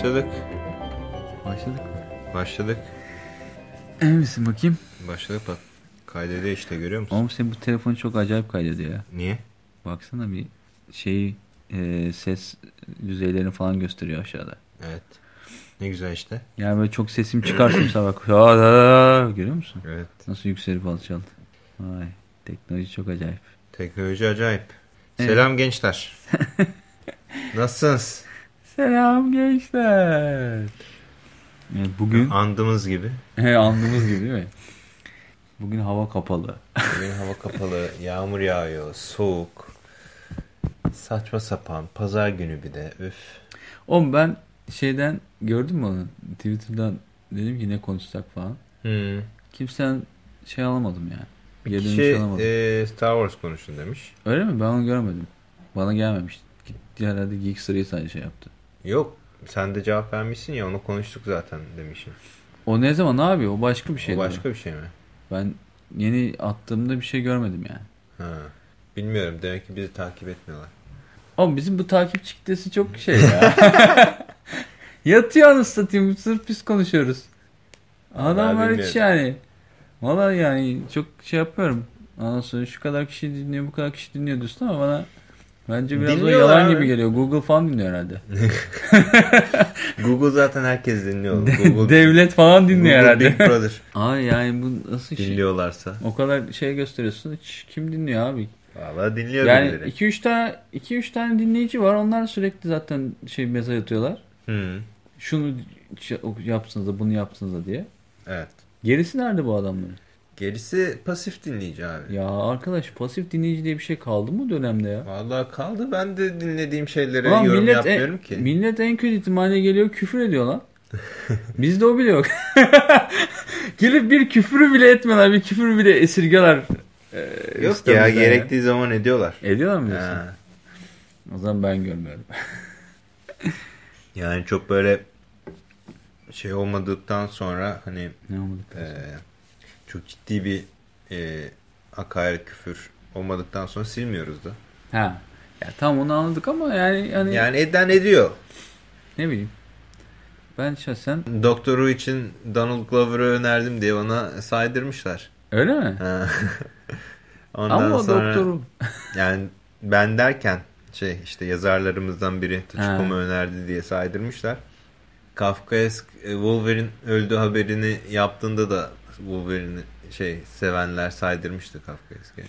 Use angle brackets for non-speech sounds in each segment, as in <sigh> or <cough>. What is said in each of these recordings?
Başladık. Başladık mı? Başladık. Emin misin bakayım? Başladık bak. Kaydediyor işte görüyor musun? Oğlum senin bu telefon çok acayip kaydediyor ya. Niye? Baksana bir şeyi e, ses düzeylerini falan gösteriyor aşağıda. Evet. Ne güzel işte. Yani böyle çok sesim <clears throat> bak. "Aa!" Görüyor musun? Evet. Nasıl yükselip alçaldı. Vay teknoloji çok acayip. Teknoloji acayip. Evet. Selam gençler. <laughs> Nasılsınız? Selam gençler. Evet, bugün Andığımız gibi. he, andığımız gibi değil mi? Bugün hava kapalı. Bugün hava kapalı, yağmur yağıyor, soğuk. Saçma sapan, pazar günü bir de. Üf. Oğlum ben şeyden gördün mü onu? Twitter'dan dedim ki ne konuşsak falan. Hmm. Kimsen şey alamadım yani. Bir Geri kişi alamadım. e, Star Wars konuşun demiş. Öyle mi? Ben onu görmedim. Bana gelmemiş. Gitti herhalde Geek Sıra'yı sadece şey yaptı. Yok. Sen de cevap vermişsin ya onu konuştuk zaten demişim. O ne zaman abi? O başka bir şey. o başka bir şey mi? Ben yeni attığımda bir şey görmedim yani. Ha. Bilmiyorum. Demek ki bizi takip etmiyorlar. Ama bizim bu takipçi kitlesi çok şey ya. <laughs> Yatıyor anasını. Sırf biz konuşuyoruz. Adamlar hiç yani. Valla yani çok şey yapıyorum. Ondan sonra şu kadar kişi dinliyor, bu kadar kişi dinliyor diyorsun ama bana bence biraz o yalan abi. gibi geliyor. Google falan dinliyor herhalde. <laughs> Google zaten herkes dinliyor. Google, Devlet falan dinliyor Google herhalde. Big Brother <laughs> Ay yani bu nasıl şey? dinliyorlarsa. O kadar şey gösteriyorsun. Hiç kim dinliyor abi? Valla dinliyor Yani birileri. 2 3 tane 2 3 tane dinleyici var. Onlar sürekli zaten şey mesaj atıyorlar. Hı. Şunu yapsınız da bunu yapsınız da diye. Evet. Gerisi nerede bu adamların? Gerisi pasif dinleyici abi. Ya arkadaş pasif dinleyici diye bir şey kaldı mı dönemde ya? Vallahi kaldı. Ben de dinlediğim şeylere Ulan yorum millet, yapmıyorum en, ki. millet en kötü ihtimalle geliyor küfür ediyor lan. <laughs> Bizde o bile yok. <laughs> Gelip bir küfürü bile etmiyorlar. Bir küfür bile esirgeler. Ee, Yok ya gerektiği zaman ediyorlar. Ediyorlar mı diyorsun? Ha. O zaman ben görmüyorum. <laughs> Yani çok böyle şey olmadıktan sonra hani ne oldu? e, çok ciddi bir e, hakaret küfür olmadıktan sonra silmiyoruz da. Ha. Ya tamam onu anladık ama yani hani Yani eden ediyor. ne bileyim. Ben şahsen Doktoru için Donald Glover'ı önerdim diye bana saydırmışlar. öyle mi? Ha. <laughs> Ondan ama sonra doktorum. <laughs> yani ben derken şey işte yazarlarımızdan biri Tuchkom'u önerdi diye saydırmışlar. Kafkaesk e, Wolverine öldü haberini yaptığında da Wolverine'i şey sevenler saydırmıştı Kafkaesk'e.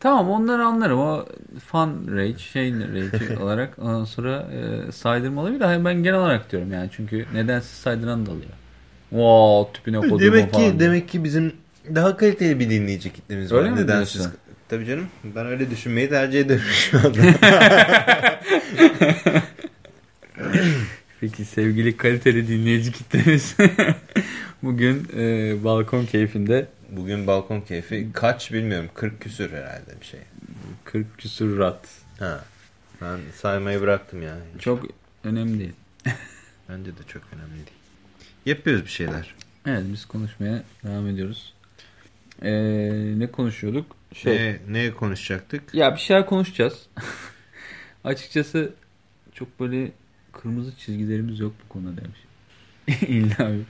Tamam onları anlarım. O fun rage, şey rage <laughs> olarak ondan sonra e, saydırma olabilir. Hayır ben genel olarak diyorum yani. Çünkü nedensiz saydıran da oluyor. Wow tipine kodum Demek falan. ki demek ki bizim daha kaliteli bir dinleyici kitlemiz Öyle var. Nedensiz. Tabii canım. Ben öyle düşünmeyi tercih ederim şu anda. <laughs> Peki sevgili kaliteli dinleyici kitlemiz <laughs> bugün e, balkon keyfinde Bugün balkon keyfi kaç bilmiyorum. 40 küsür herhalde bir şey. 40 küsur rat. Ha. Ben saymayı bıraktım yani. Çok önemli değil. <laughs> Bence de çok önemli değil. Yapıyoruz bir şeyler. Evet biz konuşmaya devam ediyoruz. E, ne konuşuyorduk? Şey, Ne, ne konuşacaktık? Ya bir şeyler konuşacağız. <laughs> Açıkçası çok böyle kırmızı çizgilerimiz yok bu konuda demiş. <laughs> İlla bir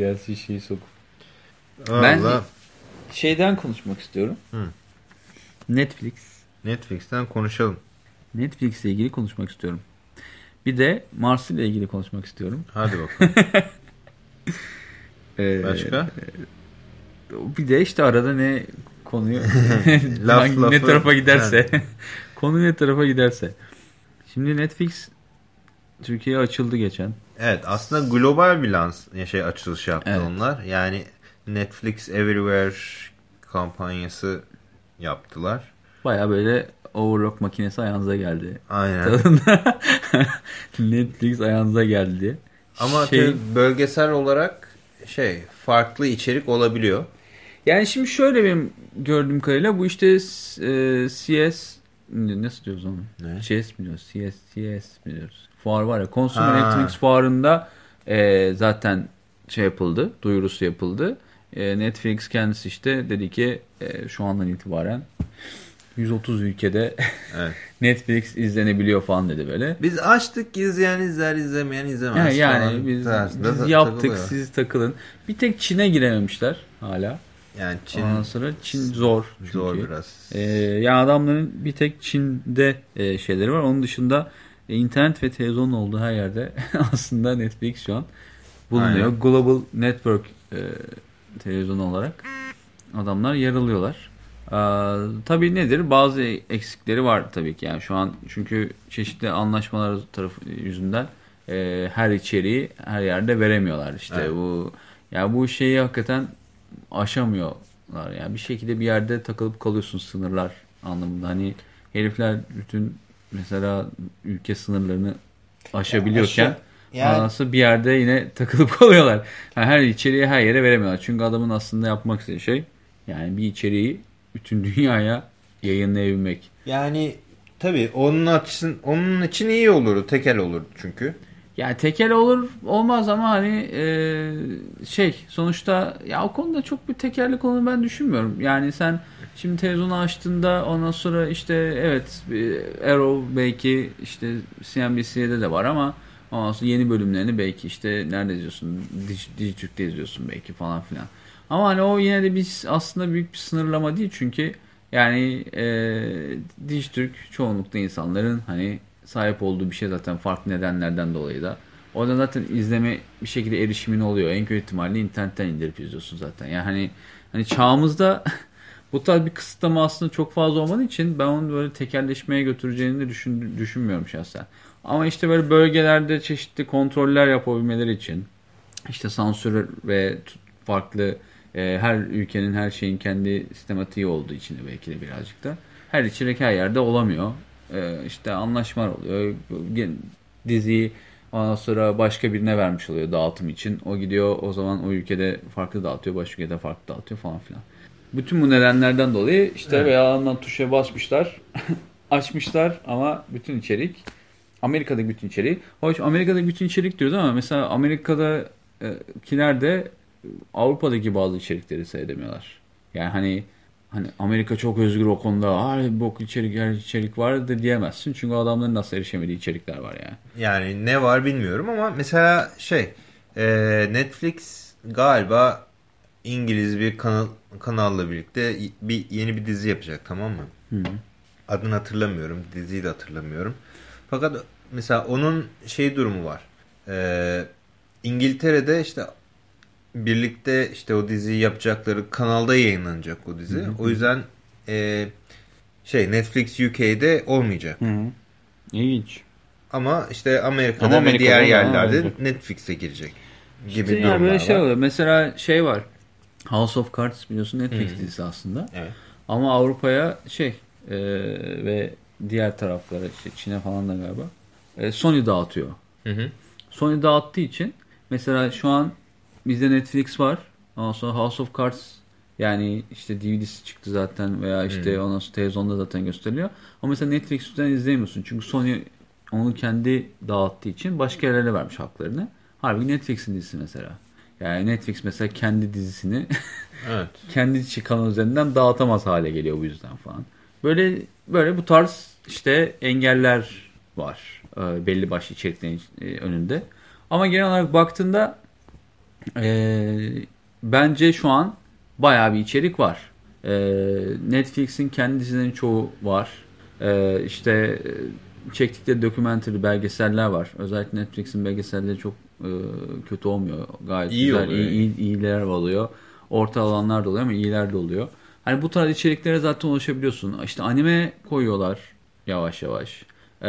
siyasi şeyi sokup. Ben- Valla Şeyden konuşmak istiyorum. Hı. Netflix. Netflix'ten konuşalım. Netflix'le ilgili konuşmak istiyorum. Bir de Mars ile ilgili konuşmak istiyorum. Hadi bakalım. <laughs> Ee, Başka? Bir de işte arada ne konuyu <laughs> Laf <laughs> hangi- ne lafı- tarafa giderse konu ne tarafa giderse. Şimdi Netflix Türkiye'ye açıldı geçen. Evet aslında global bir lans şey açılış yaptı Evet. onlar. Yani Netflix Everywhere kampanyası yaptılar. Baya böyle overlock makinesi ayağınıza geldi. Aynen. <laughs> Netflix ayağınıza geldi. Ama Şey- bölgesel olarak şey farklı içerik olabiliyor. Yani şimdi şöyle benim gördüğüm kadarıyla bu işte e, CS nasıl diyoruz onu? Ne? CS mi diyoruz? CS, CS mi diyoruz? Fuar var ya. Consumer Ha. Electronics fuarında e, zaten şey yapıldı. Duyurusu yapıldı. E, Netflix kendisi işte dedi ki e, şu andan itibaren 130 ülkede Evet. <laughs> Netflix izlenebiliyor falan dedi böyle. Biz açtık izleyen izler izlemeyen izlemez. Yani, yani biz, biz yaptık takılıyor. siz takılın. Bir tek Çin'e girememişler hala. Yani Çin Ondan sonra Çin zor. Çünkü. zor biraz. Ee, yani adamların bir tek Çin'de e, şeyleri var. Onun dışında e, internet ve televizyon olduğu her yerde <laughs> aslında Netflix şu an bulunuyor. Aynen. Global Network e, televizyon olarak adamlar yer alıyorlar. Ee, tabii nedir? Bazı eksikleri var tabii ki. Yani şu an çünkü çeşitli anlaşmalar tarafı yüzünden e, her içeriği her yerde veremiyorlar. İşte Evet. bu ya bu şeyi hakikaten aşamıyorlar. Yani bir şekilde bir yerde takılıp kalıyorsun sınırlar anlamında. Hani herifler bütün mesela ülke sınırlarını aşabiliyorken Aşağı- yani Anası bir yerde yine takılıp <laughs> kalıyorlar. Yani her içeriği her yere veremiyorlar. Çünkü adamın aslında yapmak istediği şey yani bir içeriği bütün <laughs> dünyaya yayınlayabilmek. yani tabii onun açısın onun için iyi olurdu. Tekel olurdu çünkü. Yani tekel olur olmaz ama hani e, şey sonuçta ya o konuda çok bir tekerlik olduğunu ben düşünmüyorum. Yani sen şimdi televizyonu açtığında ondan sonra işte evet Arrow belki işte CNBC'de de var ama ondan sonra yeni bölümlerini belki işte nerede izliyorsun? Dij- Dijitürk'te izliyorsun belki falan filan. Ama hani o yine de biz aslında büyük bir sınırlama değil çünkü yani e, Dijitürk çoğunlukla insanların hani sahip olduğu bir şey zaten farklı nedenlerden dolayı da. Orada zaten izleme bir şekilde erişimin oluyor. En kötü ihtimalle internetten indirip izliyorsun zaten. Yani hani hani çağımızda <laughs> bu tarz bir kısıtlama aslında çok fazla olmadığı için ben onu böyle tekelleşmeye götüreceğini de düşün, düşünmüyorum şahsen. Ama işte böyle bölgelerde çeşitli kontroller yapabilmeleri için işte sansür ve farklı e, her ülkenin her şeyin kendi sistematiği olduğu için belki de birazcık da her içerik her yerde olamıyor. E, işte anlaşmalar oluyor. Diziyi ondan sonra başka birine vermiş oluyor dağıtım için. O gidiyor o zaman o ülkede farklı dağıtıyor, başka ülkede farklı dağıtıyor falan filan. Bütün bu nedenlerden dolayı işte Evet. veya ondan tuşa basmışlar, <laughs> açmışlar ama bütün içerik Amerika'daki bütün içeriği. Hoş Amerika'daki bütün içerik diyoruz ama mesela Amerika'dakiler de Avrupa'daki bazı içerikleri seyredemiyorlar. Yani hani hani Amerika çok özgür o konuda. Her bok içerik her içerik var da diyemezsin. Çünkü adamların nasıl erişemediği içerikler var yani. Yani ne var bilmiyorum ama mesela şey e, Netflix galiba İngiliz bir kanal kanalla birlikte bir yeni bir dizi yapacak tamam mı? Hı. Adını hatırlamıyorum, diziyi de hatırlamıyorum. Fakat mesela onun şey durumu var. E, İngiltere'de işte birlikte işte o diziyi yapacakları kanalda yayınlanacak o dizi. Hı hı. O yüzden e, şey Netflix UK'de olmayacak. Hı hı. İlginç. Ama işte Amerika'da Ama ve Amerika'da diğer da yerlerde. Netflix'e girecek gibi İşte yani durumlar böyle var. şey oluyor. Mesela şey var. House of Cards biliyorsun Netflix Hı. dizisi aslında. Evet. Ama Avrupa'ya şey e, ve diğer taraflara işte Çin'e falan da galiba e, Sony dağıtıyor. Hı hı. Sony dağıttığı için mesela şu an bizde Netflix var. Ondan sonra House of Cards yani işte DVD'si çıktı zaten veya işte Hmm. ondan sonra televizyonda zaten gösteriliyor. Ama mesela Netflix üzerinden izleyemiyorsun. Çünkü Sony onu kendi dağıttığı için başka yerlere vermiş haklarını. Halbuki Netflix'in dizisi mesela. Yani Netflix mesela kendi dizisini <laughs> Evet. kendi kanal üzerinden dağıtamaz hale geliyor bu yüzden falan. Böyle böyle bu tarz işte engeller var e, belli başlı içeriklerin e, önünde. Ama genel olarak baktığında e, bence şu an bayağı bir içerik var. E, Netflix'in kendi dizilerinin çoğu var. E, işte e, çektikleri dokumentary belgeseller var. Özellikle Netflix'in belgeselleri çok e, kötü olmuyor. Gayet İyi güzel, oluyor iyi, iyi- iyiler oluyor. Orta alanlar da oluyor ama iyiler de oluyor. Hani bu tarz içeriklere zaten ulaşabiliyorsun. İşte anime koyuyorlar yavaş yavaş. Ee,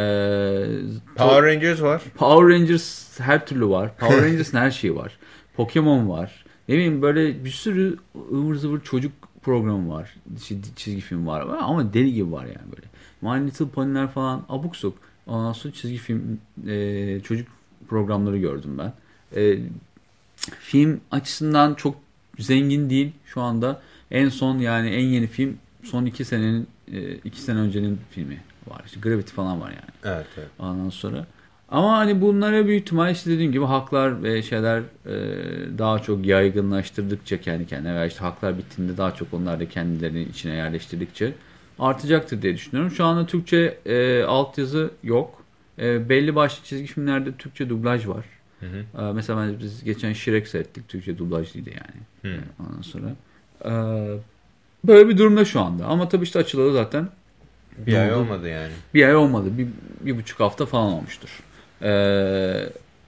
Power Rangers var. Power Rangers her türlü var. <laughs> Power Rangers'ın her şeyi var. Pokemon var. Ne bileyim böyle bir sürü ıvır zıvır çocuk programı var. Çiz- Çizgi film var. Ama deli gibi var yani böyle. My Little Pony'ler falan abuk sok. Ondan sonra çizgi film e, çocuk programları gördüm ben. E, film açısından çok zengin değil şu anda. En son yani en yeni film son iki senenin e, iki sene öncenin filmi var. İşte Gravity falan var yani. Evet, evet. Ondan sonra. Ama hani bunlara büyük ihtimal işte dediğim gibi haklar ve şeyler e, daha çok yaygınlaştırdıkça kendi kendine veya işte haklar bittiğinde daha çok onlar da kendilerini içine yerleştirdikçe artacaktır diye düşünüyorum. Şu anda Türkçe e, altyazı yok. E, belli başlı çizgi filmlerde Türkçe dublaj var. Hı hı. E, mesela biz geçen Shrek seyrettik. Türkçe dublajlıydı yani. Hı. E, ondan sonra. E, böyle bir durumda şu anda. Ama tabii işte açılalı zaten Bir ay oldu? olmadı yani. bir ay olmadı. Bir, bir buçuk hafta falan olmuştur. Ee,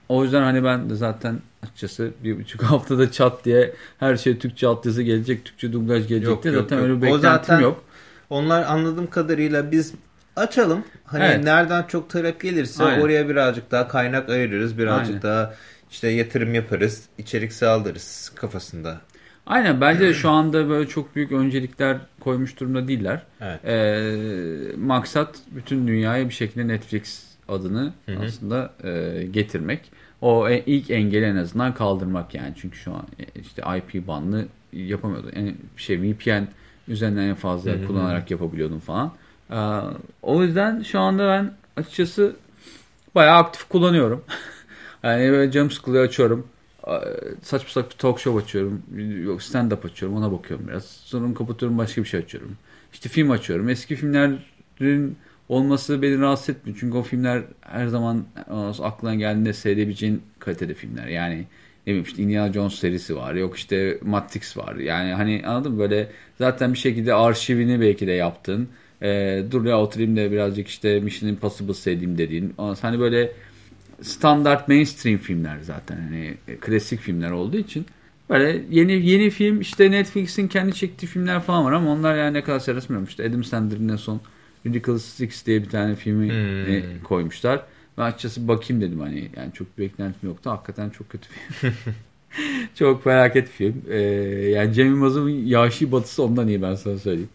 o yüzden hani ben de zaten açıkçası bir buçuk <laughs> haftada çat diye her şey Türkçe altyazı gelecek, Türkçe dublaj gelecek Yok, diye yok, zaten yok. öyle bir O beklentim zaten- yok. Onlar anladığım kadarıyla biz açalım. Hani Evet. nereden çok talep gelirse Aynen. oraya birazcık daha kaynak ayırırız. Birazcık Aynen. daha işte yatırım yaparız. içerik sağlarız kafasında. Aynen bence de şu anda böyle çok büyük öncelikler koymuş durumda değiller. Evet. Ee, maksat bütün dünyaya bir şekilde Netflix adını Hı hı. aslında e, getirmek. O e, ilk engeli en azından kaldırmak yani. Çünkü şu an e, işte IP banlı yapamıyordu. Yani şey VPN üzerinden en fazla hı hı. kullanarak yapabiliyordum falan. Ee, o yüzden şu anda ben açıkçası bayağı aktif kullanıyorum. <laughs> yani böyle canım sıkılıyor açıyorum. Ee, Saçma sapan talk show açıyorum. Yok stand up açıyorum ona bakıyorum biraz. Sonra kapatıyorum başka bir şey açıyorum. İşte film açıyorum. Eski filmlerin olması beni rahatsız etmiyor. Çünkü o filmler her zaman aklına geldiğinde seyredebileceğin kalitede filmler. Yani ne bileyim işte Indiana Jones serisi var. Yok işte Matrix var. Yani hani anladın mı? Böyle zaten bir şekilde arşivini belki de yaptın. Ee, dur ya oturayım da birazcık işte Mission Impossible sevdiğim dediğin. Hani böyle standart mainstream filmler zaten. Hani e, klasik filmler olduğu için. Böyle yeni yeni film işte Netflix'in kendi çektiği filmler falan var ama onlar yani ne kadar seyresi bilmiyorum. İşte Adam Sandler'ın en son Ridiculous Six diye bir tane filmi Hmm. e, koymuşlar. Ben açıkçası bakayım dedim hani yani çok bir beklentim yoktu. Hakikaten çok kötü film. <laughs> çok felaket film. Ee, yani Cem Yılmaz'ın Yaşı Batısı ondan iyi ben sana söyleyeyim.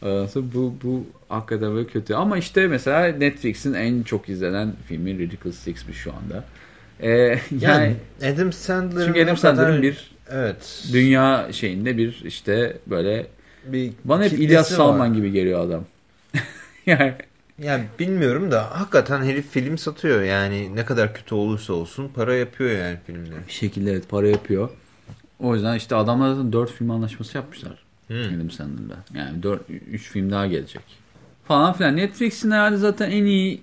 Sonra bu, bu hakikaten böyle kötü. Ama işte mesela Netflix'in en çok izlenen filmi Ridiculous Six'miş şu anda. Ee, yani, Yani Adam Sandler'ın çünkü Adam Sandler'ın bir evet dünya şeyinde bir işte böyle bir bana hep İlyas var. Salman gibi geliyor adam. <laughs> yani Yani bilmiyorum da hakikaten herif film satıyor. Yani ne kadar kötü olursa olsun para yapıyor yani filmde. bir şekilde evet para yapıyor. O yüzden işte adamlar zaten 4 film anlaşması yapmışlar. Hmm. Adam Sandler'la. Yani 4 3 film daha gelecek. Falan filan. Netflix'in herhalde zaten en iyi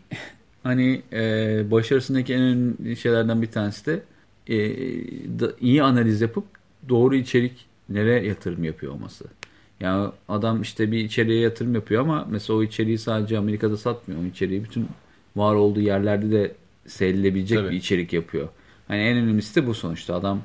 hani e, başarısındaki en önemli şeylerden bir tanesi de e, da, iyi analiz yapıp doğru içeriklere yatırım yapıyor olması. Yani adam işte bir içeriğe yatırım yapıyor ama mesela o içeriği sadece Amerika'da satmıyor. O içeriği bütün var olduğu yerlerde de seyredilebilecek Tabii. bir içerik yapıyor. Hani en önemlisi de bu sonuçta. Adam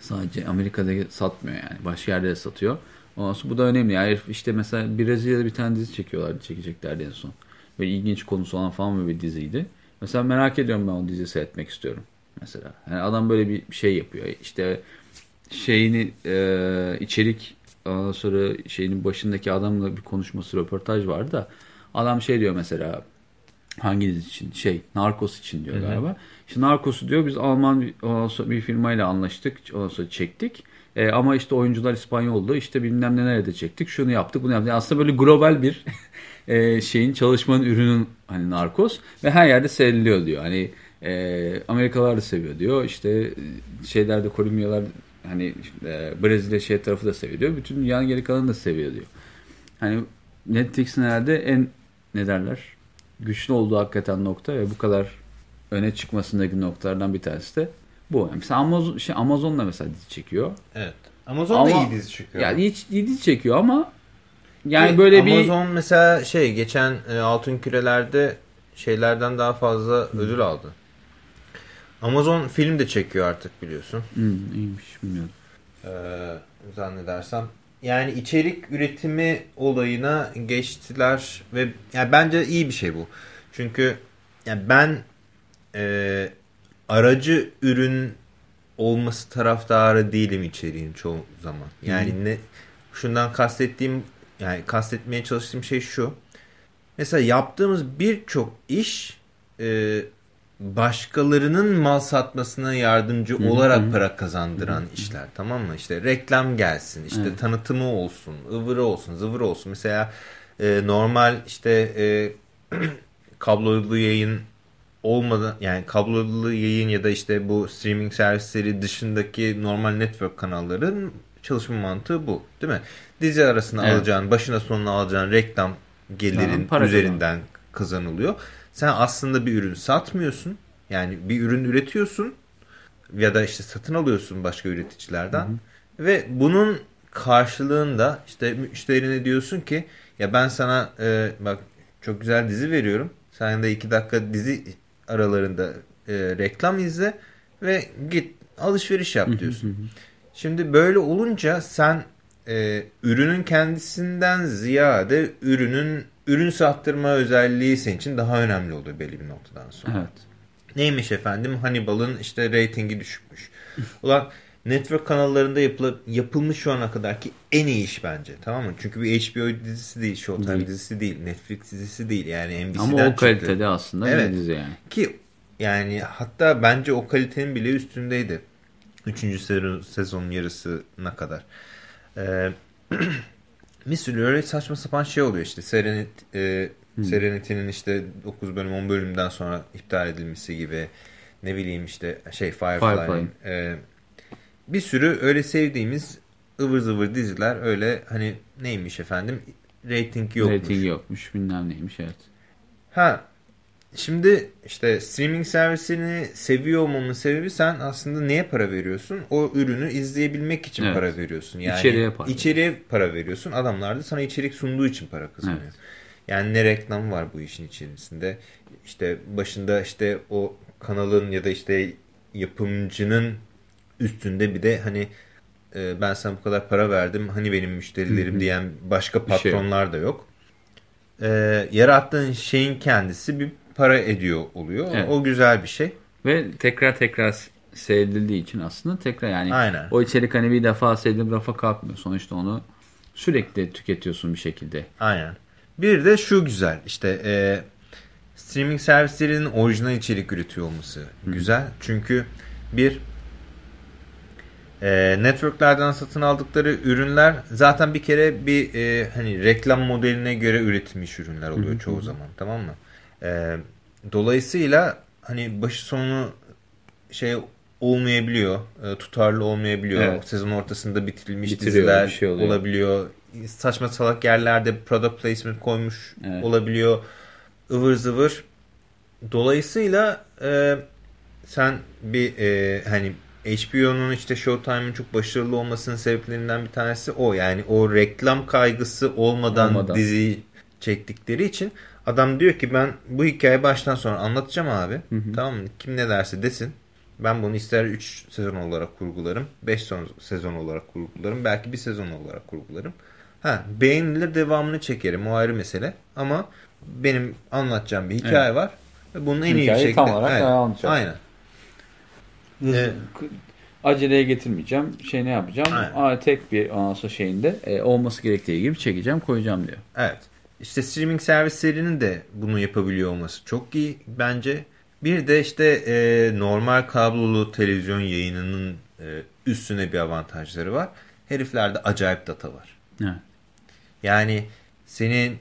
sadece Amerika'da satmıyor yani. Başka yerde de satıyor. Ondan sonra bu da önemli. Yani işte mesela Brezilya'da bir tane dizi çekiyorlardı, çekeceklerdi en son. Böyle ilginç konusu olan falan bir diziydi. Mesela merak ediyorum ben o diziyi seyretmek istiyorum. Mesela. Yani adam böyle bir şey yapıyor. İşte şeyini e, içerik ondan sonra şeyinin başındaki adamla bir konuşması röportaj vardı da adam şey diyor mesela hangi dizi için şey Narcos için diyor Hı hı. galiba. İşte Narcos'u diyor biz Alman bir, firmayla anlaştık ondan sonra çektik. E, ama işte oyuncular İspanyoldu işte bilmem ne nerede çektik şunu yaptık bunu yaptık. Aslında böyle global bir <laughs> e, şeyin çalışmanın ürünün hani Narcos ve her yerde seyrediliyor diyor. Hani e, Amerikalılar da seviyor diyor. İşte e, şeylerde Kolombiyalar hani e, Brezilya şey tarafı da seviyor diyor. Bütün dünyanın geri kalanı da seviyor diyor. Hani Netflix'in herhalde en ne derler güçlü olduğu hakikaten nokta ve bu kadar öne çıkmasındaki noktalardan bir tanesi de bu. Yani mesela Amazon, şey, Amazon'la mesela dizi çekiyor. Evet. Amazon da Ama- iyi dizi çıkıyor. Yani hiç dizi çekiyor ama yani Ki böyle bir Amazon mesela şey geçen e, altın kürelerde şeylerden daha fazla ödül aldı. Amazon film de çekiyor artık biliyorsun. Hmm, iyiymiş bilmiyorum. Ee, zannedersem. Yani içerik üretimi olayına geçtiler ve yani bence iyi bir şey bu. Çünkü yani ben e, aracı ürün olması taraftarı değilim içeriğin çoğu zaman. Yani ne şundan kastettiğim yani kastetmeye çalıştığım şey şu. Mesela yaptığımız birçok iş e, başkalarının mal satmasına yardımcı Hı hı, olarak para kazandıran işler tamam mı? İşte reklam gelsin, işte Evet. tanıtımı olsun, ıvırı olsun, zıvırı olsun. Mesela e, normal işte e, <clears throat> kablolu yayın olmadan yani kablolu yayın ya da işte bu streaming servisleri dışındaki normal network kanalların çalışma mantığı bu değil mi? Dizi arasına Evet. alacağın, başına sonuna alacağın reklam gelirin Tamam, üzerinden kazanılıyor. Sen aslında bir ürün satmıyorsun. Yani bir ürün üretiyorsun ya da işte satın alıyorsun başka üreticilerden. Ve bunun karşılığında işte müşterine diyorsun ki ya ben sana e, bak çok güzel dizi veriyorum. Sen de iki dakika dizi aralarında e, reklam izle ve git alışveriş yap diyorsun. Şimdi böyle olunca sen e, ürünün kendisinden ziyade ürünün ürün sattırma özelliği senin için daha önemli oluyor belli bir noktadan sonra. Evet. Neymiş efendim? Hannibal'ın işte reytingi düşmüş. Ulan network kanallarında yapılıp, yapılmış şu ana kadarki en iyi iş bence. Tamam mı? Çünkü bir HBO dizisi değil, Showtime Değil. dizisi değil, Netflix dizisi değil. Yani NBC'den Ama o çıktı. kalitede aslında Evet. bir dizi yani. Ki yani hatta bence o kalitenin bile üstündeydi. Üçüncü sezon, sezonun yarısına kadar. Ee, <clears throat> bir sürü öyle saçma sapan şey oluyor işte. Serenit, e, Serenity'nin işte 9 bölüm 10 bölümden sonra iptal edilmesi gibi. Ne bileyim işte şey Firefly. Firefly. Ee, bir sürü öyle sevdiğimiz ıvır zıvır diziler öyle hani neymiş efendim rating yokmuş. Rating yokmuş bilmem neymiş evet. Ha şimdi işte streaming servisini seviyor olmamın sebebi sen aslında neye para veriyorsun? O ürünü izleyebilmek için Evet. para veriyorsun. Yani İçeriye para içeriye para veriyorsun. Adamlar da sana içerik sunduğu için para kazanıyor. Evet. Yani ne reklam var bu işin içerisinde? İşte başında işte o kanalın ya da işte yapımcının üstünde bir de hani e, ben sana bu kadar para verdim hani benim müşterilerim Hı hı. diyen başka şey patronlar da yok. E, yarattığın şeyin kendisi bir para ediyor oluyor. Evet. O güzel bir şey. Ve tekrar tekrar seyredildiği için aslında tekrar yani Aynen. o içerik hani bir defa seyredilip rafa kalkmıyor. Sonuçta onu sürekli tüketiyorsun bir şekilde. Aynen. Bir de şu güzel işte e, streaming servislerinin orijinal içerik üretiyor olması güzel. Çünkü bir e, networklerden satın aldıkları ürünler zaten bir kere bir e, hani reklam modeline göre üretilmiş ürünler oluyor çoğu zaman tamam mı? E, dolayısıyla hani başı sonu şey olmayabiliyor, e, tutarlı olmayabiliyor. Evet. Sezon ortasında bitirilmiş Bitiriyor, diziler şey oluyor. olabiliyor. Saçma salak yerlerde product placement koymuş Evet. olabiliyor. ıvır zıvır. Dolayısıyla e, sen bir e, hani HBO'nun işte Showtime'ın çok başarılı olmasının sebeplerinden bir tanesi o. Yani o reklam kaygısı olmadan, Olmadan. diziyi çektikleri için adam diyor ki ben bu hikayeyi baştan sona anlatacağım abi. Tamam mı? Kim ne derse desin. Ben bunu ister 3 sezon olarak kurgularım, 5 sezon olarak kurgularım, belki bir sezon olarak kurgularım. Ha, beğenilir devamını çekerim o ayrı mesele. Ama benim anlatacağım bir hikaye var. Ve bunun en iyi Hikayeyi şekilde. tam olarak Aynen. anlatacağım. Aynen. Evet. Aceleye getirmeyeceğim. Şey ne yapacağım? Aynen. Aa, tek bir sonra şeyinde e, olması gerektiği gibi çekeceğim koyacağım diyor. Evet. İşte streaming servislerinin de bunu yapabiliyor olması çok iyi bence. Bir de işte e, normal kablolu televizyon yayınının e, üstüne bir avantajları var. Heriflerde acayip data var. Evet. Yani senin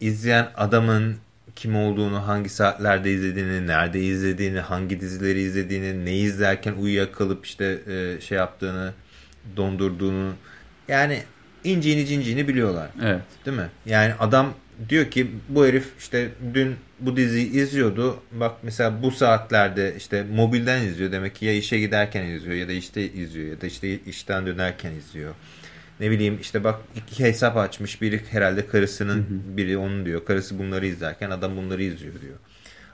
izleyen adamın kim olduğunu, hangi saatlerde izlediğini, nerede izlediğini, hangi dizileri izlediğini, ne izlerken uyuyakalıp işte e, şey yaptığını, dondurduğunu yani inciğini cinciğini biliyorlar. Evet. Değil mi? Yani adam diyor ki bu herif işte dün bu diziyi izliyordu. Bak mesela bu saatlerde işte mobilden izliyor. Demek ki ya işe giderken izliyor ya da işte izliyor ya da işte işten dönerken izliyor. Ne bileyim işte bak iki hesap açmış. Biri herhalde karısının biri onun diyor. Karısı bunları izlerken adam bunları izliyor diyor.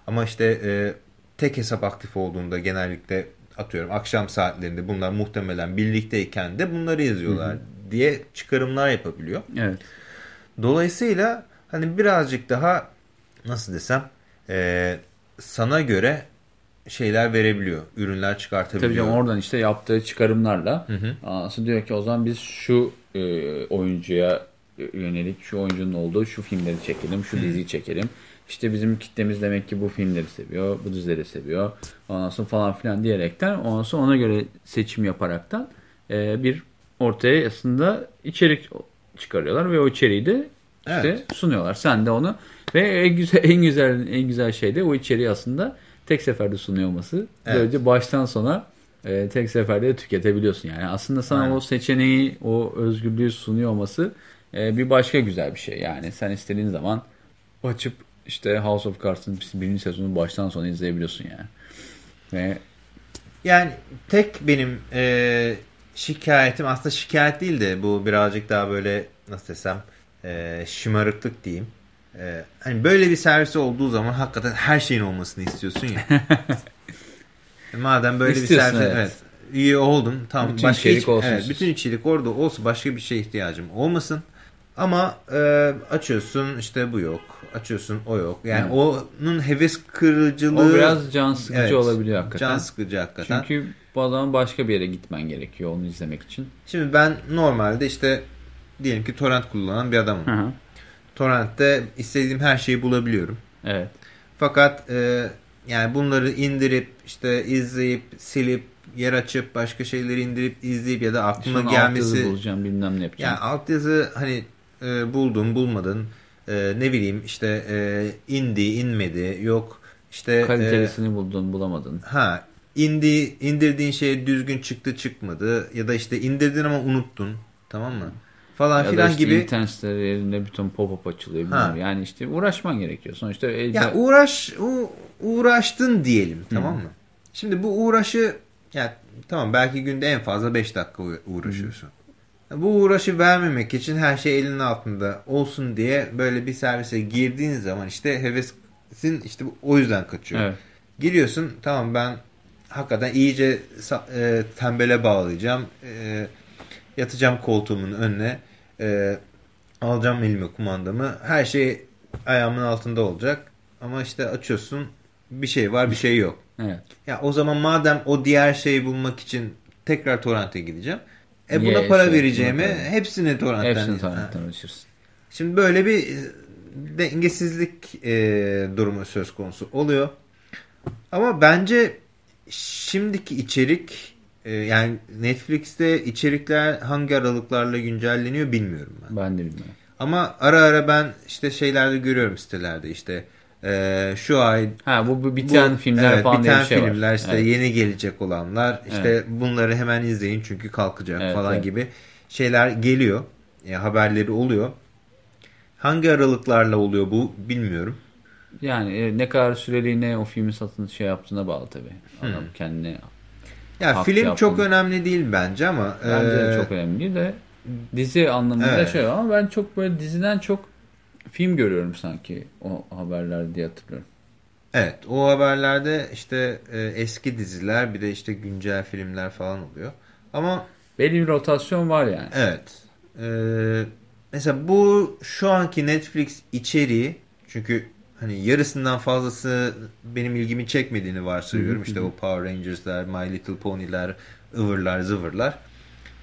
Ama işte e, tek hesap aktif olduğunda genellikle atıyorum akşam saatlerinde bunlar muhtemelen birlikteyken de bunları izliyorlar diye çıkarımlar yapabiliyor. Evet. Dolayısıyla hani birazcık daha nasıl desem e, sana göre şeyler verebiliyor. Ürünler Tabii çıkartabiliyor. canım oradan işte yaptığı çıkarımlarla Hı hı. aslında diyor ki o zaman biz şu e, oyuncuya yönelik şu oyuncunun olduğu şu filmleri çekelim, şu diziyi çekelim. İşte bizim kitlemiz demek ki bu filmleri seviyor, bu dizileri seviyor. Ondan sonra falan filan diyerekten ondan sonra ona göre seçim yaparaktan e, bir ortaya aslında içerik çıkarıyorlar ve o içeriği de işte Evet. sunuyorlar. Sen de onu ve en güzel en güzel en güzel şey de o içeriği aslında tek seferde sunuyor olması. Evet. Böylece baştan sona e, tek seferde de tüketebiliyorsun. Yani aslında sana Aynen. o seçeneği, o özgürlüğü sunuyor olması e, bir başka güzel bir şey. Yani sen istediğin zaman açıp işte House of Cards'ın birinci sezonu baştan sona izleyebiliyorsun yani. Ve Yani tek benim e, şikayetim aslında şikayet değil de bu birazcık daha böyle nasıl desem e, şımarıklık diyeyim. E, hani böyle bir servis olduğu zaman hakikaten her şeyin olmasını istiyorsun ya. <laughs> Madem böyle İstiyorsun, bir servis evet. evet. iyi oldun tam Bütün başka içerik hiç- olsun evet, bütün içerik orada olsun başka bir şeye ihtiyacım olmasın. Ama e, açıyorsun işte bu yok. Açıyorsun o yok. Yani Evet. onun heves kırıcılığı o biraz can sıkıcı Evet, olabiliyor hakikaten. Can sıkıcı hakikaten. Çünkü bu zaman başka bir yere gitmen gerekiyor onu izlemek için. Şimdi ben normalde işte diyelim ki torrent kullanan bir adamım. Hı hı. Torrent'te istediğim her şeyi bulabiliyorum. Evet. Fakat e, yani bunları indirip işte izleyip silip yer açıp başka şeyleri indirip izleyip ya da aklıma Sonra gelmesi... gelmesi bulacağım bilmem ne yapacağım. yani altyazı hani e, buldun bulmadın e, ne bileyim işte e, indi inmedi yok işte e, Kalitelisini buldun bulamadın. ha indi indirdiğin şey düzgün çıktı çıkmadı ya da işte indirdin ama unuttun tamam mı falan Ya filan işte gibi internet sitelerinde bütün pop-up açılıyor. Ha. Yani işte uğraşman gerekiyor. Sonuçta elde... Ya uğraş u- uğraştın diyelim tamam mı? Şimdi bu uğraşı ya tamam belki günde en fazla 5 dakika uğra- uğraşıyorsun. Bu uğraşı vermemek için her şey elinin altında olsun diye böyle bir servise girdiğin zaman işte hevesin işte o yüzden kaçıyor. Evet. Giriyorsun tamam ben hakikaten iyice e, tembele bağlayacağım. E, yatacağım koltuğumun önüne. E, alacağım elime kumandamı. Her şey ayağımın altında olacak. Ama işte açıyorsun bir şey var bir şey yok. Evet. Ya o zaman madem o diğer şeyi bulmak için tekrar torrente gideceğim. E buna Niye para şey, vereceğime buna para- hepsini torrentten. Hepsini torrentten ulaşırsın. Şimdi böyle bir e, dengesizlik e, durumu söz konusu oluyor. Ama bence şimdiki içerik e, yani Netflix'te içerikler hangi aralıklarla güncelleniyor bilmiyorum ben. Ben de bilmiyorum. Ama ara ara ben işte şeylerde görüyorum sitelerde işte e, şu ay Ha bu, bu biten bu- filmler evet, falan diye biten bir şey filmler var. işte Evet. yeni gelecek olanlar işte bunları hemen izleyin çünkü kalkacak Evet, falan evet. gibi şeyler geliyor. E, haberleri oluyor. Hangi aralıklarla oluyor bu bilmiyorum. Yani e, ne kadar süreliğine o filmi satın şey yaptığına bağlı tabii. Adam kendine Ya film çok yaptın. önemli değil bence ama bence de e, çok önemli değil de dizi anlamında Evet. şey ama ben çok böyle diziden çok film görüyorum sanki o haberlerde diye hatırlıyorum. evet o haberlerde işte e, eski diziler bir de işte güncel filmler falan oluyor. Ama Belli bir rotasyon var yani. Evet. Ee, mesela bu şu anki Netflix içeriği çünkü hani yarısından fazlası benim ilgimi çekmediğini varsayıyorum. işte o Power Rangers'lar, My Little Pony'ler, ıvırlar zıvırlar.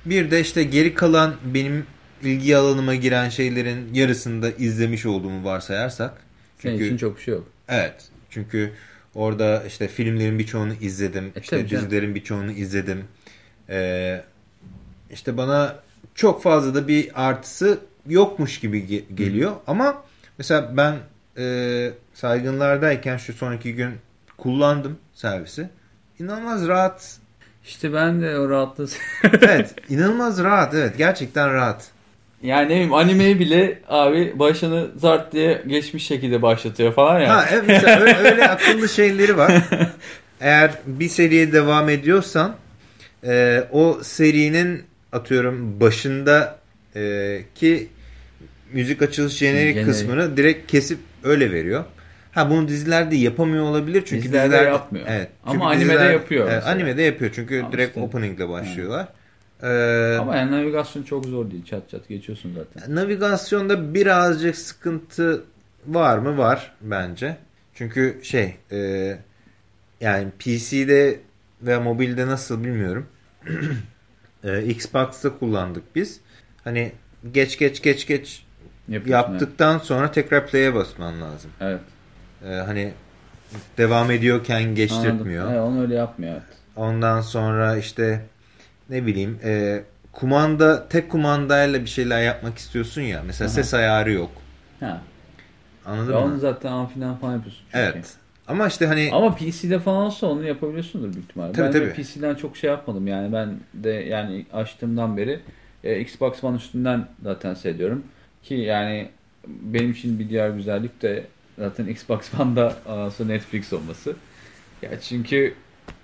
Bir de işte geri kalan benim ilgi alanıma giren şeylerin yarısını da izlemiş olduğumu varsayarsak. Senin Çünkü için çok bir şey yok. Evet. Çünkü orada işte filmlerin birçoğunu izledim. E, işte dizilerin birçoğunu izledim. Ee, işte bana çok fazla da bir artısı yokmuş gibi ge- geliyor. Ama mesela ben e, saygınlardayken şu son iki gün kullandım servisi. İnanılmaz rahat. İşte ben de o rahatlığı <laughs> Evet. inanılmaz rahat. Evet. Gerçekten rahat. Yani ne bileyim animeyi bile abi başını zart diye geçmiş şekilde başlatıyor falan ya. Ha, evet, mesela öyle, öyle akıllı şeyleri var. <laughs> Eğer bir seriye devam ediyorsan e, o serinin atıyorum başında e, ki müzik açılış jenerik Jenerik. kısmını direkt kesip öyle veriyor. Ha bunu dizilerde yapamıyor olabilir çünkü Dizilerde dizilerde yapmıyor. Evet. Ama çünkü animede yapıyor Evet, mesela. animede yapıyor çünkü Ama direkt işte- openingle başlıyorlar. Ee, Ama yani navigasyon çok zor değil. Çat çat geçiyorsun zaten. Navigasyonda birazcık sıkıntı var mı? Var bence. Çünkü şey e, yani PC'de ve mobilde nasıl bilmiyorum. <clears throat> e, Xbox'ta kullandık biz. Hani geç geç geç geç Yapıyorsun, yaptıktan sonra tekrar play'e basman lazım. Evet. E, hani devam ediyorken geçtirtmiyor. Anladım. Evet, onu öyle yapmıyor. Evet. Ondan sonra işte ne bileyim e, kumanda tek kumandayla bir şeyler yapmak istiyorsun ya. Mesela Aha. ses ayarı yok. Ha. Anladın Ya mı? onu zaten amfilen falan yapıyorsun. çünkü. Evet. Ama işte hani Ama PC'de falan olsa onu yapabiliyorsundur büyük ihtimalle. Tabii, ben tabii. PC'den çok şey yapmadım yani ben de yani açtığımdan beri e, Xbox One üstünden zaten seyrediyorum. Ki yani benim için bir diğer güzellik de zaten Xbox One'da sonra Netflix olması. Ya çünkü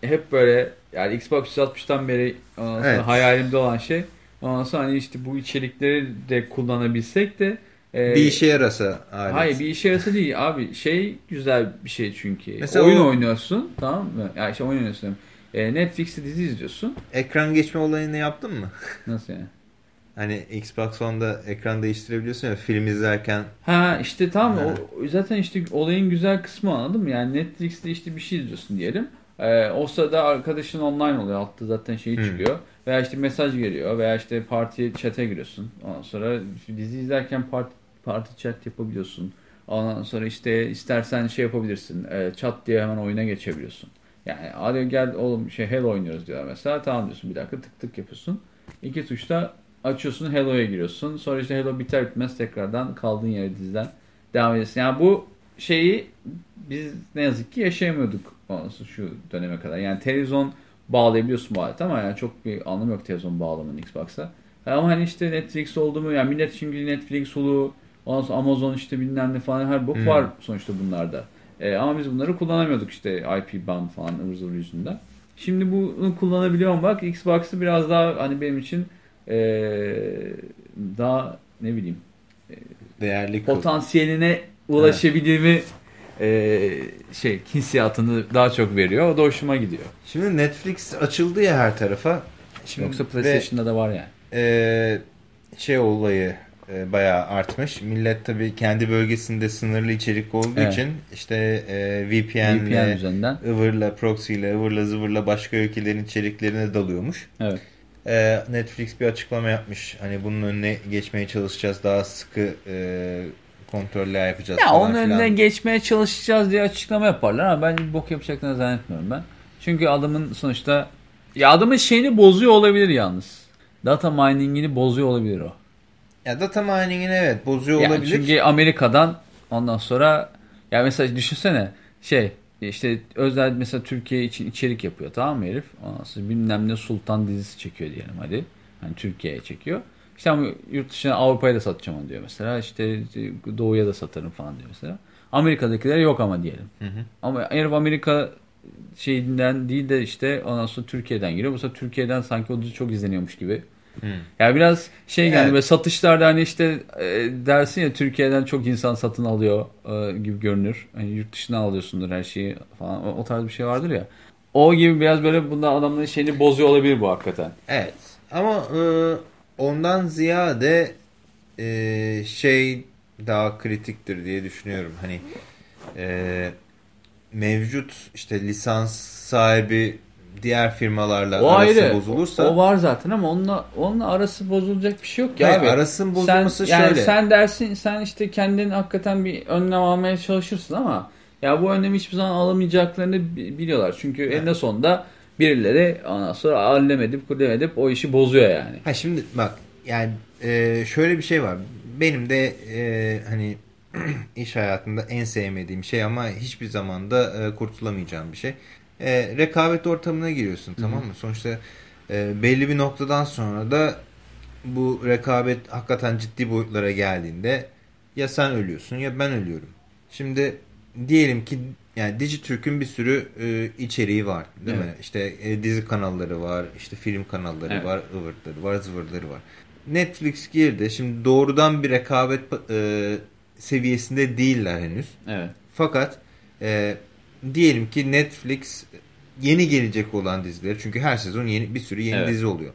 hep böyle yani Xbox 360'tan beri evet. hayalimde olan şey ondan sonra hani işte bu içerikleri de kullanabilsek de e, bir işe yarasa alet. Hayır bir işe yarasa değil abi şey güzel bir şey çünkü. Mesela oyun o... oynuyorsun tamam mı? Yani işte oyun oynuyorsun. E, Netflix'te dizi izliyorsun. Ekran geçme olayını yaptın mı? Nasıl yani? Hani Xbox One'da ekran değiştirebiliyorsun ya film izlerken. Ha işte tamam o, zaten işte olayın güzel kısmı anladın mı? Yani Netflix'te işte bir şey izliyorsun diyelim. Ee, o sırada arkadaşın online oluyor. Altta zaten şey çıkıyor. Hmm. Veya işte mesaj geliyor. Veya işte parti chat'e giriyorsun. Ondan sonra dizi izlerken part, parti chat yapabiliyorsun. Ondan sonra işte istersen şey yapabilirsin. E, chat diye hemen oyuna geçebiliyorsun. Yani hadi gel oğlum şey Hello oynuyoruz diyor mesela. Tamam diyorsun bir dakika tık tık yapıyorsun. İki tuşta açıyorsun Hello'ya giriyorsun. Sonra işte Hello biter bitmez tekrardan kaldığın yere diziden devam ediyorsun. Yani bu şeyi biz ne yazık ki yaşayamıyorduk şu döneme kadar. Yani televizyon bağlayabiliyorsun bu aleti ama yani çok bir anlamı yok televizyon bağlamanın Xbox'a. Ama hani işte Netflix oldu mu yani millet şimdi Netflix hulu Amazon işte bilmem ne falan her bok hmm. var sonuçta bunlarda. E, ama biz bunları kullanamıyorduk işte IP ban falan ıvır zıvır yüzünden. Şimdi bunu kullanabiliyorum bak Xbox'ı biraz daha hani benim için e, daha ne bileyim e, değerli potansiyeline ulaşabildiğimi evet. e, şey hissiyatını daha çok veriyor. O da hoşuma gidiyor. Şimdi Netflix açıldı ya her tarafa. Şimdi Yoksa PlayStation'da da var yani. E, şey olayı e, bayağı artmış. Millet tabii kendi bölgesinde sınırlı içerik olduğu evet. için işte e, VPN, VPN üzerinden ıvırla, proxy ile, ıvırla zıvırla başka ülkelerin içeriklerine dalıyormuş. Evet. E, Netflix bir açıklama yapmış. Hani bunun önüne geçmeye çalışacağız. Daha sıkı e, kontroller yapacağız. Ya onun falan. önüne geçmeye çalışacağız diye açıklama yaparlar ama ben bir bok yapacaklarını zannetmiyorum ben. Çünkü adamın sonuçta ya adamın şeyini bozuyor olabilir yalnız. Data mining'ini bozuyor olabilir o. Ya data mining'ini evet bozuyor yani olabilir. Çünkü Amerika'dan ondan sonra ya mesela düşünsene şey işte özel mesela Türkiye için içerik yapıyor tamam mı herif? Ondan sonra bilmem ne Sultan dizisi çekiyor diyelim hadi. Hani Türkiye'ye çekiyor. İşte ama yurt dışına Avrupa'ya da satacağım onu diyor mesela. İşte Doğu'ya da satarım falan diyor mesela. Amerika'dakiler yok ama diyelim. Hı hı. Ama herif Amerika şeyinden değil de işte ondan sonra Türkiye'den giriyor. Bu sefer Türkiye'den sanki o dizi çok izleniyormuş gibi Hmm. Yani biraz şey yani evet. satışlarda hani işte e, dersin ya Türkiye'den çok insan satın alıyor e, gibi görünür. Hani yurt dışından alıyorsundur her şeyi falan. O, o tarz bir şey vardır ya. O gibi biraz böyle bunda adamların şeyini bozuyor olabilir bu hakikaten. Evet. Ama e, ondan ziyade e, şey daha kritiktir diye düşünüyorum. Hani e, mevcut işte lisans sahibi diğer firmalarla o arası ayrı. bozulursa. O, o var zaten ama onunla onunla arası bozulacak bir şey yok ya Hayır, abi. Arasının bozulması sen, şöyle. Yani sen dersin sen işte kendin hakikaten bir önlem almaya çalışırsın ama ya bu önlemi hiçbir zaman alamayacaklarını biliyorlar. Çünkü evet. eninde sonunda birileri ondan sonra allem edip kullem edip o işi bozuyor yani. Ha şimdi bak yani e, şöyle bir şey var. Benim de e, hani <clears throat> iş hayatında en sevmediğim şey ama hiçbir zamanda e, kurtulamayacağım bir şey e, rekabet ortamına giriyorsun Hı -hı. tamam mı? Sonuçta e, belli bir noktadan sonra da bu rekabet hakikaten ciddi boyutlara geldiğinde ya sen ölüyorsun ya ben ölüyorum. Şimdi diyelim ki yani Dijitürk'ün bir sürü e, içeriği var değil evet. mi? İşte e, dizi kanalları var, işte film kanalları evet. var, ıvırtları var, zıvırları var. Netflix girdi. Şimdi doğrudan bir rekabet e, seviyesinde değiller henüz. Evet. Fakat e, diyelim ki Netflix yeni gelecek olan dizileri çünkü her sezon yeni bir sürü yeni evet. dizi oluyor.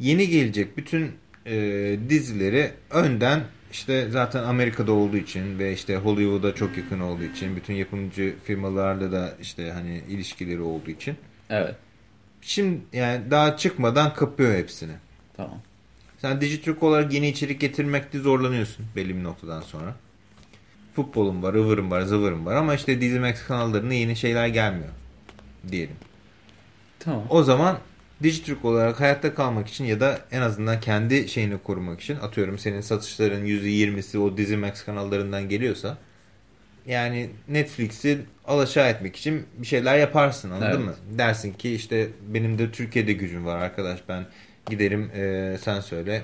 Yeni gelecek bütün e, dizileri önden işte zaten Amerika'da olduğu için ve işte Hollywood'a çok yakın olduğu için bütün yapımcı firmalarla da işte hani ilişkileri olduğu için. Evet. Şimdi yani daha çıkmadan kapıyor hepsini. Tamam. Sen Dijitürk olarak yeni içerik getirmekte zorlanıyorsun belli bir noktadan sonra futbolum var, ıvırım var, zıvırım var ama işte Dizimax kanallarına yeni şeyler gelmiyor diyelim. Tamam. O zaman Dijitürk olarak hayatta kalmak için ya da en azından kendi şeyini korumak için atıyorum senin satışların %20'si o Dizimax kanallarından geliyorsa yani Netflix'i alaşağı etmek için bir şeyler yaparsın anladın evet. mı? Dersin ki işte benim de Türkiye'de gücüm var arkadaş ben giderim e, sen söyle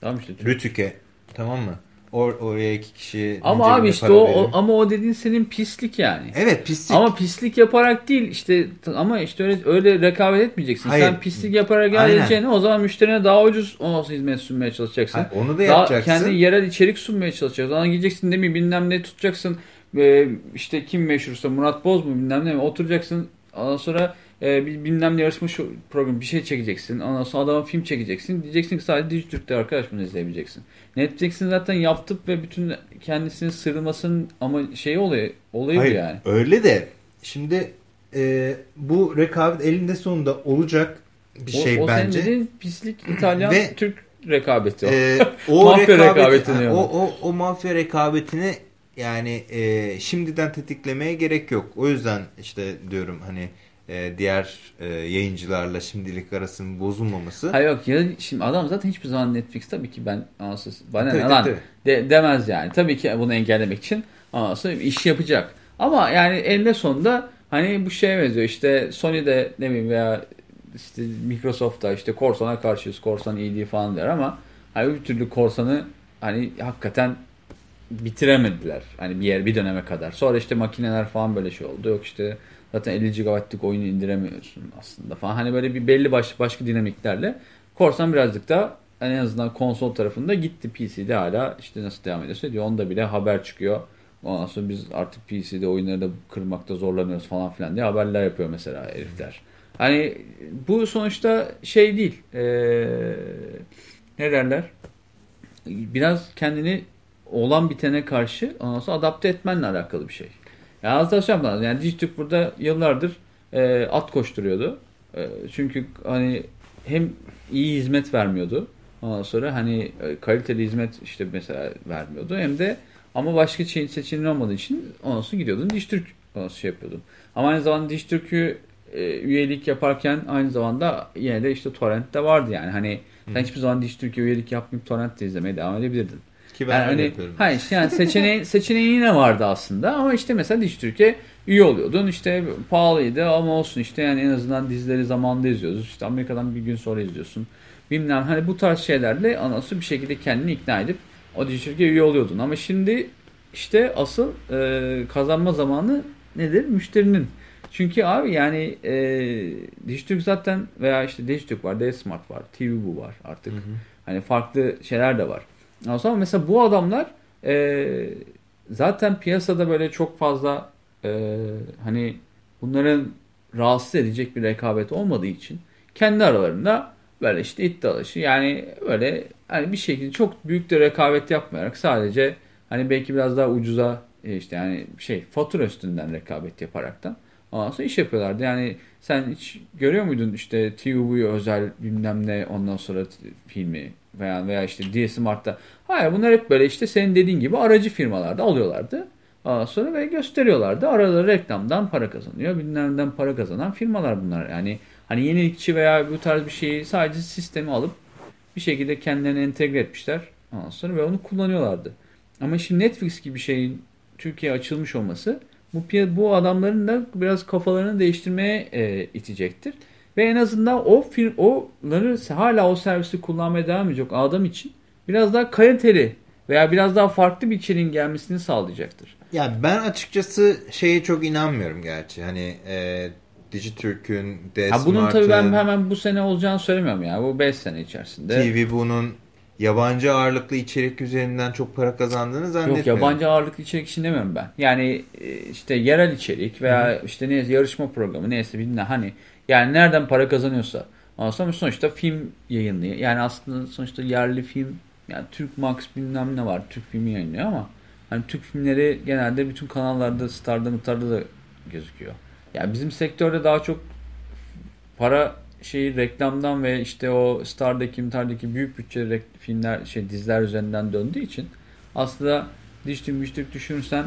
tamam işte, Rütük'e tamam mı? Or, oraya iki kişi Ama abi işte o, o ama o dediğin senin pislik yani. Evet pislik. Ama pislik yaparak değil işte ama işte öyle öyle rekabet etmeyeceksin. Hayır. Sen pislik yaparak geleceğine o zaman müşterine daha ucuz o hizmet sunmaya çalışacaksın. Hayır, onu da daha yapacaksın. Kendi yerel içerik sunmaya çalışacaksın. Ona gideceksin değil mi bilmem ne tutacaksın. Ee, işte kim meşhursa Murat Boz mu bilmem ne mi oturacaksın. Ondan sonra e, bilmem ne yarışma şu program bir şey çekeceksin. Ondan sonra adama film çekeceksin. Diyeceksin ki sadece Dijitürk'te arkadaş bunu izleyebileceksin. Netflix'in zaten yaptıp ve bütün kendisini sırmasının ama şey oluyor, olayı Hayır, yani. Öyle de şimdi e, bu rekabet elinde sonunda olacak bir şey o bence. O senin pislik İtalyan ve, Türk rekabeti o. E, <laughs> o mafya rekabeti, rekabetini. O, o, o mafya rekabetini yani e, şimdiden tetiklemeye gerek yok. O yüzden işte diyorum hani e, diğer e, yayıncılarla şimdilik arasının bozulmaması. Hayır yok ya şimdi adam zaten hiçbir zaman Netflix tabii ki ben anasız bana tabii, ne lan de, demez yani. Tabii ki bunu engellemek için anasız iş yapacak. Ama yani eninde sonunda hani bu şeye benziyor işte Sony'de ne bileyim veya işte Microsoft'ta işte Korsan'a karşıyız. Korsan iyi değil falan der ama hani bir türlü Korsan'ı hani hakikaten bitiremediler. Hani bir yer bir döneme kadar. Sonra işte makineler falan böyle şey oldu. Yok işte zaten 50 GB'lık oyunu indiremiyorsun aslında falan. Hani böyle bir belli başlı başka dinamiklerle Korsan birazcık da en azından konsol tarafında gitti. PC'de hala işte nasıl devam ediyorsa diyor. Onda bile haber çıkıyor. Ondan sonra biz artık PC'de oyunları da kırmakta zorlanıyoruz falan filan diye haberler yapıyor mesela herifler. Hani bu sonuçta şey değil. Ee, ne derler? Biraz kendini olan bitene karşı ondan sonra adapte etmenle alakalı bir şey. Yani az da şey lazım. Yani Dijitürk burada yıllardır e, at koşturuyordu. E, çünkü hani hem iyi hizmet vermiyordu. Ondan sonra hani e, kaliteli hizmet işte mesela vermiyordu. Hem de ama başka şey, seçeneğin olmadığı için ondan sonra gidiyordun Dijitürk ondan sonra şey yapıyordun. Ama aynı zamanda Dijitürk'ü e, üyelik yaparken aynı zamanda yine de işte torrent de vardı yani. Hani Hı. sen hiçbir zaman Dijitürk'e üyelik yapmayıp torrent de izlemeye devam edebilirdin. Ki ben yani hani, yapıyorum. Hayır işte yani seçeneği, <laughs> seçeneği yine vardı aslında ama işte mesela Dijitürk'e üye oluyordun. İşte pahalıydı ama olsun işte yani en azından dizileri zamanında izliyoruz. İşte Amerika'dan bir gün sonra izliyorsun. Bilmem hani bu tarz şeylerle anası bir şekilde kendini ikna edip o Dijitürk'e üye oluyordun. Ama şimdi işte asıl e, kazanma zamanı nedir? Müşterinin. Çünkü abi yani e, Dijitürk zaten veya işte Dijitürk var, D-Smart var, TV bu var artık. Hı hı. Hani farklı şeyler de var. Ama mesela bu adamlar e, zaten piyasada böyle çok fazla e, hani bunların rahatsız edecek bir rekabet olmadığı için kendi aralarında böyle işte iddialışı yani böyle hani bir şekilde çok büyük de rekabet yapmayarak sadece hani belki biraz daha ucuza e, işte yani şey fatura üstünden rekabet yaparaktan ondan sonra iş yapıyorlardı. Yani sen hiç görüyor muydun işte TV'ye özel bilmem ne ondan sonra filmi veya veya işte DS Mart'ta. Hayır bunlar hep böyle işte senin dediğin gibi aracı firmalarda alıyorlardı. Ondan sonra ve gösteriyorlardı. Araları reklamdan para kazanıyor. Bilmemden para kazanan firmalar bunlar. Yani hani yenilikçi veya bu tarz bir şeyi sadece sistemi alıp bir şekilde kendilerine entegre etmişler. Ondan sonra ve onu kullanıyorlardı. Ama şimdi Netflix gibi bir şeyin Türkiye'ye açılmış olması bu bu adamların da biraz kafalarını değiştirmeye e, itecektir. Ve en azından o film onları hala o servisi kullanmaya devam edecek adam için biraz daha kaliteli veya biraz daha farklı bir içeriğin gelmesini sağlayacaktır. Ya ben açıkçası şeye çok inanmıyorum gerçi. Hani e, Dijitürk'ün, DS Bunun tabii ben hemen bu sene olacağını söylemiyorum ya. Bu 5 sene içerisinde. TV bunun yabancı ağırlıklı içerik üzerinden çok para kazandığını zannetmiyorum. Yok yabancı ağırlıklı içerik için demiyorum ben. Yani e, işte yerel içerik veya Hı -hı. işte neyse yarışma programı neyse bilmem hani yani nereden para kazanıyorsa. Ama sonuçta film yayınlıyor. Yani aslında sonuçta yerli film yani Türk Max bilmem ne var. Türk filmi yayınlıyor ama hani Türk filmleri genelde bütün kanallarda Star'da Mıtar'da da gözüküyor. Yani bizim sektörde daha çok para şeyi reklamdan ve işte o Star'daki, Mıtar'daki büyük bütçeli filmler, şey diziler üzerinden döndüğü için aslında dijital müşteri düşünürsen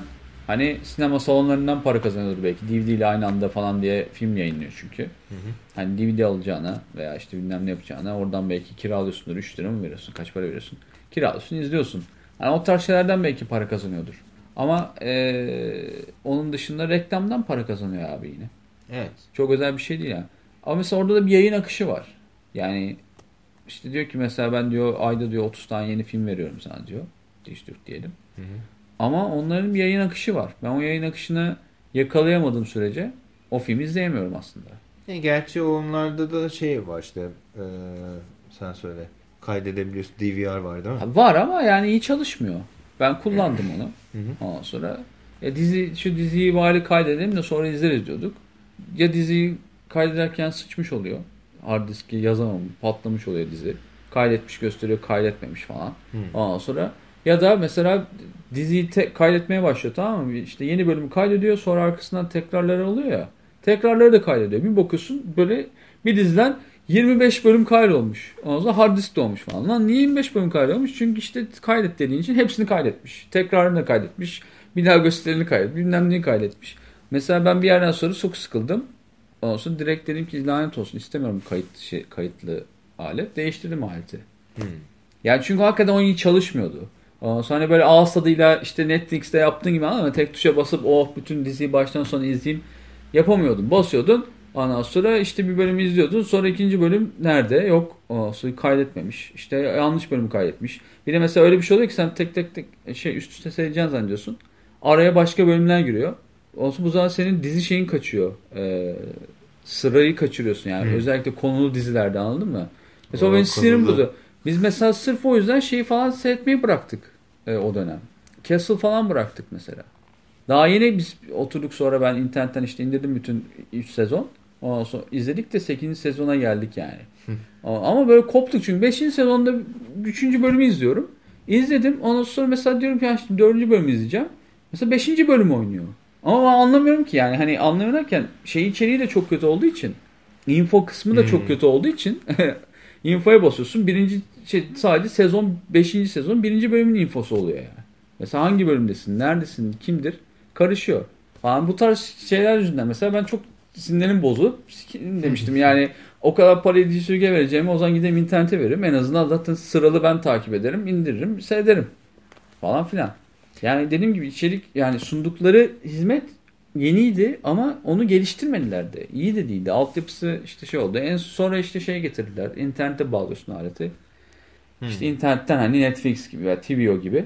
Hani sinema salonlarından para kazanıyordur belki. DVD ile aynı anda falan diye film yayınlıyor çünkü. Hı hı. Hani DVD alacağına veya işte bilmem ne yapacağına oradan belki kiralıyorsundur. 3 lira mı veriyorsun? Kaç para veriyorsun? Kiralıyorsun, izliyorsun. Hani o tarz şeylerden belki para kazanıyordur. Ama ee, onun dışında reklamdan para kazanıyor abi yine. Evet. Çok özel bir şey değil yani. Ama mesela orada da bir yayın akışı var. Yani işte diyor ki mesela ben diyor ayda diyor 30 tane yeni film veriyorum sana diyor. diş Türk diyelim. Hı hı. Ama onların bir yayın akışı var. Ben o yayın akışını yakalayamadığım sürece o filmi izleyemiyorum aslında. E, gerçi onlarda da şey var işte e, sen söyle kaydedebiliyorsun DVR var değil mi? Ha, Var ama yani iyi çalışmıyor. Ben kullandım onu. Ondan sonra ya dizi şu diziyi bari kaydedelim de sonra izleriz diyorduk. Ya diziyi kaydederken sıçmış oluyor. Hard diski yazamam. Patlamış oluyor dizi. Kaydetmiş gösteriyor, kaydetmemiş falan. Hı. Ondan sonra ya da mesela diziyi kaydetmeye başlıyor tamam mı? İşte yeni bölümü kaydediyor sonra arkasından tekrarları oluyor ya. Tekrarları da kaydediyor. Bir bakıyorsun böyle bir diziden 25 bölüm kaydolmuş. Ondan sonra hard disk de olmuş falan. Lan niye 25 bölüm kaydolmuş? Çünkü işte kaydet dediğin için hepsini kaydetmiş. Tekrarını da kaydetmiş. Bir daha gösterini kaydetmiş. Bilmem neyi kaydetmiş. Mesela ben bir yerden sonra çok sıkıldım. Ondan sonra direkt dedim ki lanet olsun istemiyorum kayıt şey, kayıtlı alet. Değiştirdim aleti. Hı. Yani çünkü hakikaten o iyi çalışmıyordu. Ondan sonra hani böyle ağız tadıyla işte Netflix'te yaptığın gibi ama tek tuşa basıp oh bütün diziyi baştan sona izleyeyim yapamıyordun. Basıyordun. Ondan sonra işte bir bölümü izliyordun. Sonra ikinci bölüm nerede? Yok. Ondan sonra kaydetmemiş. İşte yanlış bölümü kaydetmiş. Bir de mesela öyle bir şey oluyor ki sen tek tek tek şey üst üste seyredeceksin zannediyorsun. Araya başka bölümler giriyor. Olsun bu zaman senin dizi şeyin kaçıyor. Ee, sırayı kaçırıyorsun yani. Hı. Özellikle konulu dizilerde anladın mı? Mesela o O benim sinirim bozuyor. Biz mesela sırf o yüzden şeyi falan seyretmeyi bıraktık e, o dönem. Castle falan bıraktık mesela. Daha yeni biz oturduk sonra ben internetten işte indirdim bütün 3 sezon. Ondan sonra izledik de 8. sezona geldik yani. ama böyle koptuk çünkü 5. sezonda 3. bölümü izliyorum. İzledim. Ondan sonra mesela diyorum ki işte 4. bölümü izleyeceğim. Mesela 5. bölüm oynuyor. Ama ben anlamıyorum ki yani hani anlamıyorum derken şey içeriği de çok kötü olduğu için info kısmı da Hmm. çok kötü olduğu için <laughs> infoya basıyorsun. Birinci şey, sadece sezon 5. sezon birinci bölümün infosu oluyor yani. Mesela hangi bölümdesin, neredesin, kimdir karışıyor. Falan bu tarz şeyler yüzünden mesela ben çok sinirlerim bozulup demiştim. Yani o kadar parayı distribüye vereceğimi o zaman gideyim internete veririm. En azından zaten sıralı ben takip ederim, indiririm, seyrederim falan filan. Yani dediğim gibi içerik yani sundukları hizmet yeniydi ama onu geliştirmediler de. İyi de değildi. Altyapısı işte şey oldu. En sonra işte şey getirdiler. İnternete bağlıyorsun aleti. Hı. İşte internetten hani Netflix gibi veya TVO gibi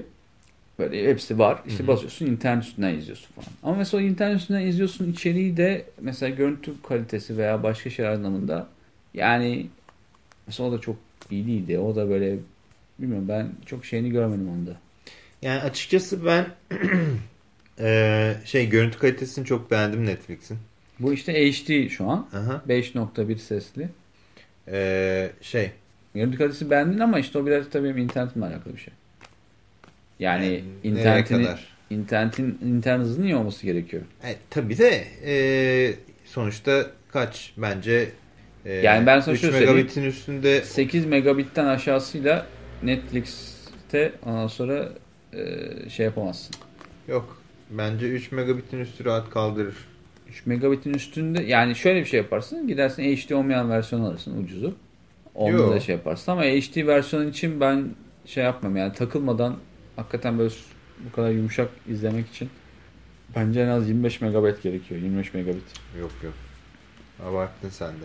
böyle hepsi var. İşte hı. basıyorsun internet üstünden izliyorsun falan. Ama mesela internet üstünden izliyorsun içeriği de mesela görüntü kalitesi veya başka şeyler anlamında yani mesela o da çok iyi değildi. O da böyle bilmiyorum ben çok şeyini görmedim onda. Yani açıkçası ben <clears throat> e, şey görüntü kalitesini çok beğendim Netflix'in. Bu işte HD şu an. Aha. 5.1 sesli. E, şey Görüntü kalitesi beğendin ama işte o biraz tabii benim internetimle alakalı bir şey. Yani nereye internetini, internetin internet hızının iyi olması gerekiyor. E, tabii de e, sonuçta kaç bence e, Yani ben sana 3 şöyle söyleyeyim. megabitin üstünde 8 megabitten aşağısıyla Netflix'te ondan sonra e, şey yapamazsın. yok. Bence 3 megabitin üstü rahat kaldırır. 3 megabitin üstünde yani şöyle bir şey yaparsın. Gidersin HD olmayan versiyon alırsın ucuzu. Onda Yo. da şey yaparsın ama HD versiyon için ben şey yapmam yani takılmadan hakikaten böyle bu kadar yumuşak izlemek için bence en az 25 megabit gerekiyor. 25 megabit. Yok yok. Abarttın sen de.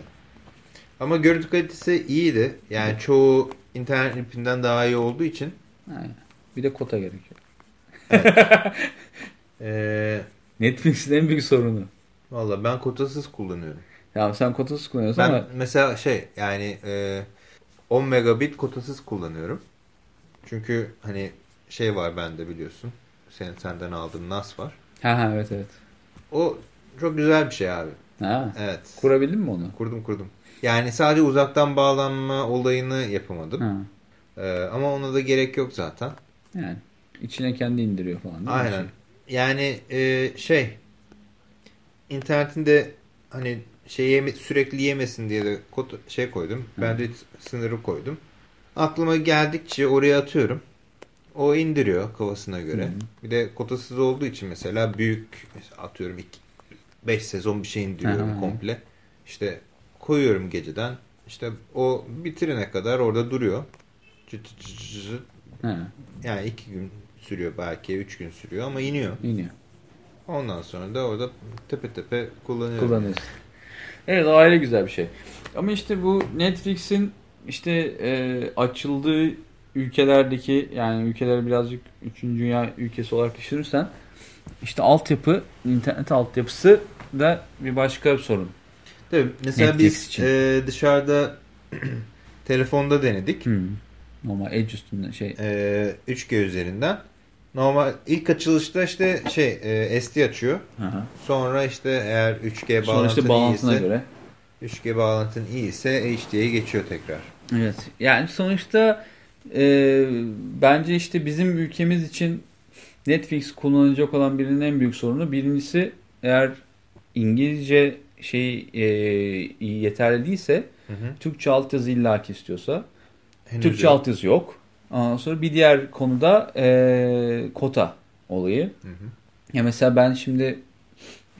Ama görüntü kalitesi iyiydi. Yani çoğu internet ipinden daha iyi olduğu için Aynen. Bir de kota gerekiyor. <laughs> e, Netflix'in en büyük sorunu. valla ben kotasız kullanıyorum. Ya sen kotasız kullanıyorsun Ben ama mesela şey yani e, 10 megabit kotasız kullanıyorum. Çünkü hani şey var bende biliyorsun. Senin senden aldığın NAS var. ha ha evet evet. O çok güzel bir şey abi. Ha. Evet. Kurabildin mi onu? Kurdum kurdum. Yani sadece uzaktan bağlanma olayını yapamadım. Ha. Ee, ama ona da gerek yok zaten. Yani içine kendi indiriyor falan. Aynen. Yani e, şey internetinde hani şey yeme, sürekli yemesin diye de kod, şey koydum. Hı. Bandwidth sınırı koydum. Aklıma geldikçe oraya atıyorum. O indiriyor kafasına göre. Hı. Bir de kotasız olduğu için mesela büyük mesela atıyorum 5 sezon bir şey indiriyorum Hı. komple. İşte koyuyorum geceden. İşte o bitirene kadar orada duruyor. Çıt çıt çıt. Ha, Yani iki gün sürüyor belki, üç gün sürüyor ama iniyor. iniyor. Ondan sonra da orada tepe tepe kullanıyorum. Kullanıyorsun. Evet ayrı güzel bir şey. Ama işte bu Netflix'in işte e, açıldığı ülkelerdeki yani ülkeleri birazcık 3. dünya ülkesi olarak düşünürsen işte altyapı, internet altyapısı da bir başka bir sorun. Tabii mesela Netflix biz için. e, dışarıda <clears throat> telefonda denedik. Hmm. Normal Edge üstünde şey. E, 3G üzerinden. Normal ilk açılışta işte şey e, SD açıyor. Aha. Sonra işte eğer 3G Sonra bağlantın işte bağlantına iyiyse göre. 3G bağlantın iyiyse HD'ye geçiyor tekrar. Evet. Yani sonuçta e, bence işte bizim ülkemiz için Netflix kullanacak olan birinin en büyük sorunu birincisi eğer İngilizce şey e, yeterli değilse Hı hı. Türkçe altyazı illaki istiyorsa Henüz Türkçe yok. altyazı yok. Ondan sonra bir diğer konuda e, kota olayı. Hı hı. Ya mesela ben şimdi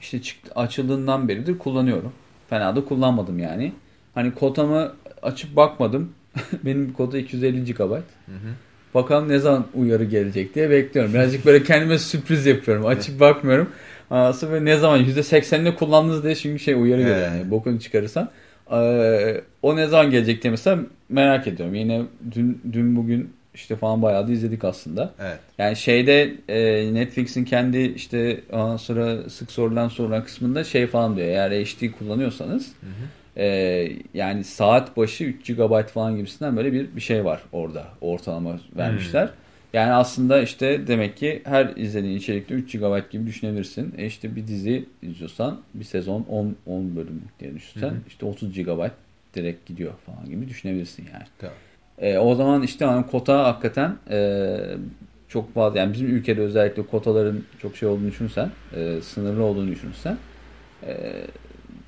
işte çıktı, açıldığından beridir kullanıyorum. Fena da kullanmadım yani. Hani kotamı açıp bakmadım. <laughs> Benim kota 250 GB. Hı hı. Bakalım ne zaman uyarı gelecek diye bekliyorum. Birazcık böyle kendime sürpriz yapıyorum. Açıp bakmıyorum. Sonra böyle ne zaman %80'ini kullandınız diye çünkü şey uyarı geliyor. Yani bokunu çıkarırsan. Ee, o ne zaman gelecek diye mesela merak ediyorum. Yine dün, dün bugün işte falan bayağı da izledik aslında. Evet. Yani şeyde e, Netflix'in kendi işte ondan sonra sık sorulan sorulan kısmında şey falan diyor. Eğer HD kullanıyorsanız Hı hı. e, yani saat başı 3 GB falan gibisinden böyle bir, bir şey var orada. Ortalama vermişler. Yani aslında işte demek ki her izlediğin içerikte 3 GB gibi düşünebilirsin. E işte bir dizi izliyorsan bir sezon 10, 10 bölüm diye düşünsen Hı hı. işte 30 GB direkt gidiyor falan gibi düşünebilirsin yani. Tamam. E, o zaman işte hani kota hakikaten e, çok fazla yani bizim ülkede özellikle kotaların çok şey olduğunu düşünsen e, sınırlı olduğunu düşünsen e,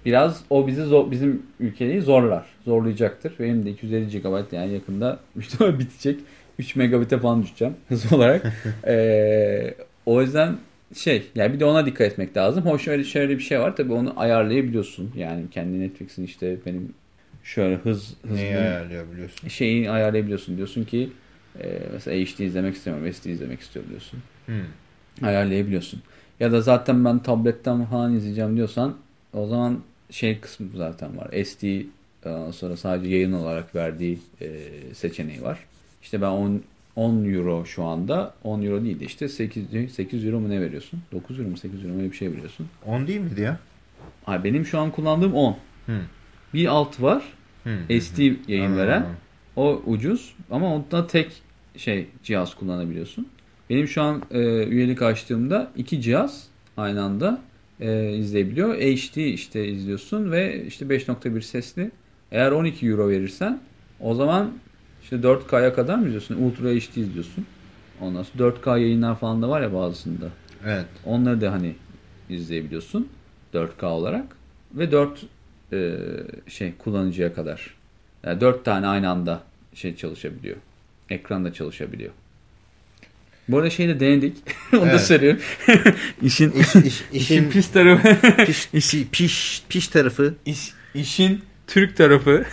biraz o bizi zor, bizim ülkeyi zorlar. Zorlayacaktır. Benim de 250 GB yani yakında <laughs> muhtemelen bitecek. 3 megabit'e falan düşeceğim <laughs> hız olarak. e, o yüzden şey yani bir de ona dikkat etmek lazım. Hoş şöyle şöyle bir şey var. Tabii onu ayarlayabiliyorsun. Yani kendi Netflix'in işte benim şöyle hız Neyi hızlı ayarlıyor biliyorsun? şeyi ayarlayabiliyorsun. Diyorsun ki e, mesela HD izlemek istemiyorum, SD izlemek istiyorum diyorsun. Hı. Ayarlayabiliyorsun. Ya da zaten ben tabletten falan izleyeceğim diyorsan o zaman şey kısmı zaten var. SD ondan sonra sadece yayın olarak verdiği e, seçeneği var. İşte ben 10 10 euro şu anda 10 euro değil de işte 8, 8 euro mu ne veriyorsun? 9 euro mu 8 euro mu öyle bir şey veriyorsun. 10 değil miydi ya? Hayır, benim şu an kullandığım 10. Hı. Bir alt var. SD yayın veren. O ucuz ama onda tek şey cihaz kullanabiliyorsun. Benim şu an e, üyelik açtığımda iki cihaz aynı anda e, izleyebiliyor. HD işte izliyorsun ve işte 5.1 sesli. Eğer 12 euro verirsen o zaman işte 4K'ya kadar mı izliyorsun? Ultra HD izliyorsun. Ondan sonra 4K yayınlar falan da var ya bazısında. Evet. Onları da hani izleyebiliyorsun 4K olarak ve 4 e, şey kullanıcıya kadar. Yani 4 tane aynı anda şey çalışabiliyor. Ekranda çalışabiliyor. Bu arada şeyi de denedik. <laughs> Onu da Evet. söylüyorum. <laughs> işin, İş, iş, <laughs> işin işin pis tarafı. piş, piş, piş, piş tarafı. iş, işin Türk tarafı.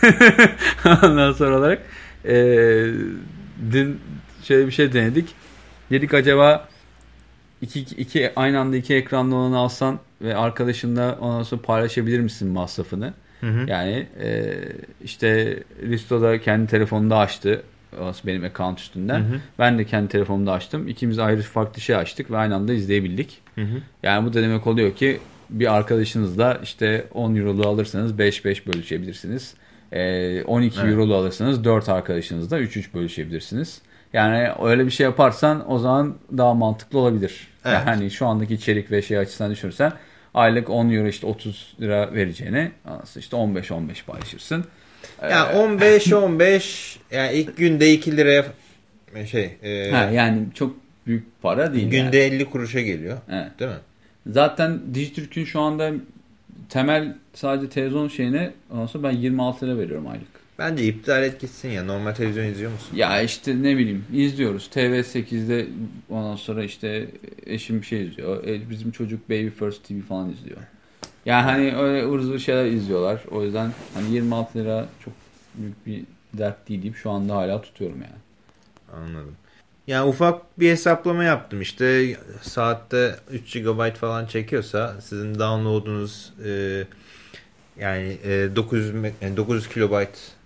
Ondan sonra olarak e, dün şöyle bir şey denedik. Dedik acaba iki, iki aynı anda iki ekranlı olanı alsan ve arkadaşınla ondan sonra paylaşabilir misin masrafını? Hı hı. Yani e, işte Risto da kendi telefonunda açtı. Benim account üstünden. Hı hı. Ben de kendi telefonumda açtım. İkimiz ayrı farklı şey açtık ve aynı anda izleyebildik. Hı hı. Yani bu da demek oluyor ki bir arkadaşınızla işte 10 eurolu alırsanız 5-5 bölüşebilirsiniz. Ee, 12 Evet. eurolu alırsanız 4 arkadaşınızla 3-3 bölüşebilirsiniz. Yani öyle bir şey yaparsan o zaman daha mantıklı olabilir. Evet. Yani şu andaki içerik ve şey açısından düşünürsen aylık 10 euro işte 30 lira vereceğine işte 15-15 paylaşırsın. Yani 15 15 yani ilk günde 2 liraya şey e, Ha, yani çok büyük para değil. günde yani. 50 kuruşa geliyor. Evet. Değil mi? Zaten Dijitürk'ün şu anda temel sadece televizyon şeyine ondan sonra ben 26 lira veriyorum aylık. Bence iptal et gitsin ya. Normal televizyon izliyor musun? Ya işte ne bileyim izliyoruz. TV8'de ondan sonra işte eşim bir şey izliyor. E, Bizim çocuk Baby First TV falan izliyor. Yani hani öyle zıvır şeyler izliyorlar. O yüzden hani 26 lira çok büyük bir dert değil deyip şu anda hala tutuyorum yani. Anladım. Yani ufak bir hesaplama yaptım işte saatte 3 GB falan çekiyorsa sizin download'unuz e, yani e, 900 me- yani 900 kilobayt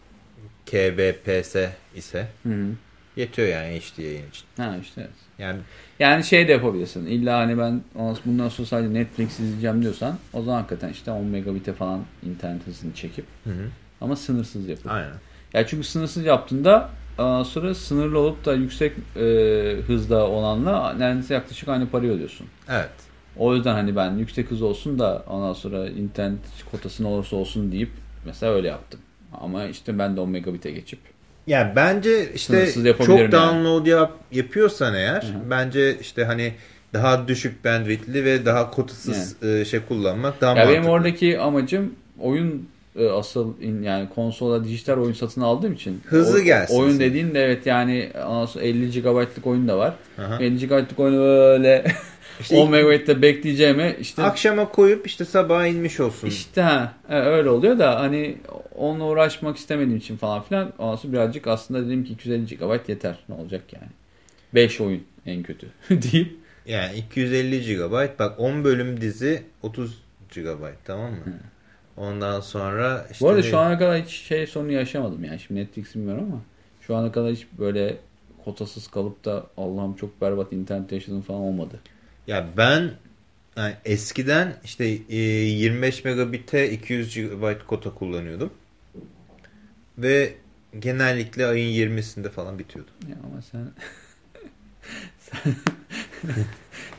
kbps ise Hı hı. Yetiyor yani HD yayın için. Ha işte evet. Yani Yani şey de yapabilirsin. İlla hani ben bundan sonra sadece Netflix izleyeceğim diyorsan o zaman hakikaten işte 10 megabit'e falan internet hızını çekip hı hı. ama sınırsız yapın. aynen. Ya çünkü sınırsız yaptığında ondan sonra sınırlı olup da yüksek e, hızda olanla neredeyse yaklaşık aynı parayı ödüyorsun. Evet. O yüzden hani ben yüksek hız olsun da ondan sonra internet kotası ne olursa olsun deyip mesela öyle yaptım. Ama işte ben de 10 megabit'e geçip Yani bence işte çok yani. download yap, yapıyorsan eğer Hı hı. bence işte hani daha düşük bandwidth'li ve daha kotasız e, şey kullanmak daha ya mantıklı. benim oradaki amacım oyun e, asıl yani konsola dijital oyun satın aldığım için Hızlı o- gelsin. Oyun dediğin de evet yani ondan sonra 50 GB'lık oyun da var. Aha. 50 GB'lık oyunu böyle İşte 10 MB'de bekleyeceğime işte Akşama koyup işte sabaha inmiş olsun. İşte ha, e, öyle oluyor da hani onunla uğraşmak istemediğim için falan filan ondan sonra birazcık aslında dedim ki 250 GB yeter ne olacak yani. 5 oyun en kötü <laughs> deyip Yani 250 GB bak 10 bölüm dizi 30 GB tamam mı? Ondan sonra işte bu arada şu ana kadar hiç şey sorunu yaşamadım yani şimdi Netflix bilmiyorum ama şu ana kadar hiç böyle kotasız kalıp da Allah'ım çok berbat internet yaşadım falan olmadı. Ya ben yani eskiden işte e, 25 megabit'e 200 GB kota kullanıyordum. Ve genellikle ayın 20'sinde falan bitiyordu. Ya ama sen <laughs> sen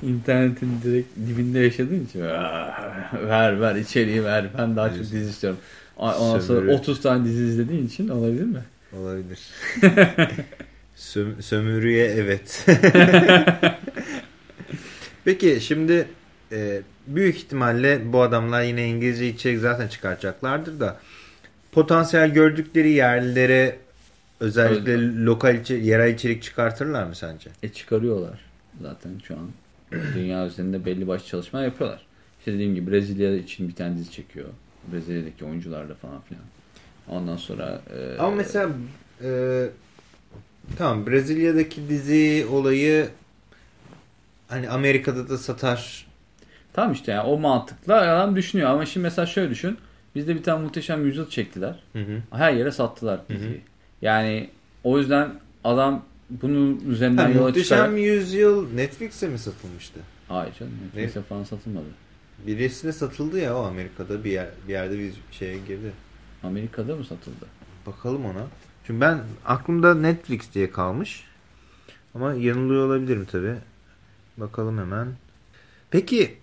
<laughs> internetin direkt dibinde yaşadığın için "Ah, ver ver içeriği ver ben daha çok Dizi. istiyorum. Ondan sonra Sömürü. 30 tane dizi izlediğin için olabilir mi? Olabilir. <laughs> Söm- sömürüye evet. Peki şimdi e, büyük ihtimalle bu adamlar yine İngilizce içerik zaten çıkartacaklardır da potansiyel gördükleri yerlere özellikle lokal içe- yerel içerik çıkartırlar mı sence? E çıkarıyorlar zaten şu an. <clears throat> Dünya üzerinde belli başlı çalışma yapıyorlar. İşte dediğim gibi Brezilya için bir tane dizi çekiyor. Brezilya'daki oyuncularla falan filan. Ondan sonra e, Ama mesela e, tamam Brezilya'daki dizi olayı hani Amerika'da da satar. Tamam işte yani o mantıkla adam düşünüyor ama şimdi mesela şöyle düşün. Bizde bir tane muhteşem yüzyıl çektiler. Hı hı. Her yere sattılar Hı hı. diziyi. Yani o yüzden adam bunun üzerinden Ha, yola Muhteşem çıkarak... Yüzyıl Netflix'e mi satılmıştı? Hayır canım. Netflix'e falan satılmadı. Birisine satıldı ya o Amerika'da bir, yer, bir yerde bir şeye girdi. Amerika'da mı satıldı? Bakalım ona. Çünkü ben aklımda Netflix diye kalmış. Ama yanılıyor olabilirim tabi. Bakalım hemen. Peki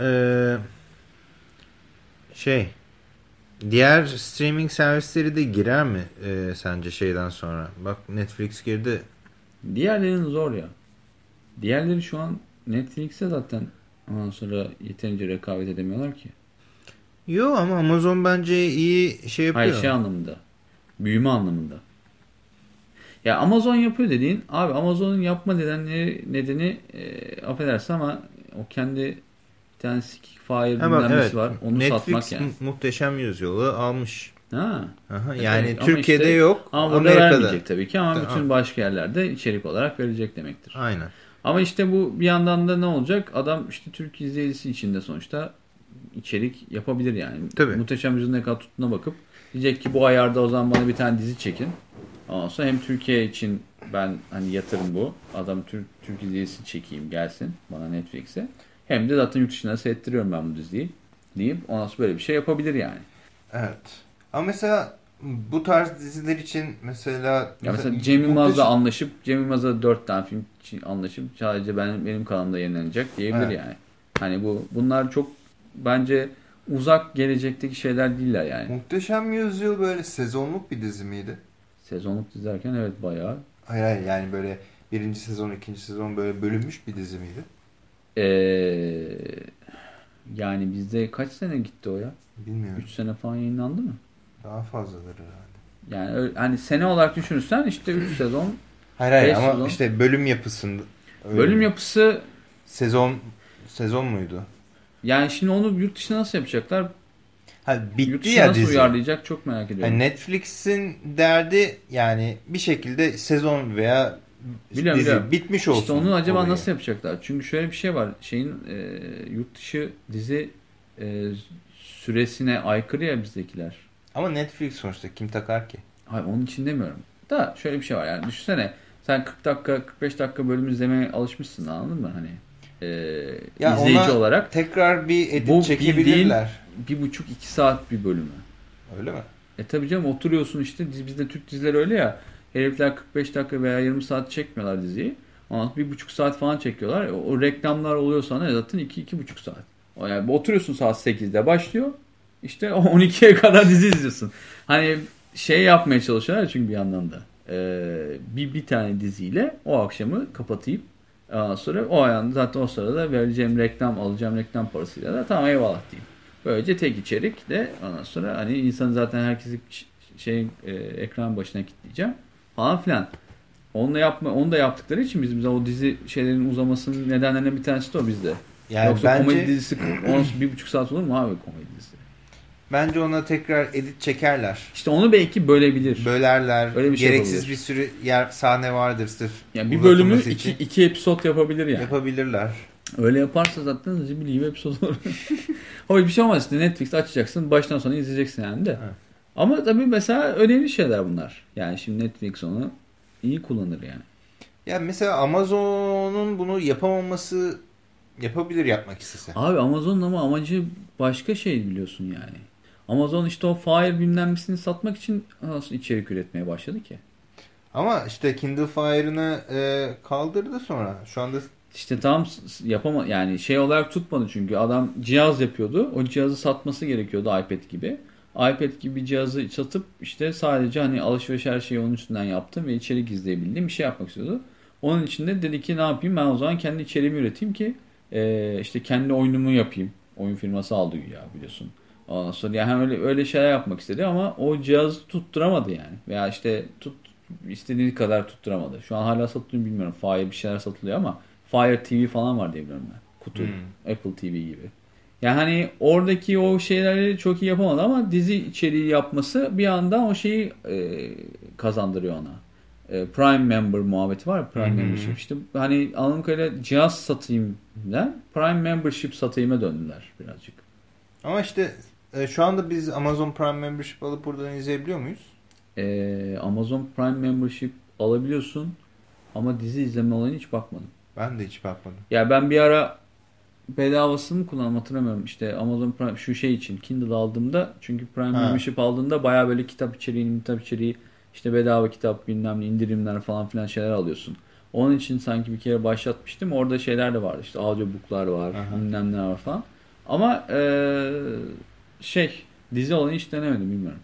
eee, şey diğer streaming servisleri de girer mi eee, sence şeyden sonra? Bak Netflix girdi. Diğerlerinin zor ya. Diğerleri şu an Netflix'e zaten ondan sonra yeterince rekabet edemiyorlar ki. Yo ama Amazon bence iyi şey yapıyor. Hayır şey anlamında. Büyüme anlamında. Ya Amazon yapıyor dediğin abi Amazon'un yapma nedenleri nedeni e, affedersin ama o kendi bir tane sikik fire bilmem evet, var. Onu Netflix satmak yani. mu- muhteşem yüzyılı almış. Ha. Aha, Evet, yani ama Türkiye'de işte- yok. Ama Amerika'da. vermeyecek tabii ki ama Tamam. bütün başka yerlerde içerik olarak verecek demektir. Aynen. Ama işte bu bir yandan da ne olacak? Adam işte Türk izleyicisi içinde sonuçta içerik yapabilir yani. Tabii. Muhteşem Yüzyıl'ın ne kadar tuttuğuna bakıp diyecek ki bu ayarda o zaman bana bir tane dizi çekin. Ondan sonra hem Türkiye için ben hani yatırım bu. Adam Türk, Türk izleyicisi çekeyim gelsin bana Netflix'e. Hem de zaten yurt dışına seyrettiriyorum ben bu diziyi. Deyip ondan sonra böyle bir şey yapabilir yani. Evet. Ama mesela bu tarz diziler için mesela Ya mesela Cem Yılmaz'la anlaşıp Cem Yılmaz'a dört tane film için anlaşıp sadece ben, benim kanalımda yayınlanacak diyebilir Evet. yani. Hani bu bunlar çok bence uzak gelecekteki şeyler değiller yani. Muhteşem Yüzyıl böyle sezonluk bir dizi miydi? Sezonluk dizerken evet bayağı. Hayır hayır yani böyle birinci sezon ikinci sezon böyle bölünmüş bir dizi miydi? Ee, yani bizde kaç sene gitti o ya? Bilmiyorum. 3 sene falan yayınlandı mı? Daha fazladır herhalde. Yani öyle, hani sene olarak düşünürsen işte 3 sezon. Hayır hayır ama sezon. işte bölüm yapısında. Bölüm mi? yapısı Sezon sezon muydu? yani şimdi onu yurt dışına nasıl yapacaklar? Ha Yurt bitti dışına ya nasıl dizi. uyarlayacak çok merak ediyorum. Yani Netflix'in derdi yani bir şekilde sezon veya Biliyorum, dizi biliyorum. bitmiş olsun. İşte onu acaba olayı. nasıl yapacaklar? Çünkü şöyle bir şey var. Şeyin e, yurt dışı dizi e, süresine aykırı ya bizdekiler. Ama Netflix sonuçta kim takar ki? Hayır onun için demiyorum. Da şöyle bir şey var yani düşünsene Sen 40 dakika 45 dakika bölüm izlemeye alışmışsın anladın mı? Hani e, Ya izleyici olarak Tekrar bir edit Bu çekebilirler. bir buçuk iki saat bir bölümü. Öyle mi? E tabii canım oturuyorsun işte bizde Türk dizileri öyle ya. Herifler 45 dakika veya 20 saat çekmiyorlar diziyi. Ama bir buçuk saat falan çekiyorlar. O, o reklamlar oluyor sana zaten iki iki buçuk saat. Yani oturuyorsun saat 8'de başlıyor. İşte <laughs> 12'ye kadar dizi izliyorsun. Hani şey yapmaya çalışıyorlar çünkü bir yandan da. Ee, bir, bir tane diziyle o akşamı kapatayım. Ondan sonra o ayağında zaten o sırada vereceğim reklam alacağım reklam parasıyla da tamam eyvallah diyeyim. Böylece tek içerik de ondan sonra hani insan zaten herkesi şey e, ekran başına kilitleyeceğim falan filan. Onu da yapma onu da yaptıkları için bizim o dizi şeylerin uzamasının nedenlerinden bir tanesi de o bizde. Yani Yoksa komedi bence dizisi on, bir buçuk saat olur mu abi komedi dizisi? Bence ona tekrar edit çekerler. İşte onu belki bölebilir. Bölerler. Öyle bir şey Gereksiz yapabilir. bir sürü yer sahne vardır sırf. yani bir bölümü uzatılması iki, için. iki episod yapabilir yani. yapabilirler. Öyle yaparsa zaten zibili gibi episod olur. <laughs> Ama bir şey olmaz işte Netflix açacaksın baştan sona izleyeceksin yani de. Evet. Ama tabii mesela önemli şeyler bunlar. Yani şimdi Netflix onu iyi kullanır yani. Ya mesela Amazon'un bunu yapamaması yapabilir yapmak istese. Abi Amazon'un ama amacı başka şey biliyorsun yani. Amazon işte o Fire bilmem nesini satmak için nasıl içerik üretmeye başladı ki? Ama işte Kindle Fire'ını e, kaldırdı sonra. Şu anda İşte tam yapama yani şey olarak tutmadı çünkü adam cihaz yapıyordu. O cihazı satması gerekiyordu iPad gibi. iPad gibi bir cihazı satıp işte sadece hani alışveriş her şeyi onun üstünden yaptım ve içerik izleyebildiğim bir şey yapmak istiyordu. Onun için de dedi ki ne yapayım ben o zaman kendi içeriğimi üreteyim ki e, işte kendi oyunumu yapayım. Oyun firması aldı ya biliyorsun. Ondan sonra yani öyle öyle şeyler yapmak istedi ama o cihazı tutturamadı yani. Veya işte tut istediği kadar tutturamadı. Şu an hala satılıyor bilmiyorum. Fire bir şeyler satılıyor ama Fire TV falan var diye biliyorum ben. Kutu. Hmm. Apple TV gibi. Yani hani oradaki o şeyleri çok iyi yapamadı ama dizi içeriği yapması bir anda o şeyi e, kazandırıyor ona. E, Prime Member muhabbeti var ya, Prime hı. Membership. İşte hani anladığım kadarıyla cihaz satayımdan Prime Membership satayıma döndüler birazcık. ama işte e, şu anda biz Amazon Prime Membership alıp buradan izleyebiliyor muyuz? E, Amazon Prime Membership alabiliyorsun ama dizi izleme olayına hiç bakmadım. Ben de hiç bakmadım. Ya ben bir ara bedavasını mı kullandım hatırlamıyorum. İşte Amazon Prime şu şey için Kindle aldığımda çünkü Prime Ha. Membership aldığında baya böyle kitap içeriği, kitap içeriği işte bedava kitap bilmem ne indirimler falan filan şeyler alıyorsun. Onun için sanki bir kere başlatmıştım. Orada şeyler de vardı. İşte audiobooklar var, bilmem var falan. Ama eee, şey dizi olayını hiç denemedim bilmiyorum.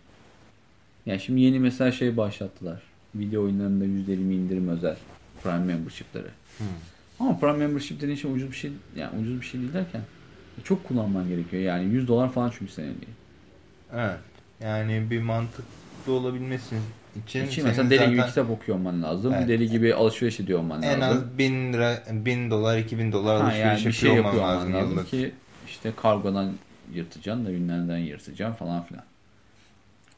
Yani şimdi yeni mesela şey başlattılar. Video oyunlarında %20 indirim özel Prime Membership'ları. Hmm. Ama Prime Membership dediğin şey ucuz bir şey yani ucuz bir şey değil derken çok kullanman gerekiyor. Yani 100 dolar falan çünkü seneliği. Evet. Yani bir mantıklı olabilmesi için İçin mesela deli gibi zaten kitap okuyor olman lazım. Evet. Deli gibi alışveriş ediyor olman en lazım. az 1000 lira 1000 dolar 2000 dolar Ha, alışveriş yani bir yapıyor şey olman yapıyor olman lazım lazım ki işte kargodan yırtacaksın da ünlenden yırtacaksın falan filan.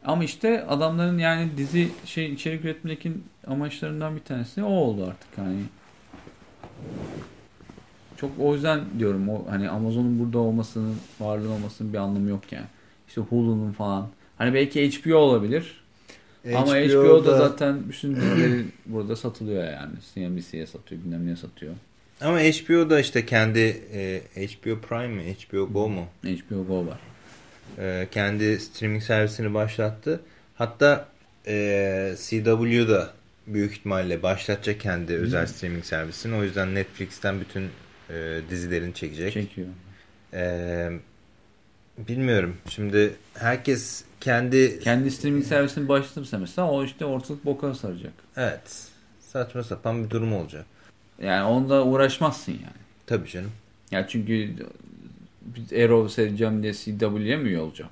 Ama işte adamların yani dizi şey içerik üretmedeki amaçlarından bir tanesi o oldu artık hani. Çok o yüzden diyorum o hani Amazon'un burada olmasının, varlığı olmasının bir anlamı yok yani. İşte Hulu'nun falan. Hani belki HBO olabilir. Ama HBO'da zaten bütün dizileri burada satılıyor yani. CNBC'ye satıyor, bilmem ne satıyor. Ama HBO da işte kendi e, HBO Prime mi, HBO Go mu? HBO Go var. E, kendi streaming servisini başlattı. Hatta e, CW da büyük ihtimalle başlatacak kendi özel streaming servisini. O yüzden Netflix'ten bütün e, dizilerini çekecek. Çekiyor. E, bilmiyorum. Şimdi herkes kendi Kendi streaming servisini başlatırsa mesela o işte ortalık boka saracak. evet saçma sapan bir durum olacak. Yani onda uğraşmazsın yani. Tabii canım. Ya çünkü Arrow seyredeceğim diye CW'ye mi olacağım?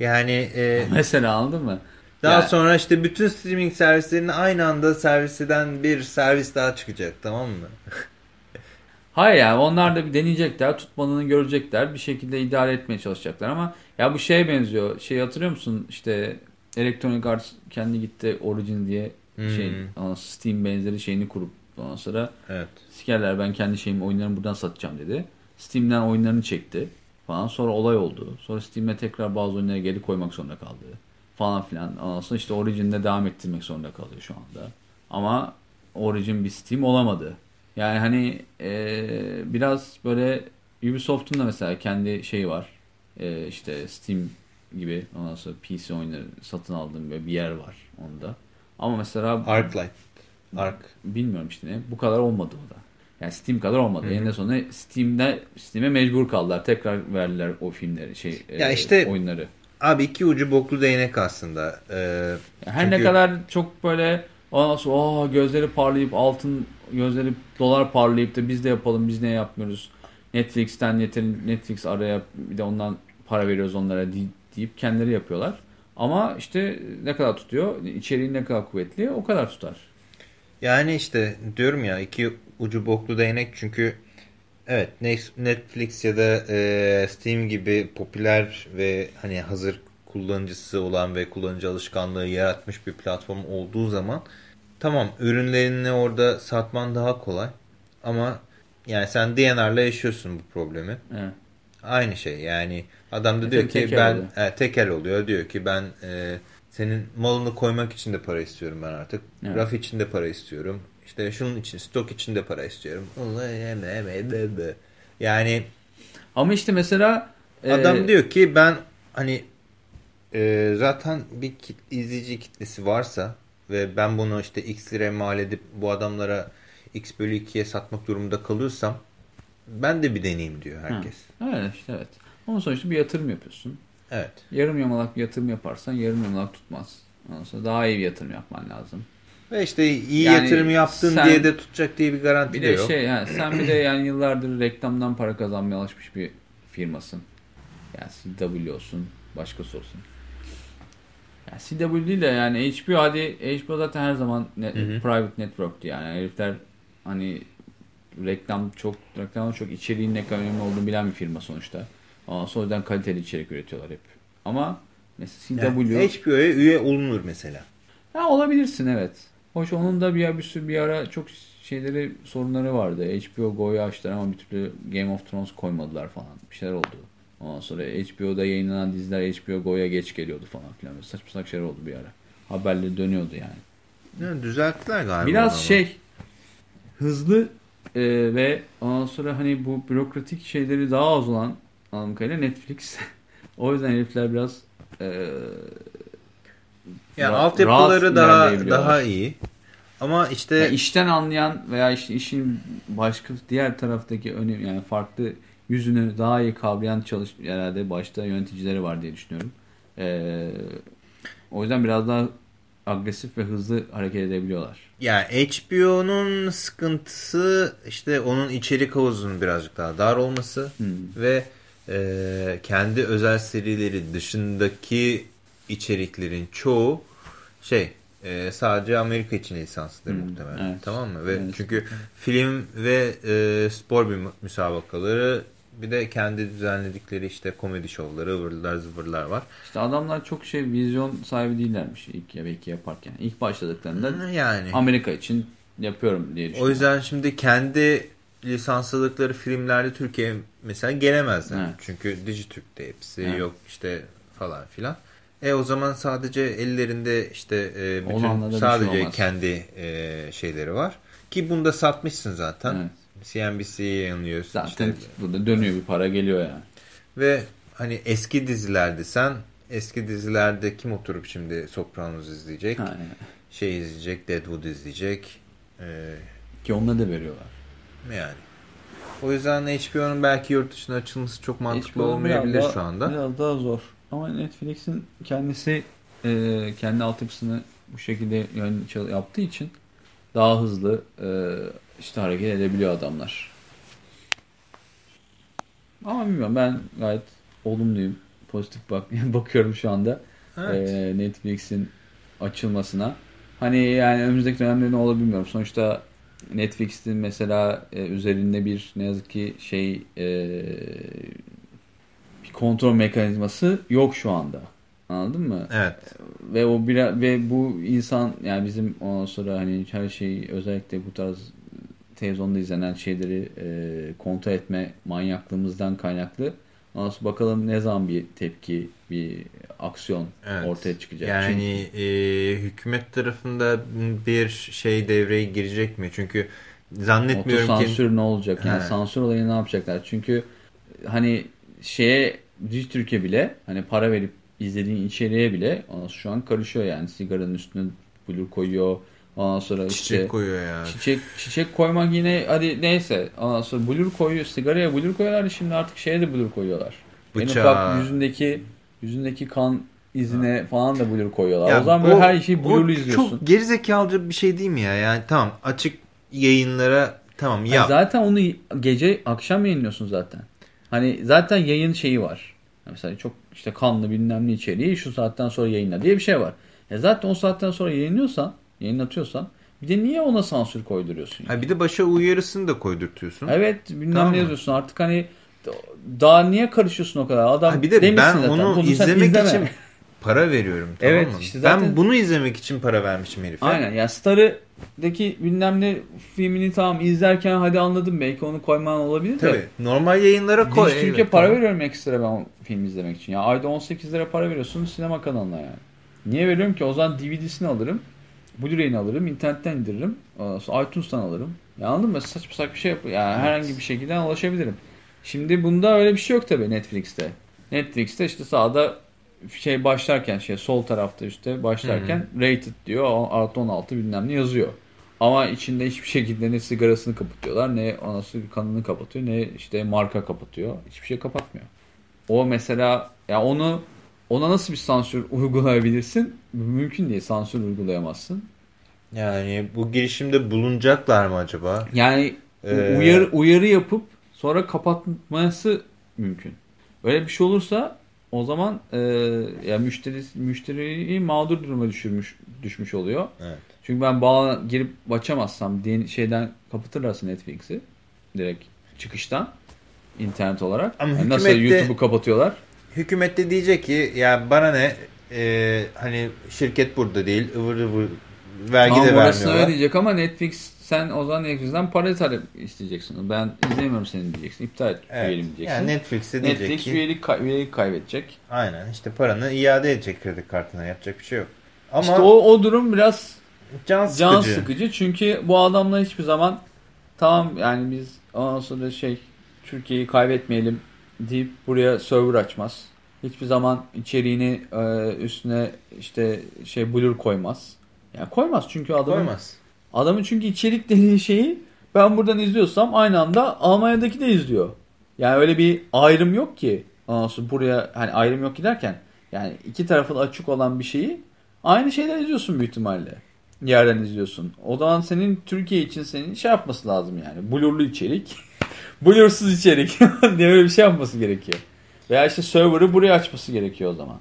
Yani e, <laughs> Mesela anladın mı? Daha Yani- sonra işte bütün streaming servislerini aynı anda servis eden bir servis daha çıkacak tamam mı? <laughs> Hayır yani onlar da bir deneyecekler, tutmadığını görecekler, bir şekilde idare etmeye çalışacaklar ama ya bu şeye benziyor. Şey hatırlıyor musun? İşte Electronic Arts kendi gitti Origin diye şey Hmm. Steam benzeri şeyini kurup ondan sonra Evet. sikerler ben kendi şeyimi oyunlarımı buradan satacağım dedi. Steam'den oyunlarını çekti falan. Sonra olay oldu. Sonra Steam'e tekrar bazı oyunları geri koymak zorunda kaldı. Falan filan. Ondan sonra işte Origin'de devam ettirmek zorunda kalıyor şu anda. Ama Origin bir Steam olamadı. Yani hani e, biraz böyle Ubisoft'un da mesela kendi şeyi var. E, işte Steam gibi ondan sonra PC oyunları satın aldığım bir yer var onda. Ama mesela Arclight. Arc. bilmiyorum işte ne. Bu kadar olmadı o da. Yani Steam kadar olmadı. Eninde sonunda Steam'de Steam'e mecbur kaldılar. Tekrar verdiler o filmleri şey Ya e, işte- oyunları. Abi iki ucu boklu değnek aslında. Ee, Yani her çünkü- ne kadar çok böyle ondan sonra "Aa, gözleri parlayıp altın gözleri dolar parlayıp da biz de yapalım biz ne yapmıyoruz. Netflix'ten yeterin Netflix araya bir de ondan para veriyoruz onlara de- deyip kendileri yapıyorlar. Ama işte ne kadar tutuyor, içeriği ne kadar kuvvetli o kadar tutar. Yani işte diyorum ya iki ucu boklu değnek çünkü evet Ne- Netflix ya da e, Steam gibi popüler ve hani hazır kullanıcısı olan ve kullanıcı alışkanlığı yaratmış bir platform olduğu zaman tamam ürünlerini orada satman daha kolay ama yani sen DNR'la yaşıyorsun bu problemi. Evet. Aynı şey yani adam da E, diyor tabii ki tekel ben oluyor. e, tekel oluyor diyor ki ben e, senin malını koymak için de para istiyorum ben artık. Evet. Raf için de para istiyorum. İşte şunun için stok için de para istiyorum. Yani Ama işte mesela adam e, diyor ki ben hani e, zaten bir kit, izleyici kitlesi varsa ve ben bunu işte x liraya mal edip bu adamlara x bölü 2'ye satmak durumunda kalıyorsam ben de bir deneyeyim diyor herkes. Evet işte evet. Ama sonuçta bir yatırım yapıyorsun. Evet. Yarım yamalak bir yatırım yaparsan yarım yamalak tutmaz. Ondan sonra daha iyi bir yatırım yapman lazım. Ve işte iyi Yani yatırım yaptın sen- diye de tutacak diye bir garanti Bir de de yok. şey yani sen bir de <clears throat> yani yıllardır reklamdan para kazanmaya alışmış bir firmasın. Yani CW olsun, başkası olsun. Yani CW değil de yani HBO hadi HBO zaten her zaman net, Hı hı. private network'tü yani. Herifler hani reklam çok reklamın çok içeriğin ne kadar önemli olduğunu bilen bir firma sonuçta. Ama o yüzden kaliteli içerik üretiyorlar hep. Ama mesela CW Yani HBO'ya üye olunur mesela. Ha, olabilirsin evet. Hoş onun da bir, bir, sürü bir ara çok şeyleri sorunları vardı. HBO Go'yu açtılar ama bir türlü Game of Thrones koymadılar falan. Bir şeyler oldu. Ondan sonra HBO'da yayınlanan diziler HBO Go'ya geç geliyordu falan filan. Böyle saçma saçma şeyler oldu bir ara. Haberleri dönüyordu yani. Yani düzelttiler galiba. Biraz ama. şey hızlı e, ve ondan sonra hani bu bürokratik şeyleri daha az olan anladığım kadarıyla Netflix. <laughs> o yüzden herifler biraz e, Yani ra- altyapıları daha daha iyi. Ama işte Ya işten anlayan veya işte işin başka diğer taraftaki önem yani farklı yüzünü daha iyi kavrayan çalış herhalde başta yöneticileri var diye düşünüyorum. Ee, o yüzden biraz daha agresif ve hızlı hareket edebiliyorlar. yani HBO'nun sıkıntısı işte onun içerik havuzunun birazcık daha dar olması Hmm. ve e, kendi özel serileri dışındaki içeriklerin çoğu şey e, sadece Amerika için lisanslıdır Hmm, muhtemelen. evet. Tamam mı? Ve Evet. çünkü film ve e, spor bir müsabakaları bir de kendi düzenledikleri işte komedi şovları, ıvırlar zıvırlar var. İşte adamlar çok şey vizyon sahibi değillermiş ilk ya belki yaparken. İlk başladıklarında Yani Amerika için yapıyorum diye düşünüyorum. o yüzden şimdi kendi lisanslılıkları filmlerde Türkiye mesela gelemezler. Evet. Çünkü Dijitürk'te hepsi Evet. yok işte falan filan. E o zaman sadece ellerinde işte e, bütün şey sadece olmaz. kendi e, şeyleri var. Ki bunda satmışsın zaten. Evet. CNBC'ye yayınlıyor. Zaten işte. burada dönüyor bir para geliyor yani. Ve hani eski dizilerde sen eski dizilerde kim oturup şimdi Sopranos izleyecek? Yani. Şey izleyecek, Deadwood izleyecek. E, Ki onunla da veriyorlar. Yani. O yüzden HBO'nun belki yurt dışına açılması çok mantıklı HBO olmayabilir daha- şu anda. Biraz daha zor. Ama Netflix'in kendisi e, kendi altyapısını bu şekilde yön- yaptığı için daha hızlı e, işte hareket edebiliyor adamlar. Ama bilmiyorum ben gayet olumluyum. Pozitif bak <laughs> bakıyorum şu anda Evet. e, Netflix'in açılmasına. Hani yani önümüzdeki dönemde ne olur bilmiyorum. Sonuçta Netflix'in mesela e, üzerinde bir ne yazık ki şey e, bir kontrol mekanizması yok şu anda. Anladın mı? Evet. Ve o bir ve bu insan yani bizim ondan sonra hani her şeyi özellikle bu tarz televizyonda izlenen şeyleri e, kontrol etme manyaklığımızdan kaynaklı Ondan sonra bakalım ne zaman bir tepki, bir aksiyon Evet. ortaya çıkacak. Yani e, hükümet tarafında bir şey devreye girecek mi? Çünkü zannetmiyorum ki Otosansür ne olacak? Yani He. sansür olayını ne yapacaklar? Çünkü hani şeye Dijitürk'e bile hani para verip izlediğin içeriğe bile şu an karışıyor yani sigaranın üstüne blur koyuyor. Ondan sonra çiçek işte koyuyor ya. çiçek çiçek koymak yine hadi neyse. Ondan sonra blur koyuyor. Sigaraya blur koyuyorlar şimdi artık şeye de blur koyuyorlar. En Bıçağı. ufak yüzündeki yüzündeki kan izine falan da blur koyuyorlar. Ya o zaman böyle o- her şeyi blurlu izliyorsun. Çok gerizekalıca bir şey değil mi ya? Yani tamam açık yayınlara tamam yap. zaten onu gece akşam yayınlıyorsun zaten. Hani zaten yayın şeyi var. Mesela çok işte kanlı bilmem ne içeriği şu saatten sonra yayınla diye bir şey var. E zaten o saatten sonra yayınlıyorsan, yayınlatıyorsan bir de niye ona sansür koyduruyorsun? Ha bir de başa uyarısını da koydurtuyorsun. Evet bilmem Tamam ne yazıyorsun artık hani daha niye karışıyorsun o kadar? Adam Ha bir de ben zaten, onu bunu izlemek izleme. için para veriyorum tamam Evet, mı? işte zaten- Ben bunu izlemek için para vermişim herife. Aynen ya Star'daki bilmem ne filmini tamam izlerken hadi anladım belki onu koyman olabilir de. Tabii. Normal yayınlara koy. Dijitürk'e evet, para tamam. veriyorum ekstra ben o filmi izlemek için. Ya ayda 18 lira para veriyorsun sinema kanalına yani. Niye veriyorum ki? O zaman DVD'sini alırım. Blu-ray'ini alırım. internetten indiririm. İTunes'tan alırım. Ya anladın mı? Saçma sapan bir şey yap. Yani Evet. herhangi bir şekilde ulaşabilirim. Şimdi bunda öyle bir şey yok tabii Netflix'te. Netflix'te işte sağda şey başlarken şey sol tarafta işte başlarken rated diyor. Artı 16 bilmem ne yazıyor. Ama içinde hiçbir şekilde ne sigarasını kapatıyorlar ne anası kanını kapatıyor ne işte marka kapatıyor. Hiçbir şey kapatmıyor. O mesela ya onu ona nasıl bir sansür <laughs> uygulayabilirsin? Mümkün değil. Sansür uygulayamazsın. Yani bu girişimde bulunacaklar mı acaba? Yani Ee, uyarı uyarı yapıp sonra kapatması mümkün. Öyle bir şey olursa o zaman e, ya müşteri müşteriyi mağdur duruma düşürmüş düşmüş oluyor. Evet. Çünkü ben bağ girip açamazsam diye şeyden kapatırlarsa Netflix'i direkt çıkıştan internet olarak. Ama Yani nasıl YouTube'u kapatıyorlar? Hükümet de diyecek ki ya bana ne e, hani şirket burada değil ıvır ıvır vergi Tamam de orasını vermiyorlar. ödeyecek ama Netflix sen o zaman Netflix'ten para talep isteyeceksin. Ben izleyemiyorum seni diyeceksin. İptal et Evet. üyeliğimi diyeceksin. Yani Netflix'e diyecek Netflix ki üyelik, kay- üyelik kaybedecek. aynen işte paranı iade edecek kredi kartına yapacak bir şey yok. Ama İşte o, o durum biraz can sıkıcı. can sıkıcı. Çünkü bu adamlar hiçbir zaman tamam yani biz ondan sonra şey Türkiye'yi kaybetmeyelim deyip buraya server açmaz. Hiçbir zaman içeriğini e, üstüne işte şey blur koymaz. Yani koymaz çünkü adamın Koymaz. Adamın çünkü içerik dediği şeyi ben buradan izliyorsam aynı anda Almanya'daki de izliyor. Yani öyle bir ayrım yok ki. Sonra buraya hani ayrım yok ki derken yani iki tarafın açık olan bir şeyi aynı şeyden izliyorsun büyük ihtimalle. Yerden izliyorsun. O zaman senin Türkiye için senin şey yapması lazım yani. Blurlu içerik. <laughs> Blursuz içerik <laughs> diye öyle bir şey yapması gerekiyor. Veya işte server'ı buraya açması gerekiyor o zaman.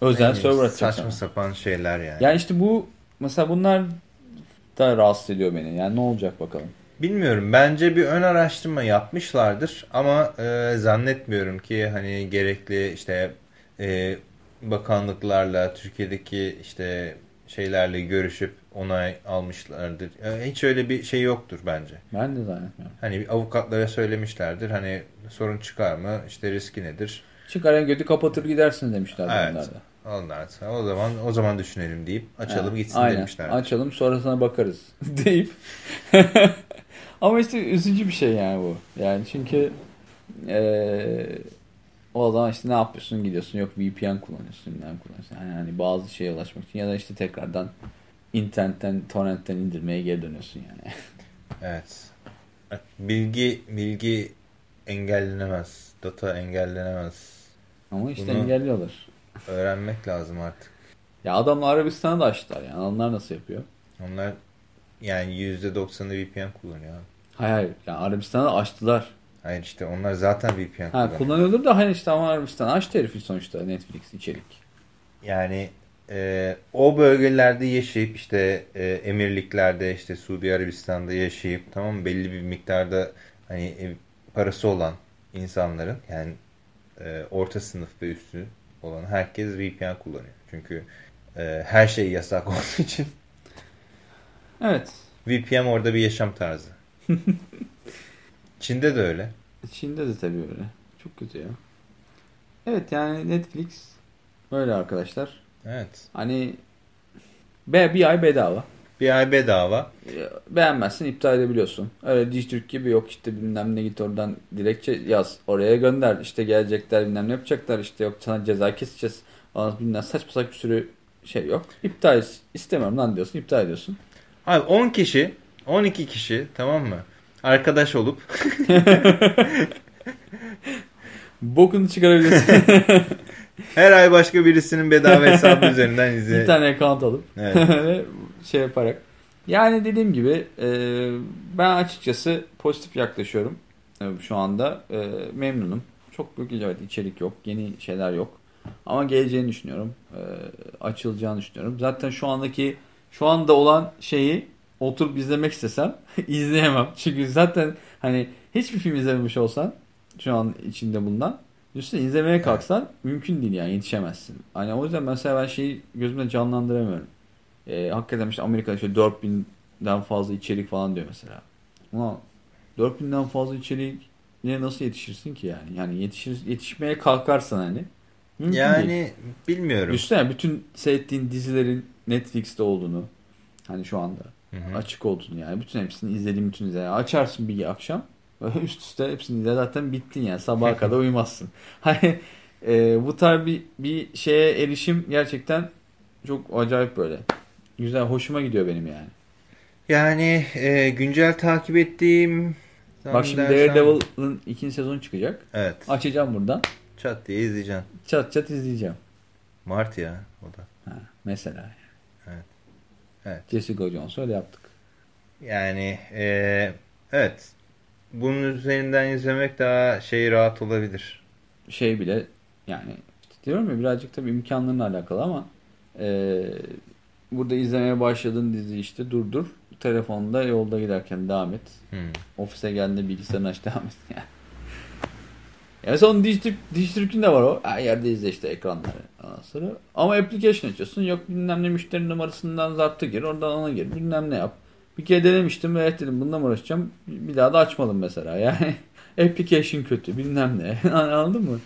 Özel Yani server açacak Saçma sana. sapan şeyler yani. Yani işte bu mesela bunlar da rahatsız ediyor beni. Yani ne olacak bakalım. Bilmiyorum. Bence bir ön araştırma yapmışlardır ama e, zannetmiyorum ki hani gerekli işte e, bakanlıklarla Türkiye'deki işte şeylerle görüşüp onay almışlardır. E, hiç öyle bir şey yoktur bence. Ben de zannetmiyorum. Hani avukatlara söylemişlerdir. Hani sorun çıkar mı? İşte riski nedir? Çıkar götü kapatır gidersin demişler Evet. bunlar sonra o zaman o zaman düşünelim deyip açalım Ha, gitsin aynen. demişler. Açalım sonrasına bakarız <laughs> deyip. <laughs> Ama işte üzücü bir şey yani bu. Yani çünkü eee, o zaman işte ne yapıyorsun gidiyorsun yok VPN kullanıyorsun bilmem kullanıyorsun. Yani hani bazı şeye ulaşmak için ya da işte tekrardan internetten torrentten indirmeye geri dönüyorsun yani. <laughs> Evet. Bilgi bilgi engellenemez. Data engellenemez. Ama işte Bunu- engelliyorlar. Öğrenmek lazım artık. Ya adamlar Arabistan'ı da açtılar yani. Onlar nasıl yapıyor? Onlar yani %90'ı VPN kullanıyor. Hayır hayır. Yani Arabistan'ı da açtılar. Hayır işte onlar zaten VPN Ha, kullanıyor. kullanıyordur da hani işte ama Arabistan açtı herifi sonuçta Netflix içerik. Yani e, o bölgelerde yaşayıp işte e, emirliklerde işte Suudi Arabistan'da yaşayıp tamam mı? belli bir miktarda hani e, parası olan insanların yani e, orta sınıf ve üstü olan herkes VPN kullanıyor. Çünkü e, her şey yasak <laughs> olduğu için Evet. VPN orada bir yaşam tarzı. <laughs> Çin'de de öyle. Çin'de de tabii öyle. Çok kötü ya. Evet yani Netflix böyle arkadaşlar. Evet. Hani be, bir ay bedava. Bir ay bedava. Beğenmezsin iptal edebiliyorsun. Öyle Dijitürk gibi yok işte bilmem ne git oradan dilekçe yaz. Oraya gönder. İşte gelecekler bilmem ne yapacaklar. işte yok sana ceza keseceğiz. Falan bilmem saçma saçma bir sürü şey yok. İptal istemiyorum lan diyorsun. iptal ediyorsun. Abi 10 kişi, 12 kişi tamam mı? Arkadaş olup <laughs> Bokunu çıkarabilirsin. <laughs> her ay başka birisinin bedava hesabı üzerinden <laughs> izle. bir tane account alıp Evet. Şey yaparak. Yani dediğim gibi e, ben açıkçası pozitif yaklaşıyorum e, şu anda. E, memnunum. Çok büyük evet, içerik yok. Yeni şeyler yok. Ama geleceğini düşünüyorum. E, açılacağını düşünüyorum. Zaten şu andaki şu anda olan şeyi oturup izlemek istesem <laughs> izleyemem. Çünkü zaten hani hiçbir film izlememiş olsan şu an içinde bulunan Üstüne izlemeye kalksan mümkün değil yani yetişemezsin. Hani o yüzden mesela ben şeyi gözümde canlandıramıyorum. Ee, hakikaten işte Amerika'da işte 4000'den fazla içerik falan diyor mesela. Ama 4000'den fazla içerik ne nasıl yetişirsin ki yani? Yani yetişir, yetişmeye kalkarsan hani. Mümkün değil. Yani bilmiyorum. Düşünsene bütün seyrettiğin dizilerin Netflix'te olduğunu hani şu anda Hı hı. açık olduğunu yani bütün hepsini izlediğim bütün dizileri açarsın bir akşam böyle üst üste hepsini izle zaten bittin yani sabaha <laughs> kadar uyumazsın. Hani e, bu tarz bir, bir şeye erişim gerçekten çok acayip böyle. Güzel hoşuma gidiyor benim yani. Yani e, güncel takip ettiğim Bak şimdi zannedersem- Daredevil'ın ikinci sezonu çıkacak. Evet. Açacağım buradan. Çat diye izleyeceksin. Çat çat izleyeceğim. Mart ya o da. Ha, mesela. Evet. Evet. Jessica Jones öyle yaptık. Yani e, evet. Bunun üzerinden izlemek daha şey rahat olabilir. şey bile yani diyorum ya birazcık tabii imkanlarla alakalı ama e, burada izlemeye başladığın dizi işte durdur. Telefonda yolda giderken devam et. Hmm. Ofise geldiğinde bilgisayarını aç <laughs> devam et. Yani. Ya son Dijitürk, Dijitürk'ün de var o. Her yerde izle işte ekranları. Sonra. Ama application açıyorsun. Yok bilmem ne müşteri numarasından zaptı gir. Oradan ona gir. Bilmem ne yap. Bir kere denemiştim. Evet dedim bununla mı uğraşacağım? Bir daha da açmadım mesela. Yani <laughs> application kötü. Bilmem ne. <laughs> Anladın mı?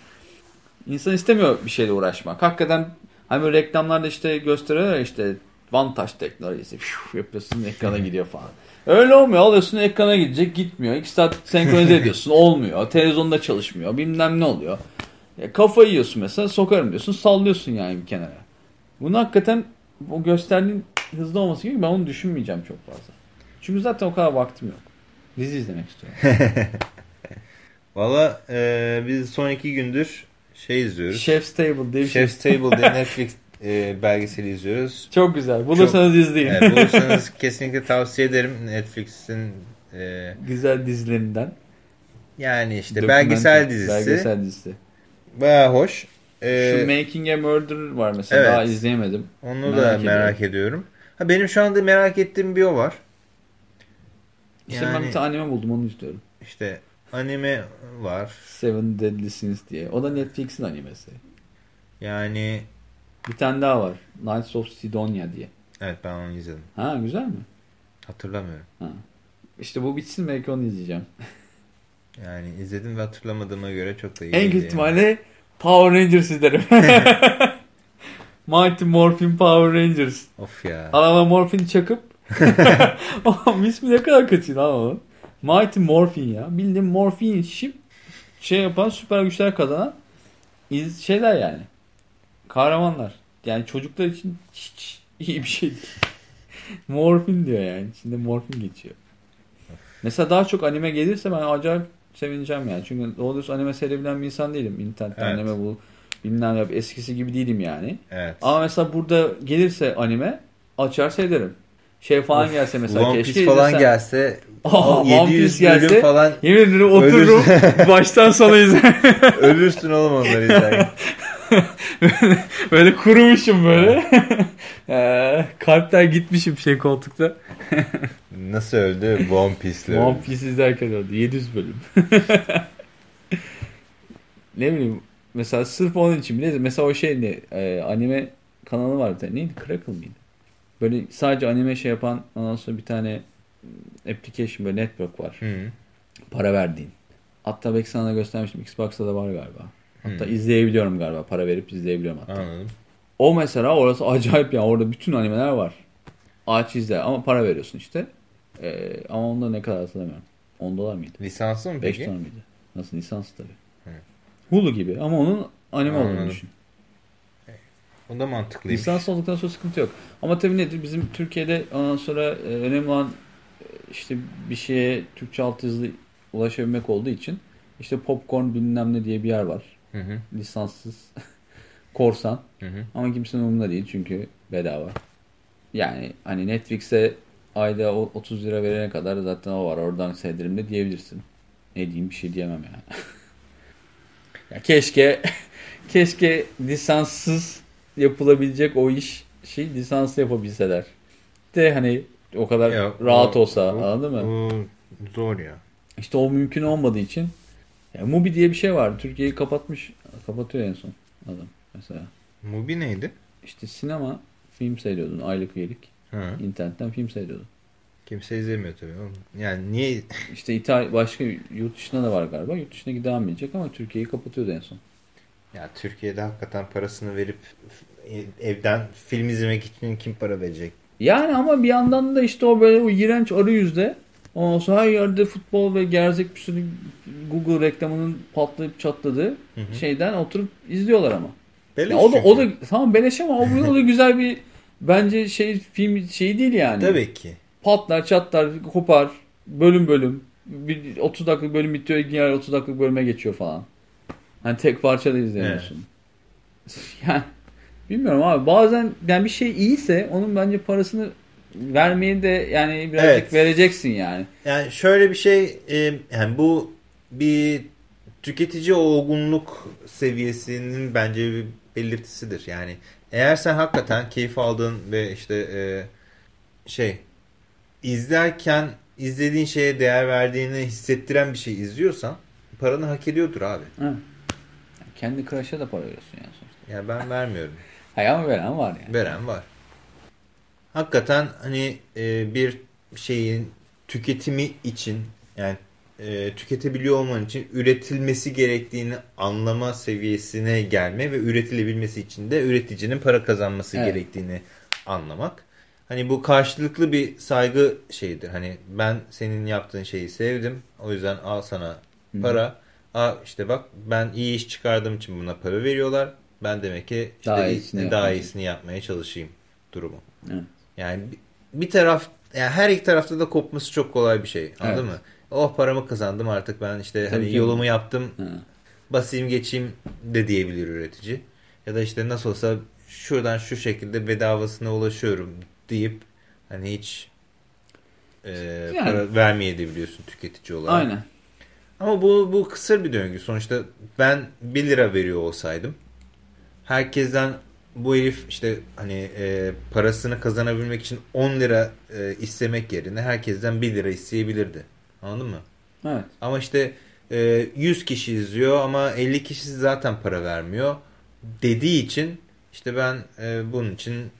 İnsan istemiyor bir şeyle uğraşmak. Hakikaten hani böyle reklamlarda işte gösteriyor işte Vantage teknolojisi Fiu, yapıyorsun ekrana gidiyor falan. Öyle olmuyor. Alıyorsun ekrana gidecek gitmiyor. İki saat senkronize ediyorsun. Olmuyor. Televizyonda çalışmıyor. Bilmem ne oluyor. E, kafayı yiyorsun mesela sokarım diyorsun. Sallıyorsun yani bir kenara. Bunu hakikaten o gösterdiğin hızlı olması gerekiyor. Ben onu düşünmeyeceğim çok fazla. Çünkü zaten o kadar vaktim yok. Dizi izlemek istiyorum. <laughs> Valla e, biz son iki gündür şey izliyoruz. Chef's Table diye şey. Chef's Table diye <laughs> Netflix e, belgeseli izliyoruz. Çok güzel. Bulursanız izleyin. Evet, bulursanız <laughs> kesinlikle tavsiye ederim. Netflix'in e, Güzel dizilerinden. yani işte belgesel dizisi. Belgesel dizisi. Baya hoş. E, Şu Making a Murderer var mesela. evet. Daha izleyemedim. onu merak da merak ediyorum. Ha, benim şu anda merak ettiğim bir o var. İşte ben Yani- bir tane anime buldum onu istiyorum. İşte anime var. Seven Deadly Sins diye. O da Netflix'in animesi. Yani Bir tane daha var. Knights of Sidonia diye. evet ben onu izledim. Ha güzel mi? Hatırlamıyorum. Ha. İşte bu bitsin belki onu izleyeceğim. <laughs> Yani izledim ve hatırlamadığıma göre çok da iyi. en kötü yani. ihtimalle Power Rangers izlerim. <laughs> Mighty Morphin Power Rangers. Of ya. Adama morfin çakıp <laughs> Oğlum ismi ne kadar kötü lan onun. Mighty Morphin ya. Bildiğin morfin içip şey yapan süper güçler kazanan şeyler yani. Kahramanlar. Yani çocuklar için hiç iyi bir şey değil. <laughs> morfin diyor yani. İçinde morfin geçiyor. Mesela daha çok anime gelirse ben acayip sevineceğim yani. Çünkü doğrusu anime seyredebilen bir insan değilim. İnternetten Evet. anime bul bilmem ne eskisi gibi değilim yani. Evet. Ama mesela burada gelirse anime açar seyrederim. Şey falan gelse mesela One keşke Piece falan gelse <laughs> Aa, One 700 Piece bölüm gelse falan yemin ederim otururum <laughs> baştan sona izlerim. ölürsün oğlum onları izlerken. Böyle kurumuşum böyle. <laughs> Ee, Kalpten gitmişim şey koltukta. <laughs> Nasıl öldü? One Piece'le One öldü. Piece izlerken oldu. 700 bölüm. <laughs> ne bileyim mesela sırf onun için bile mesela o şey ne e, anime kanalı var bir tane. Neydi? Crackle mıydı? Böyle sadece anime şey yapan ondan sonra bir tane mm, application böyle network var. Hı. Para verdiğin. Hatta belki sana göstermiştim. Xbox'ta da var galiba. Hatta hmm. izleyebiliyorum galiba. Para verip izleyebiliyorum hatta. Anladım. O mesela orası acayip ya. Orada bütün animeler var. Aç izle ama para veriyorsun işte. Ee, ama onda ne kadar hatırlamıyorum. 10 dolar mıydı? Lisanslı mı 5 peki? dolar mıydı? Nasıl lisanslı tabii. Hulu gibi ama onun anime Anladım. olduğunu düşün. O da mantıklıymış. Lisans olduktan sonra sıkıntı yok. Ama tabii nedir? Bizim Türkiye'de ondan sonra e, önemli olan e, işte bir şeye Türkçe altyazılı ulaşabilmek olduğu için işte Popcorn bilmem ne diye bir yer var. Hı hı. Lisanssız. <laughs> Korsan. Hı hı. Ama kimsenin umurunda değil çünkü bedava. Yani hani Netflix'e ayda o 30 lira verene kadar zaten o var. Oradan seyrederim de diyebilirsin. Ne diyeyim bir şey diyemem yani. <laughs> ya keşke <laughs> keşke lisanssız yapılabilecek o iş şey lisanslı yapabilseler. De hani o kadar Ya, rahat o- olsa o- anladın mı? O zor ya. İşte o mümkün olmadığı için ya Mubi diye bir şey var. Türkiye'yi kapatmış. Kapatıyor en son adam mesela. Mubi neydi? İşte sinema film seyrediyordun aylık üyelik. Ha. İnternetten film seyrediyordun. Kimse izlemiyor tabii oğlum. Yani niye? <laughs> İşte İtalya başka yurt dışında da var galiba. Yurt dışına devam edecek ama Türkiye'yi kapatıyordu en son. Ya Türkiye'de hakikaten parasını verip evden film izlemek için kim para verecek? Yani ama bir yandan da işte o böyle o iğrenç arayüzde ondan sonra her yerde futbol ve gerzek bir sürü Google reklamının patlayıp çatladığı Hı hı. şeyden oturup izliyorlar ama. Beleş Ya o da çünkü. o da tamam beleş ama o, o da güzel bir bence şey film şey değil yani. Tabii ki. Patlar, çatlar, kopar, bölüm bölüm. Bir 30 dakikalık bölüm bitiyor, diğer 30 dakikalık bölüme geçiyor falan. Hani tek parça da izlemiyorsun. <laughs> Yani bilmiyorum abi bazen yani bir şey iyiyse onun bence parasını vermeyi de yani birazcık Evet. vereceksin yani. Yani şöyle bir şey, e, yani bu bir tüketici olgunluk seviyesinin bence bir belirtisidir. Yani eğer sen hakikaten keyif aldığın ve işte e, şey izlerken izlediğin şeye değer verdiğini hissettiren bir şey izliyorsan paranı hak ediyordur abi. Ha. Kendi crush'a da para veriyorsun yani sonuçta. Yani ben vermiyorum. Hayır ama veren var yani. Veren var. Hakikaten hani e, bir şeyin tüketimi için yani e, tüketebiliyor olman için üretilmesi gerektiğini anlama seviyesine gelme ve üretilebilmesi için de üreticinin para kazanması Evet. gerektiğini anlamak. Hani bu karşılıklı bir saygı şeyidir. Hani ben senin yaptığın şeyi sevdim. O yüzden al sana para. Aa işte bak ben iyi iş çıkardığım için buna para veriyorlar. Ben demek ki işte Daha iyi- iyisini daha iyisini yapmaya çalışayım durumu. Evet. Yani bir, taraf yani her iki tarafta da kopması çok kolay bir şey. Anladın Evet. mı? Oh paramı kazandım artık ben işte Tabii hani yolumu yaptım. Ha. Basayım geçeyim de diyebilir üretici. Ya da işte nasıl olsa şuradan şu şekilde bedavasına ulaşıyorum deyip hani hiç e, Yani. para vermeyebiliyorsun tüketici olarak. Aynen. Ama bu, bu kısır bir döngü. Sonuçta ben 1 lira veriyor olsaydım herkesten bu herif işte hani e, parasını kazanabilmek için 10 lira e, istemek yerine herkesten 1 lira isteyebilirdi. Anladın mı? Evet. Ama işte e, 100 kişi izliyor ama 50 kişi zaten para vermiyor dediği için işte ben e, bunun için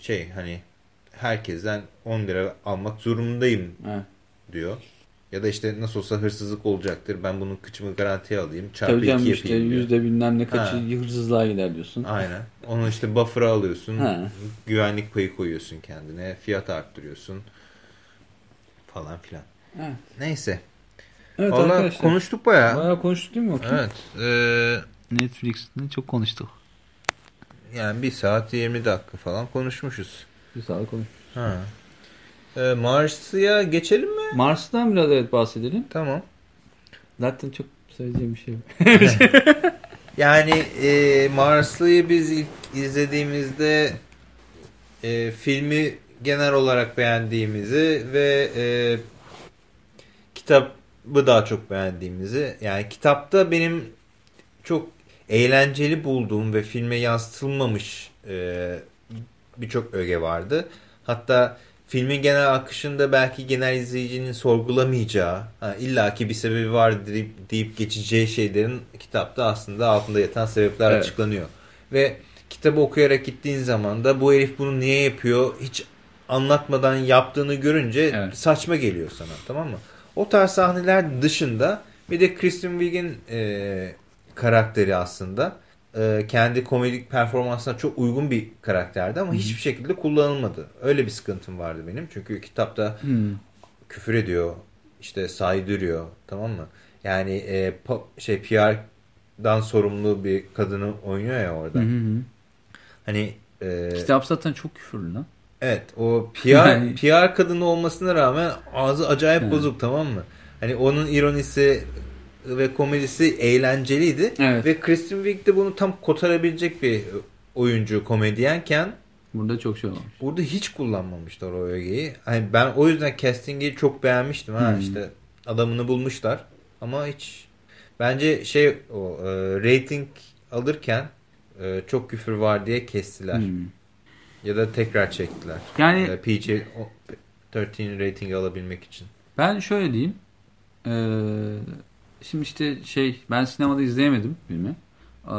şey hani herkesten 10 lira almak zorundayım Evet. diyor. Ya da işte nasıl olsa hırsızlık olacaktır. Ben bunun kıçımı garantiye alayım. Çarpı Tabii canım iki işte yapayım diyor. yüzde bilmem ne kaçı Ha. hırsızlığa gider diyorsun. Aynen. Onu işte buffer'a alıyorsun. Ha. Güvenlik payı koyuyorsun kendine. Fiyat arttırıyorsun. Falan filan. Evet. Neyse. Evet Valla arkadaşlar. konuştuk bayağı. Bayağı konuştuk değil mi? Okin? Evet. Ee, Netflix'te çok konuştuk. yani 1 saat 20 dakika falan konuşmuşuz. Bir saat konuştuk. Ha. Ee, Mars'a geçelim mi? Mars'tan biraz evet bahsedelim. Tamam. Zaten çok söyleyeceğim bir şey yok. <laughs> Yani e, Marslı'yı biz ilk izlediğimizde e, filmi genel olarak beğendiğimizi ve e, kitabı daha çok beğendiğimizi yani kitapta benim çok eğlenceli bulduğum ve filme yansıtılmamış e, birçok öge vardı. Hatta filmin genel akışında belki genel izleyicinin sorgulamayacağı, ha, illaki bir sebebi var deyip, deyip geçeceği şeylerin kitapta aslında altında yatan sebepler Evet. açıklanıyor. Ve kitabı okuyarak gittiğin zaman da bu herif bunu niye yapıyor hiç anlatmadan yaptığını görünce Evet. saçma geliyor sana tamam mı? O tarz sahneler dışında bir de Kristen Wiig'in e, karakteri aslında. E, kendi komedik performansına çok uygun bir karakterdi ama -hı. hiçbir şekilde kullanılmadı. Öyle bir sıkıntım vardı benim. Çünkü kitapta -hı. küfür ediyor, işte saydırıyor tamam mı? Yani e, şey PR'dan sorumlu bir kadını oynuyor ya orada. Hı hı. Hani e, kitap zaten çok küfürlü lan. Evet o PR, <laughs> yani... PR kadını olmasına rağmen ağzı acayip evet. bozuk tamam mı? Hani onun ironisi ve komedisi eğlenceliydi. Evet. Ve Kristen Wiig de bunu tam kotarabilecek bir oyuncu komedyenken Burada çok şey olmuş. Burada hiç kullanmamışlar o ögeyi. Hani ben o yüzden casting'i çok beğenmiştim. Ha hmm. işte adamını bulmuşlar. Ama hiç bence şey o e, rating alırken e, çok küfür var diye kestiler. Hmm. Ya da tekrar çektiler. Yani e, PG 13 rating alabilmek için. Ben şöyle diyeyim. Ee, şimdi işte şey ben sinemada izleyemedim filmi. Ee,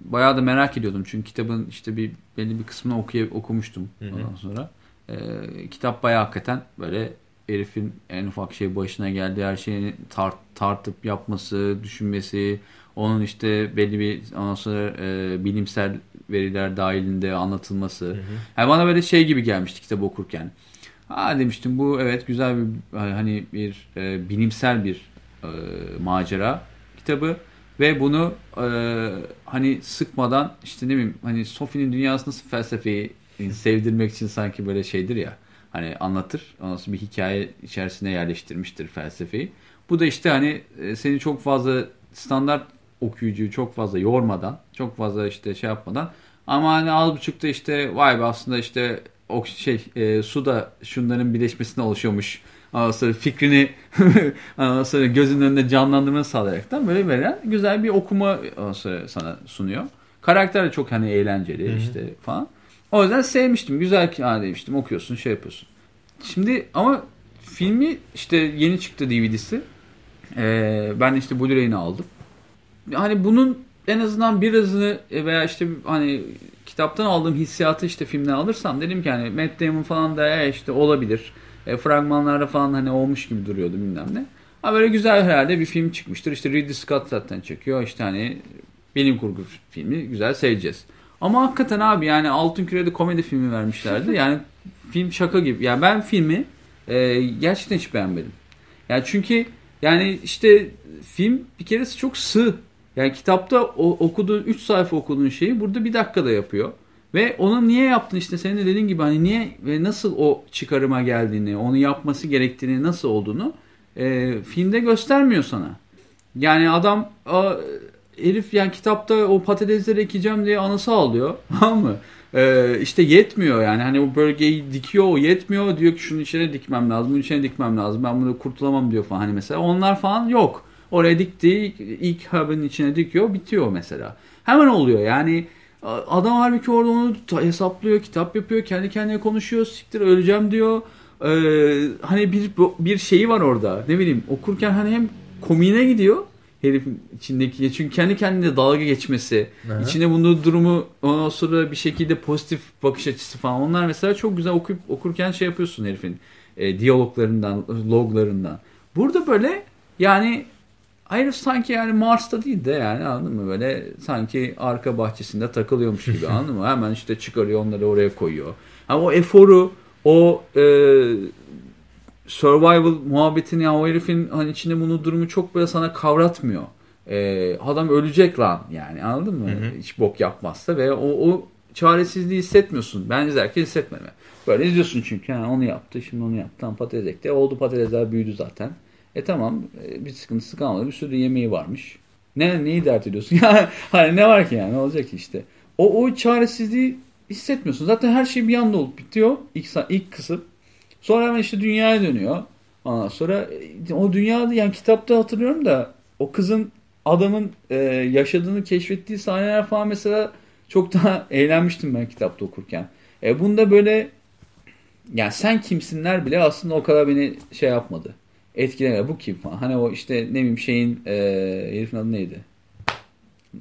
bayağı da merak ediyordum çünkü kitabın işte bir belli bir kısmını okuy okumuştum hı hı. ondan sonra. Ee, kitap bayağı hakikaten böyle herifin en ufak şey başına geldi her şeyini tart, tartıp yapması, düşünmesi, onun işte belli bir ondan sonra e, bilimsel veriler dahilinde anlatılması. Hı hı. Yani bana böyle şey gibi gelmişti kitap okurken. Ha demiştim bu evet güzel bir hani bir e, bilimsel bir e, macera kitabı ve bunu e, hani sıkmadan işte ne bileyim hani Sophie'nin dünyası nasıl felsefeyi sevdirmek için sanki böyle şeydir ya hani anlatır. Nasıl bir hikaye içerisine yerleştirmiştir felsefeyi. Bu da işte hani e, seni çok fazla standart okuyucuyu çok fazla yormadan, çok fazla işte şey yapmadan ama hani az buçukta işte vay be aslında işte o şey e, su da şunların birleşmesine oluşuyormuş. Sonra fikrini <laughs> sonra gözünün önünde canlandırmanı sağlayaraktan böyle veren güzel bir okuma sonra sana sunuyor. Karakter de çok hani eğlenceli Hı-hı. işte falan. O yüzden sevmiştim. Güzel ki ha demiştim. Okuyorsun, şey yapıyorsun. Şimdi ama filmi işte yeni çıktı DVD'si. Ee, ben işte Blu-ray'ini aldım. Hani bunun en azından birazını veya işte hani kitaptan aldığım hissiyatı işte filmden alırsam dedim ki hani Matt Damon falan da e, işte olabilir. E, fragmanlarda falan hani olmuş gibi duruyordu bilmem ne. Ha böyle güzel herhalde bir film çıkmıştır. İşte Ridley Scott zaten çekiyor. İşte hani bilim kurgu filmi güzel seyredeceğiz. Ama hakikaten abi yani Altın Küre'de komedi filmi vermişlerdi. <laughs> Yani film şaka gibi. Yani ben filmi e, gerçekten hiç beğenmedim. Yani çünkü yani işte film bir keresi çok sığ. Yani kitapta o, okuduğun 3 sayfa okuduğun şeyi burada bir dakikada yapıyor. Ve onu niye yaptın işte? Senin de dediğin gibi hani niye ve nasıl o çıkarıma geldiğini, onu yapması gerektiğini, nasıl olduğunu e, filmde göstermiyor sana. Yani adam a, herif yani kitapta o patatesleri ekeceğim diye anısı alıyor. <laughs> Tamam mı? Ee, işte yetmiyor yani. Hani o bölgeyi dikiyor o yetmiyor. Diyor ki şunun içine dikmem lazım bunun içine dikmem lazım. Ben bunu kurtulamam. diyor falan. Hani mesela onlar falan yok. Oraya dikti ilk hub'ın içine dikiyor bitiyor mesela. Hemen oluyor yani adam halbuki orada onu hesaplıyor kitap yapıyor kendi kendine konuşuyor siktir öleceğim diyor ee, hani bir bir şeyi var orada ne bileyim okurken hani hem komiğine gidiyor herifin içindeki çünkü kendi kendine dalga geçmesi, Aha. içine bulunduğu durumu ondan sonra bir şekilde pozitif bakış açısı falan onlar mesela çok güzel okuyup okurken şey yapıyorsun herifin e, diyaloglarından, loglarından. Burada böyle yani herif sanki yani Mars'ta değil de yani anladın mı böyle sanki arka bahçesinde takılıyormuş gibi <laughs> anladın mı? Hemen işte çıkarıyor onları oraya koyuyor. Ama o eforu o e, survival muhabbetini ya o herifin hani içinde bunu durumu çok böyle sana kavratmıyor. Ee, adam ölecek lan yani anladın mı? Hı hı. Hiç bok yapmazsa ve o, o çaresizliği hissetmiyorsun. Ben izlerken hissetmedim. Böyle izliyorsun çünkü yani onu yaptı şimdi onu yaptı. Patates ekti. Oldu patatesler büyüdü zaten. E tamam e, bir sıkıntısı kalmadı. Bir sürü yemeği varmış. Ne, neyi dert ediyorsun? <laughs> Yani hani ne var ki yani ne olacak ki işte. O, o çaresizliği hissetmiyorsun. Zaten her şey bir anda olup bitiyor. İlk, ilk kısım. Sonra hemen işte dünyaya dönüyor. Ondan sonra e, o dünyada yani kitapta hatırlıyorum da o kızın adamın e, yaşadığını keşfettiği sahneler falan mesela çok daha <laughs> eğlenmiştim ben kitapta okurken. E, bunda böyle yani sen kimsinler bile aslında o kadar beni şey yapmadı. Etkilemedi. Bu kim. Hani o işte ne bileyim şeyin e, herifin adı neydi?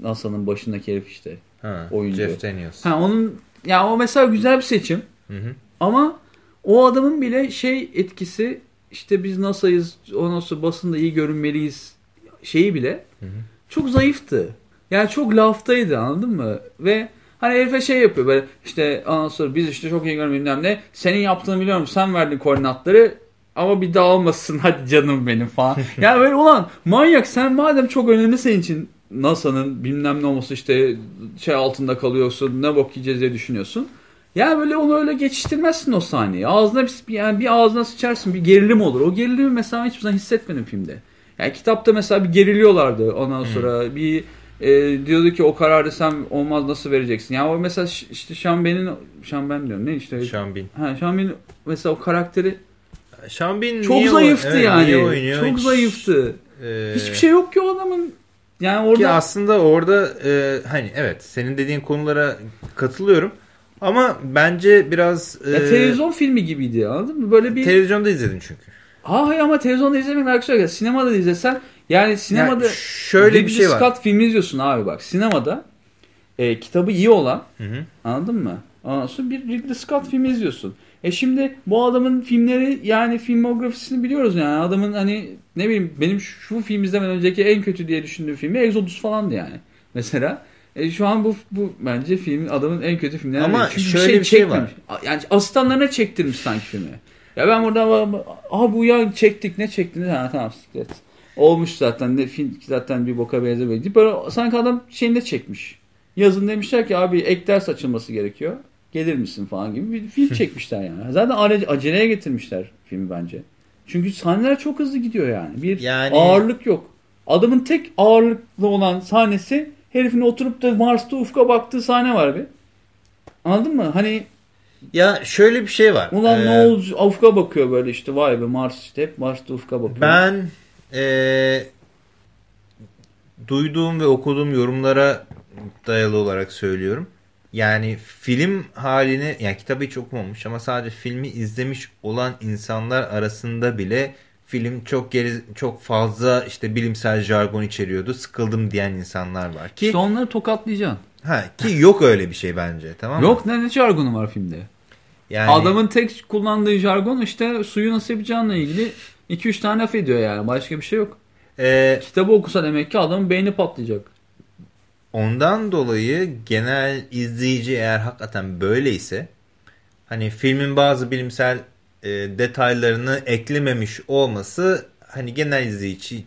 NASA'nın başındaki herif işte. Ha, oyuncu. Jeff Daniels. Ha, onun ya o mesela güzel bir seçim. Hı hı. Ama o adamın bile şey etkisi işte biz NASA'yız, o nasıl basında iyi görünmeliyiz şeyi bile hı hı. çok zayıftı. Yani çok laftaydı anladın mı? Ve hani herife şey yapıyor böyle işte ondan sonra biz işte çok iyi bilmem ne. Senin yaptığını biliyorum sen verdin koordinatları ama bir daha olmasın hadi canım benim falan. <laughs> yani böyle ulan manyak sen madem çok önemli senin için NASA'nın bilmem ne olması işte şey altında kalıyorsun ne bok yiyeceğiz diye düşünüyorsun. Yani böyle onu öyle geçiştirmezsin o sahneyi. Ağzına bir, yani bir ağzına sıçarsın bir gerilim olur. O gerilimi mesela hiçbir zaman hissetmedim filmde. Yani kitapta mesela bir geriliyorlardı ondan sonra hmm. bir e, diyordu ki o kararı sen olmaz nasıl vereceksin. Yani o mesela işte Şamben'in Şamben diyorum ne işte. Şambin. Ha Şambin mesela o karakteri Şambin çok zayıftı evet, yani. Oynuyor, çok hiç, zayıftı. E... Hiçbir şey yok ki o adamın. Yani orada ki aslında orada e, hani evet senin dediğin konulara katılıyorum. Ama bence biraz... E, ya, televizyon filmi gibiydi anladın mı? Böyle bir... Televizyonda izledin çünkü. Hayır ama televizyonda izlemek arkadaşlar. Sinemada da izlesen yani sinemada yani şöyle bir şey var. Scott filmi izliyorsun abi bak. Sinemada e, kitabı iyi olan hı hı. anladın mı? Ondan sonra bir Ridley Scott filmi izliyorsun. E şimdi bu adamın filmleri yani filmografisini biliyoruz yani. Adamın hani ne bileyim benim şu film izlemeden önceki en kötü diye düşündüğüm filmi Exodus falandı yani. Mesela e, şu an bu bu bence filmin adamın en kötü filmlerinden Ama Çünkü şöyle bir şey, bir şey var. Yani asistanlarına çektirmiş sanki filmi. Ya ben burada aha bu ya çektik ne çektiniz? Ha tamam siklet. Olmuş zaten ne film zaten bir boka benzemedi. Böyle sanki adam şeyinde çekmiş. Yazın demişler ki abi ek ders açılması gerekiyor. Gelir misin falan gibi bir film <laughs> çekmişler yani. Zaten aceleye getirmişler filmi bence. Çünkü sahneler çok hızlı gidiyor yani. Bir yani... ağırlık yok. Adamın tek ağırlıklı olan sahnesi herifin oturup da Mars'ta ufka baktığı sahne var bir. Anladın mı? Hani ya şöyle bir şey var. Ulan ee, ne oldu? Ufka bakıyor böyle işte vay be Mars işte hep Mars'ta ufka bakıyor. Ben ee, duyduğum ve okuduğum yorumlara dayalı olarak söylüyorum. Yani film halini yani kitabı hiç okumamış ama sadece filmi izlemiş olan insanlar arasında bile film çok geri, çok fazla işte bilimsel jargon içeriyordu. Sıkıldım diyen insanlar var ki. İşte onları tokatlayacaksın. Ha ki yok öyle bir şey bence tamam mı? Yok ne, ne jargonu var filmde? Yani... Adamın tek kullandığı jargon işte suyu nasıl yapacağınla ilgili 2-3 tane laf ediyor yani. Başka bir şey yok. Ee, Kitabı okusa demek ki adamın beyni patlayacak. Ondan dolayı genel izleyici eğer hakikaten böyleyse hani filmin bazı bilimsel e, detaylarını eklememiş olması hani genel izleyici,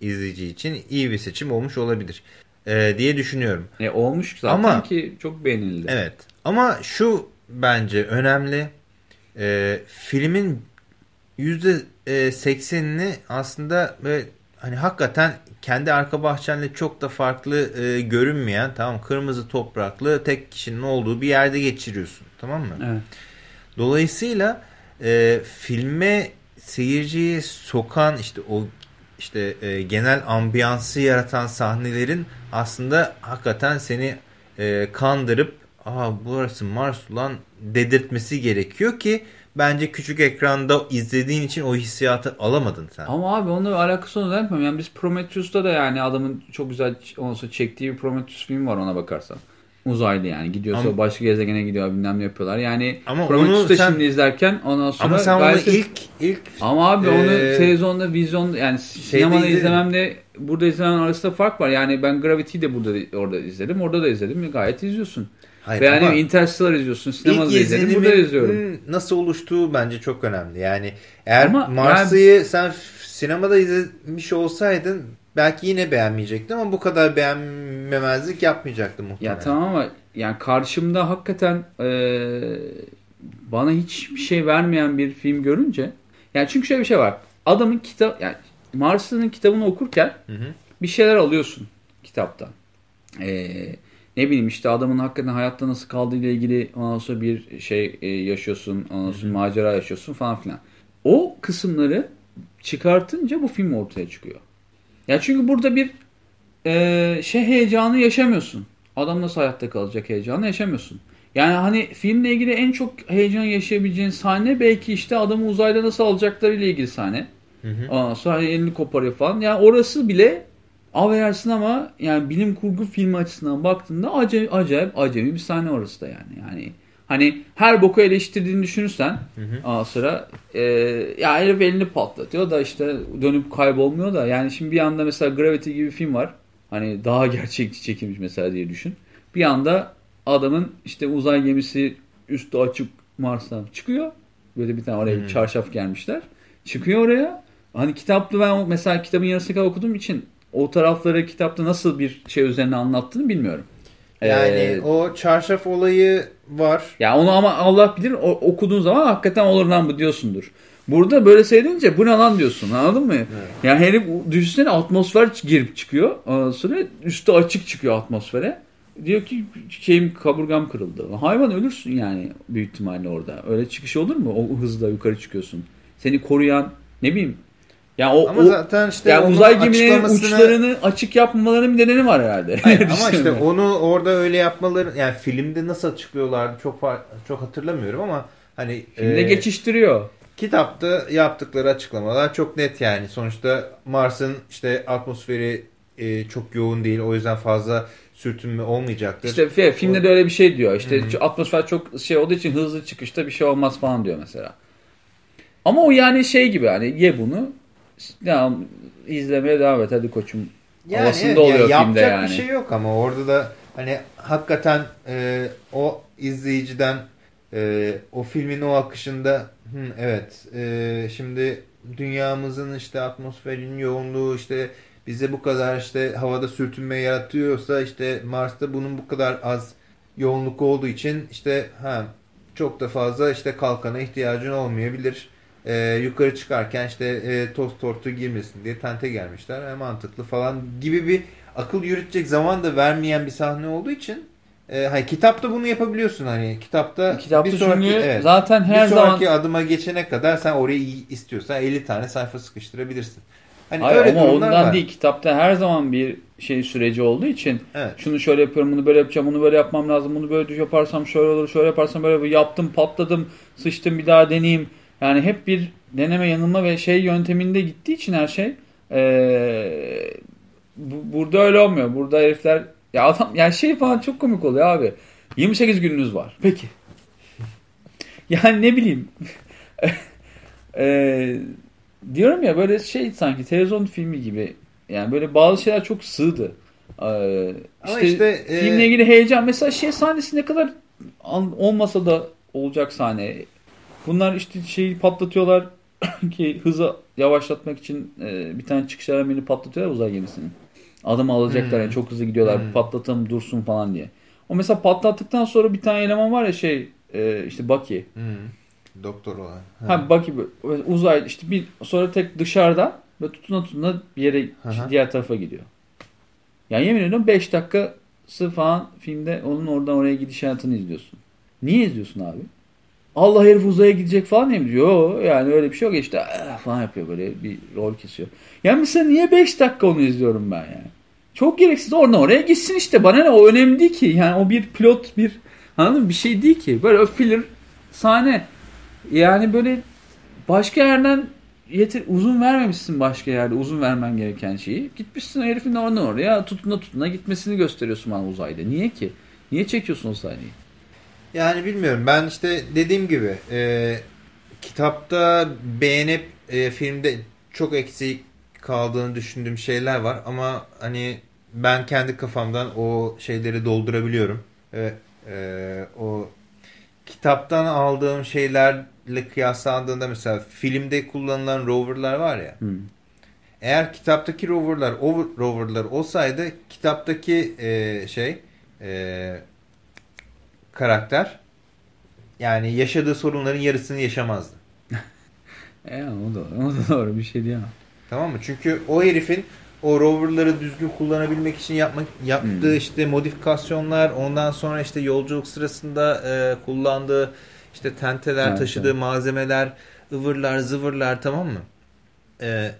izleyici, için iyi bir seçim olmuş olabilir e, diye düşünüyorum. E, olmuş zaten ama, ki çok beğenildi. Evet ama şu bence önemli e, filmin %80'ini aslında böyle hani hakikaten kendi arka bahçenle çok da farklı e, görünmeyen tamam kırmızı topraklı tek kişinin olduğu bir yerde geçiriyorsun tamam mı? Evet. Dolayısıyla e, filme seyirciyi sokan işte o işte e, genel ambiyansı yaratan sahnelerin aslında hakikaten seni e, kandırıp aa burası Mars ulan dedirtmesi gerekiyor ki bence küçük ekranda izlediğin için o hissiyatı alamadın sen. Ama abi onunla alakası onu yapmıyorum. Yani biz Prometheus'ta da yani adamın çok güzel olsa çektiği bir Prometheus film var ona bakarsan. Uzaylı yani. Gidiyorsa ama, başka gezegene gidiyor bilmem ne yapıyorlar. Yani ama Prometheus'ta sen, şimdi izlerken ondan sonra Ama sen gayet... onu ilk ilk Ama abi e, onu televizyonda, vizyonda yani sinemada izlememle burada izlemem arasında fark var. Yani ben Gravity'yi de burada orada izledim. Orada da izledim. Gayet izliyorsun. Hayır, Ve yani Interstellar izliyorsun. Sinemada izledim. Burada izliyorum. Nasıl oluştuğu bence çok önemli. Yani eğer Mars'ı yani... sen sinemada izlemiş olsaydın belki yine beğenmeyecektim ama bu kadar beğenmemezlik yapmayacaktım muhtemelen. Ya tamam ama yani karşımda hakikaten e, bana hiçbir şey vermeyen bir film görünce yani çünkü şöyle bir şey var. Adamın kitap yani Mars'ın kitabını okurken hı hı. bir şeyler alıyorsun kitaptan. Eee ne bileyim işte adamın hakikaten hayatta nasıl kaldığı ile ilgili ondan sonra bir şey e, yaşıyorsun, ondan sonra macera yaşıyorsun falan filan. O kısımları çıkartınca bu film ortaya çıkıyor. Ya çünkü burada bir e, şey heyecanı yaşamıyorsun. Adam nasıl hayatta kalacak heyecanı yaşamıyorsun. Yani hani filmle ilgili en çok heyecan yaşayabileceğin sahne belki işte adamı uzayda nasıl alacakları ile ilgili sahne. Hı hı. Ondan sonra hani elini koparıyor falan. Yani orası bile Affedersin ama yani bilim kurgu filmi açısından baktığında acayip acayip acemi bir sahne orası da yani. Yani hani her boku eleştirdiğini düşünürsen hı sıra e, ya herif elini patlatıyor da işte dönüp kaybolmuyor da yani şimdi bir anda mesela Gravity gibi bir film var. Hani daha <laughs> gerçekçi çekilmiş mesela diye düşün. Bir anda adamın işte uzay gemisi üstü açık Mars'tan çıkıyor. Böyle bir tane oraya Hmm. çarşaf gelmişler. Çıkıyor oraya. Hani kitaplı ben mesela kitabın yarısını kadar okuduğum için o tarafları kitapta nasıl bir şey üzerine anlattığını bilmiyorum. Yani Ee, o çarşaf olayı var. ya onu ama Allah bilir o- okuduğun zaman hakikaten olur lan bu diyorsundur. Burada böyle seyredince bu ne lan diyorsun anladın mı? Yani herif düşünsene atmosfer girip çıkıyor. Sonra üstü açık çıkıyor atmosfere. Diyor ki şeyim kaburgam kırıldı. Hayvan ölürsün yani büyük ihtimalle orada. Öyle çıkış olur mu? O hızla yukarı çıkıyorsun. Seni koruyan ne bileyim. Ya o, Ama o zaten işte yani uzay gemilerinin açıklamasını- uçlarını açık yapmalarının bir nedeni var herhalde. Hayır, <laughs> ama işte onu orada öyle yapmaları yani filmde nasıl açıklıyorlardı çok çok hatırlamıyorum ama hani Filmde e, geçiştiriyor. kitapta yaptıkları açıklamalar çok net yani. Sonuçta Mars'ın işte atmosferi e, çok yoğun değil. O yüzden fazla sürtünme olmayacaktır. İşte fi- filmde de öyle bir şey diyor. İşte atmosfer çok şey olduğu için hızlı çıkışta bir şey olmaz falan diyor mesela. Ama o yani şey gibi hani ye bunu ya, izlemeye devam et hadi koçum. havasında evet, oluyor yani filmde yapacak yani. bir şey yok ama orada da hani hakikaten e, o izleyiciden e, o filmin o akışında "Hı, evet e, şimdi dünyamızın işte atmosferin yoğunluğu işte bize bu kadar işte havada sürtünme yaratıyorsa işte Mars'ta bunun bu kadar az yoğunluk olduğu için işte ha çok da fazla işte kalkana ihtiyacın olmayabilir. E, yukarı çıkarken işte e, toz tortu girmesin diye tente gelmişler. E, mantıklı falan gibi bir akıl yürütecek zaman da vermeyen bir sahne olduğu için e, hani kitapta bunu yapabiliyorsun hani kitapta, Kitapta bir sonraki evet, zaten her bir sonraki zaman adıma geçene kadar sen orayı istiyorsan 50 tane sayfa sıkıştırabilirsin. Hani Hayır öyle ama ondan var. değil. Kitapta her zaman bir şey süreci olduğu için Evet. şunu şöyle yapıyorum, bunu böyle yapacağım, bunu böyle yapmam lazım, bunu böyle yaparsam şöyle olur, şöyle yaparsam böyle olur. yaptım, patladım, sıçtım bir daha deneyeyim. Yani hep bir deneme yanılma ve şey yönteminde gittiği için her şey ee, bu- burada öyle olmuyor. Burada herifler ya adam yani şey falan çok komik oluyor abi. 28 gününüz var. Peki. <laughs> Yani ne bileyim. <laughs> Ee, diyorum ya böyle şey sanki televizyon filmi gibi. Yani böyle bazı şeyler çok sığdı. Ee, işte, işte, e, filmle ilgili heyecan. Mesela şey sahnesi ne kadar olmasa da olacak sahne. Bunlar işte şeyi patlatıyorlar <clears throat> ki hızı yavaşlatmak için e, bir tane çıkış elemeni patlatıyorlar uzay gemisini. Adamı alacaklar Hmm. yani çok hızlı gidiyorlar. Hmm. Patlatalım dursun falan diye. O mesela patlattıktan sonra bir tane eleman var ya şey e, işte Bucky. Hı. Doktor olan. Ha Bucky böyle uzay işte bir sonra tek dışarıda ve tutuna tutuna bir yere hı. diğer tarafa gidiyor. Yani yemin ediyorum 5 dakikası falan filmde onun oradan oraya gidişatını izliyorsun. Niye izliyorsun abi? Allah herif uzaya gidecek falan diye diyor? Yo, yani öyle bir şey yok. İşte "Ah" falan yapıyor böyle bir rol kesiyor. Yani mesela niye 5 dakika onu izliyorum ben yani? Çok gereksiz. Oradan oraya gitsin işte. Bana ne? O önemli değil ki. Yani o bir pilot bir anladın mı? Bir şey değil ki. Böyle filler sahne. Yani böyle başka yerden yeter uzun vermemişsin başka yerde uzun vermen gereken şeyi. Gitmişsin herifin oradan oraya tutuna tutuna gitmesini gösteriyorsun bana uzayda. Niye ki? Niye çekiyorsun o sahneyi? Yani bilmiyorum. Ben işte dediğim gibi e, kitapta beğenip e, filmde çok eksik kaldığını düşündüğüm şeyler var ama hani ben kendi kafamdan o şeyleri doldurabiliyorum. Evet, e, o kitaptan aldığım şeylerle kıyaslandığında mesela filmde kullanılan roverlar var ya. Hmm. Eğer kitaptaki roverlar over, roverlar olsaydı kitaptaki e, şey e, karakter yani yaşadığı sorunların yarısını yaşamazdı. <laughs> E, o da, o da doğru bir şey diyemem. Tamam mı? Çünkü o herifin o roverları düzgün kullanabilmek için yapmak yaptığı Hmm. işte modifikasyonlar, ondan sonra işte yolculuk sırasında e, kullandığı işte tenteler, Evet, taşıdığı evet. malzemeler, ıvırlar, zıvırlar tamam mı? E,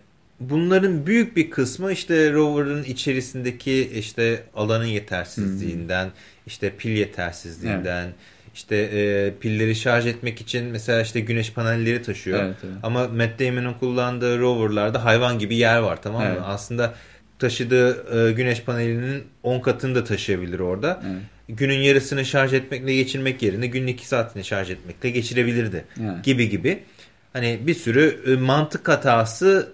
bunların büyük bir kısmı işte rover'ın içerisindeki işte alanın yetersizliğinden, işte pil yetersizliğinden, işte e, pilleri şarj etmek için mesela işte güneş panelleri taşıyor. Evet, evet. Ama Matt Damon'ın kullandığı roverlarda hayvan gibi yer var tamam mı? Evet. Aslında taşıdığı e, güneş panelinin 10 katını da taşıyabilir orada. Evet. Günün yarısını şarj etmekle geçirmek yerine günün 2 saatini şarj etmekle geçirebilirdi. Evet. Gibi gibi. Hani bir sürü e, mantık hatası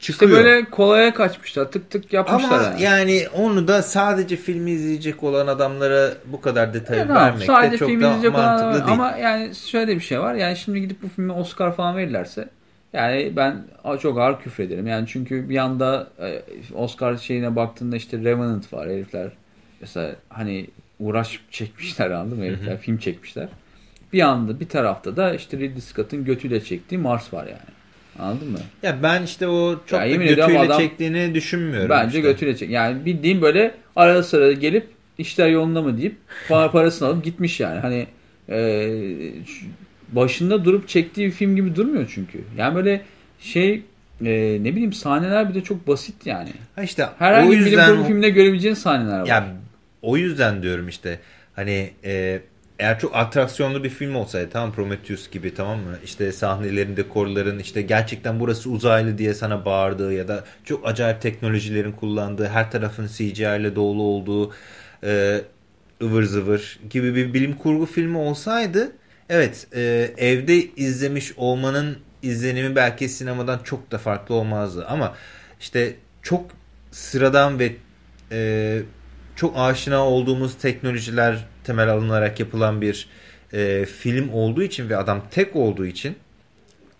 çıkıyor. İşte böyle kolaya kaçmışlar. Tık tık yapmışlar. Ama yani. yani onu da sadece filmi izleyecek olan adamlara bu kadar detay Ya, vermek sadece de çok film da izleyecek olan mantıklı adam- değil. Ama yani şöyle bir şey var. Yani şimdi gidip bu filme Oscar falan verirlerse yani ben çok ağır küfrederim. Yani çünkü bir yanda e, Oscar şeyine baktığında işte Revenant var herifler. Mesela hani uğraş çekmişler anladın mı herifler? Film çekmişler. Bir anda bir tarafta da işte Ridley Scott'ın götüyle çektiği Mars var yani. Anladın mı? Ya ben işte o çok Ya da götüyle adam- çektiğini düşünmüyorum. Bence işte. götüyle çek. Yani bildiğim böyle arada sırada gelip işler yolunda mı deyip para parasını alıp gitmiş yani. Hani e, başında durup çektiği bir film gibi durmuyor çünkü. Yani böyle şey e, ne bileyim sahneler bir de çok basit yani. Ha işte Herhangi o bir bilim yüzden kurgu filminde görebileceğin sahneler var. ya o yüzden diyorum işte hani e, eğer çok atraksiyonlu bir film olsaydı tamam Prometheus gibi tamam mı? İşte sahnelerin, dekorların işte gerçekten burası uzaylı diye sana bağırdığı ya da çok acayip teknolojilerin kullandığı, her tarafın CGI ile dolu olduğu e, ıvır zıvır gibi bir bilim kurgu filmi olsaydı evet e, evde izlemiş olmanın izlenimi belki sinemadan çok da farklı olmazdı ama işte çok sıradan ve e, çok aşina olduğumuz teknolojiler temel alınarak yapılan bir e, film olduğu için ve adam tek olduğu için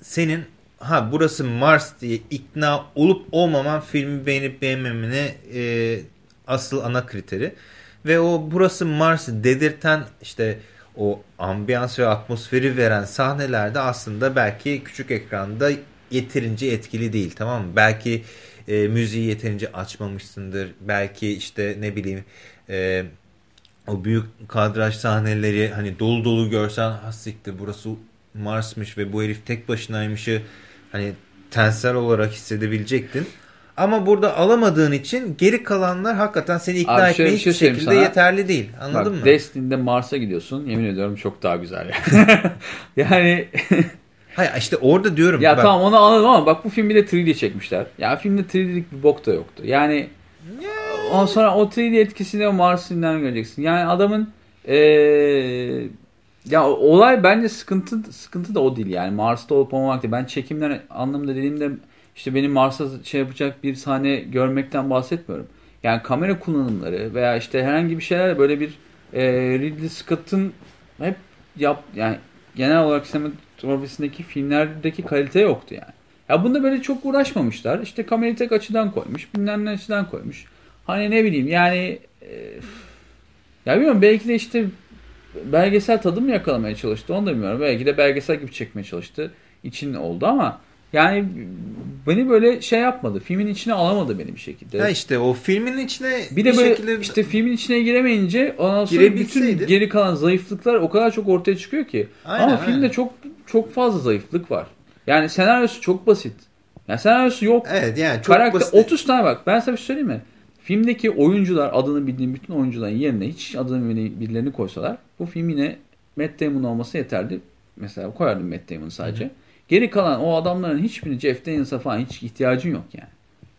senin ha burası Mars diye ikna olup olmaman filmi beğenip beğenmemene e, asıl ana kriteri ve o burası Mars dedirten işte o ambiyans ve atmosferi veren sahnelerde aslında belki küçük ekranda yeterince etkili değil tamam mı? Belki e, müziği yeterince açmamışsındır. Belki işte ne bileyim e, o büyük kadraj sahneleri hani dolu dolu görsen hassiktir burası Mars'mış ve bu herif tek başınaymışı hani tensel olarak hissedebilecektin. Ama burada alamadığın için geri kalanlar hakikaten seni ikna Abi etmeye şey hiçbir söyleyeyim şekilde sana. yeterli değil. Anladın Bak, mı? Destiny'de Mars'a gidiyorsun. Yemin ediyorum çok daha güzel <laughs> yani. yani <laughs> Hayır işte orada diyorum. ya bak, tamam onu anladım ama bak bu filmi de 3D çekmişler. Ya filmde 3D'lik bir bok da yoktu. Yani ondan sonra o 3D etkisini o Mars filmlerine göreceksin. Yani adamın eee ya olay bence sıkıntı sıkıntı da o değil yani Mars'ta olup olmamak değil. Ben çekimler anlamında dediğimde işte benim Mars'a şey yapacak bir sahne görmekten bahsetmiyorum. Yani kamera kullanımları veya işte herhangi bir şeyler böyle bir e, Ridley Scott'ın hep yap yani genel olarak sinematografisindeki filmlerdeki kalite yoktu yani. Ya bunda böyle çok uğraşmamışlar. İşte kamerayı tek açıdan koymuş, bilmem ne açıdan koymuş. Hani ne bileyim yani e, ya bilmiyorum belki de işte belgesel tadı mı yakalamaya çalıştı onu da bilmiyorum. Belki de belgesel gibi çekmeye çalıştı. için oldu ama yani beni böyle şey yapmadı. Filmin içine alamadı beni bir şekilde. Ha işte o filmin içine bir de böyle şekilde işte filmin içine giremeyince ondan sonra bütün geri kalan zayıflıklar o kadar çok ortaya çıkıyor ki. Aynen, ama aynen. filmde çok çok fazla zayıflık var. Yani senaryosu çok basit. Yani senaryosu yok. evet yani çok Karakter basit. 30 tane bak. Ben sana bir şey söyleyeyim mi? Filmdeki oyuncular adını bildiğim bütün oyuncuların yerine hiç adını birilerini koysalar bu film yine Matt Damon olması yeterli. Mesela koyardım Matt Damon sadece. Geri kalan o adamların hiçbirini Jeff Daniels'a falan hiç ihtiyacın yok yani.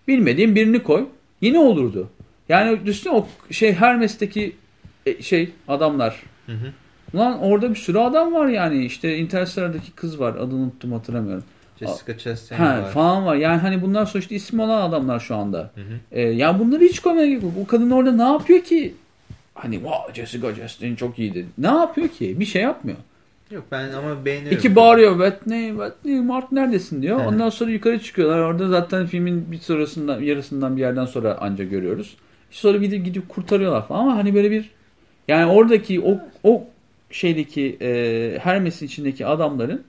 Bilmediğin birini koy yine olurdu. Yani düşünsene o şey Hermes'teki e, şey adamlar. Hı hı. Ulan orada bir sürü adam var yani. İşte Interstellar'daki kız var. Adını unuttum hatırlamıyorum. Jessica Chastain Ha, var. falan var. Yani hani bunlar sonuçta ismi olan adamlar şu anda. Hı hı. Ee, yani bunları hiç koymaya gerek yok. O kadın orada ne yapıyor ki? Hani wow Jessica Chastain çok iyiydi. Ne yapıyor ki? Bir şey yapmıyor. Yok ben ama beğeniyorum. İki bağırıyor. Whitney, Whitney, Mark neredesin diyor. Hı. Ondan sonra yukarı çıkıyorlar. Orada zaten filmin bir sonrasından, yarısından bir yerden sonra anca görüyoruz. Sonra gidip gidip kurtarıyorlar falan ama hani böyle bir yani oradaki o o şeydeki e, Hermes'in içindeki adamların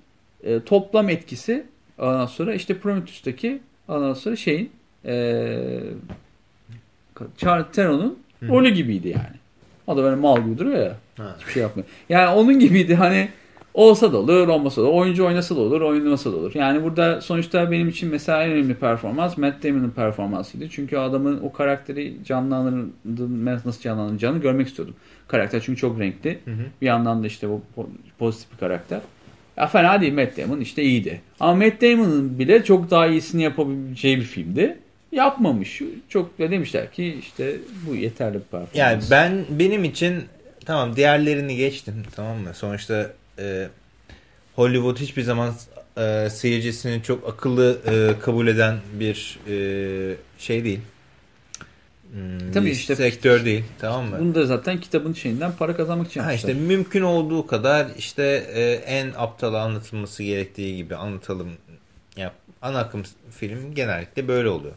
e, toplam etkisi ondan sonra işte Prometheus'taki ondan sonra şeyin e, Charles Theron'un Hı. rolü gibiydi yani. O da böyle mal gibi duruyor ya. Ha. Hiçbir şey yapmıyor. Yani onun gibiydi hani olsa da olur, olmasa da olur. Oyuncu oynasa da olur, oynamasa da olur. Yani burada sonuçta benim için mesela en önemli performans Matt Damon'ın performansıydı. Çünkü adamın o karakteri canlandırdığını, nasıl canlandıracağını görmek istiyordum. Karakter çünkü çok renkli. Hı hı. Bir yandan da işte bu po- pozitif bir karakter. Ya fena değil Matt Damon işte iyiydi. Ama Matt Damon'ın bile çok daha iyisini yapabileceği bir filmdi. Yapmamış. Çok da demişler ki işte bu yeterli bir performans. Yani ben benim için tamam diğerlerini geçtim tamam mı? Sonuçta e, Hollywood hiçbir zaman e, seyircisini çok akıllı e, kabul eden bir e, şey değil. Hmm, Tabii işte- sektör değil. Tamam mı? Bunu da zaten kitabın şeyinden para kazanmak için Ha işte mümkün olduğu kadar işte e, en aptal anlatılması gerektiği gibi anlatalım. Yap. Ana akım film genellikle böyle oluyor.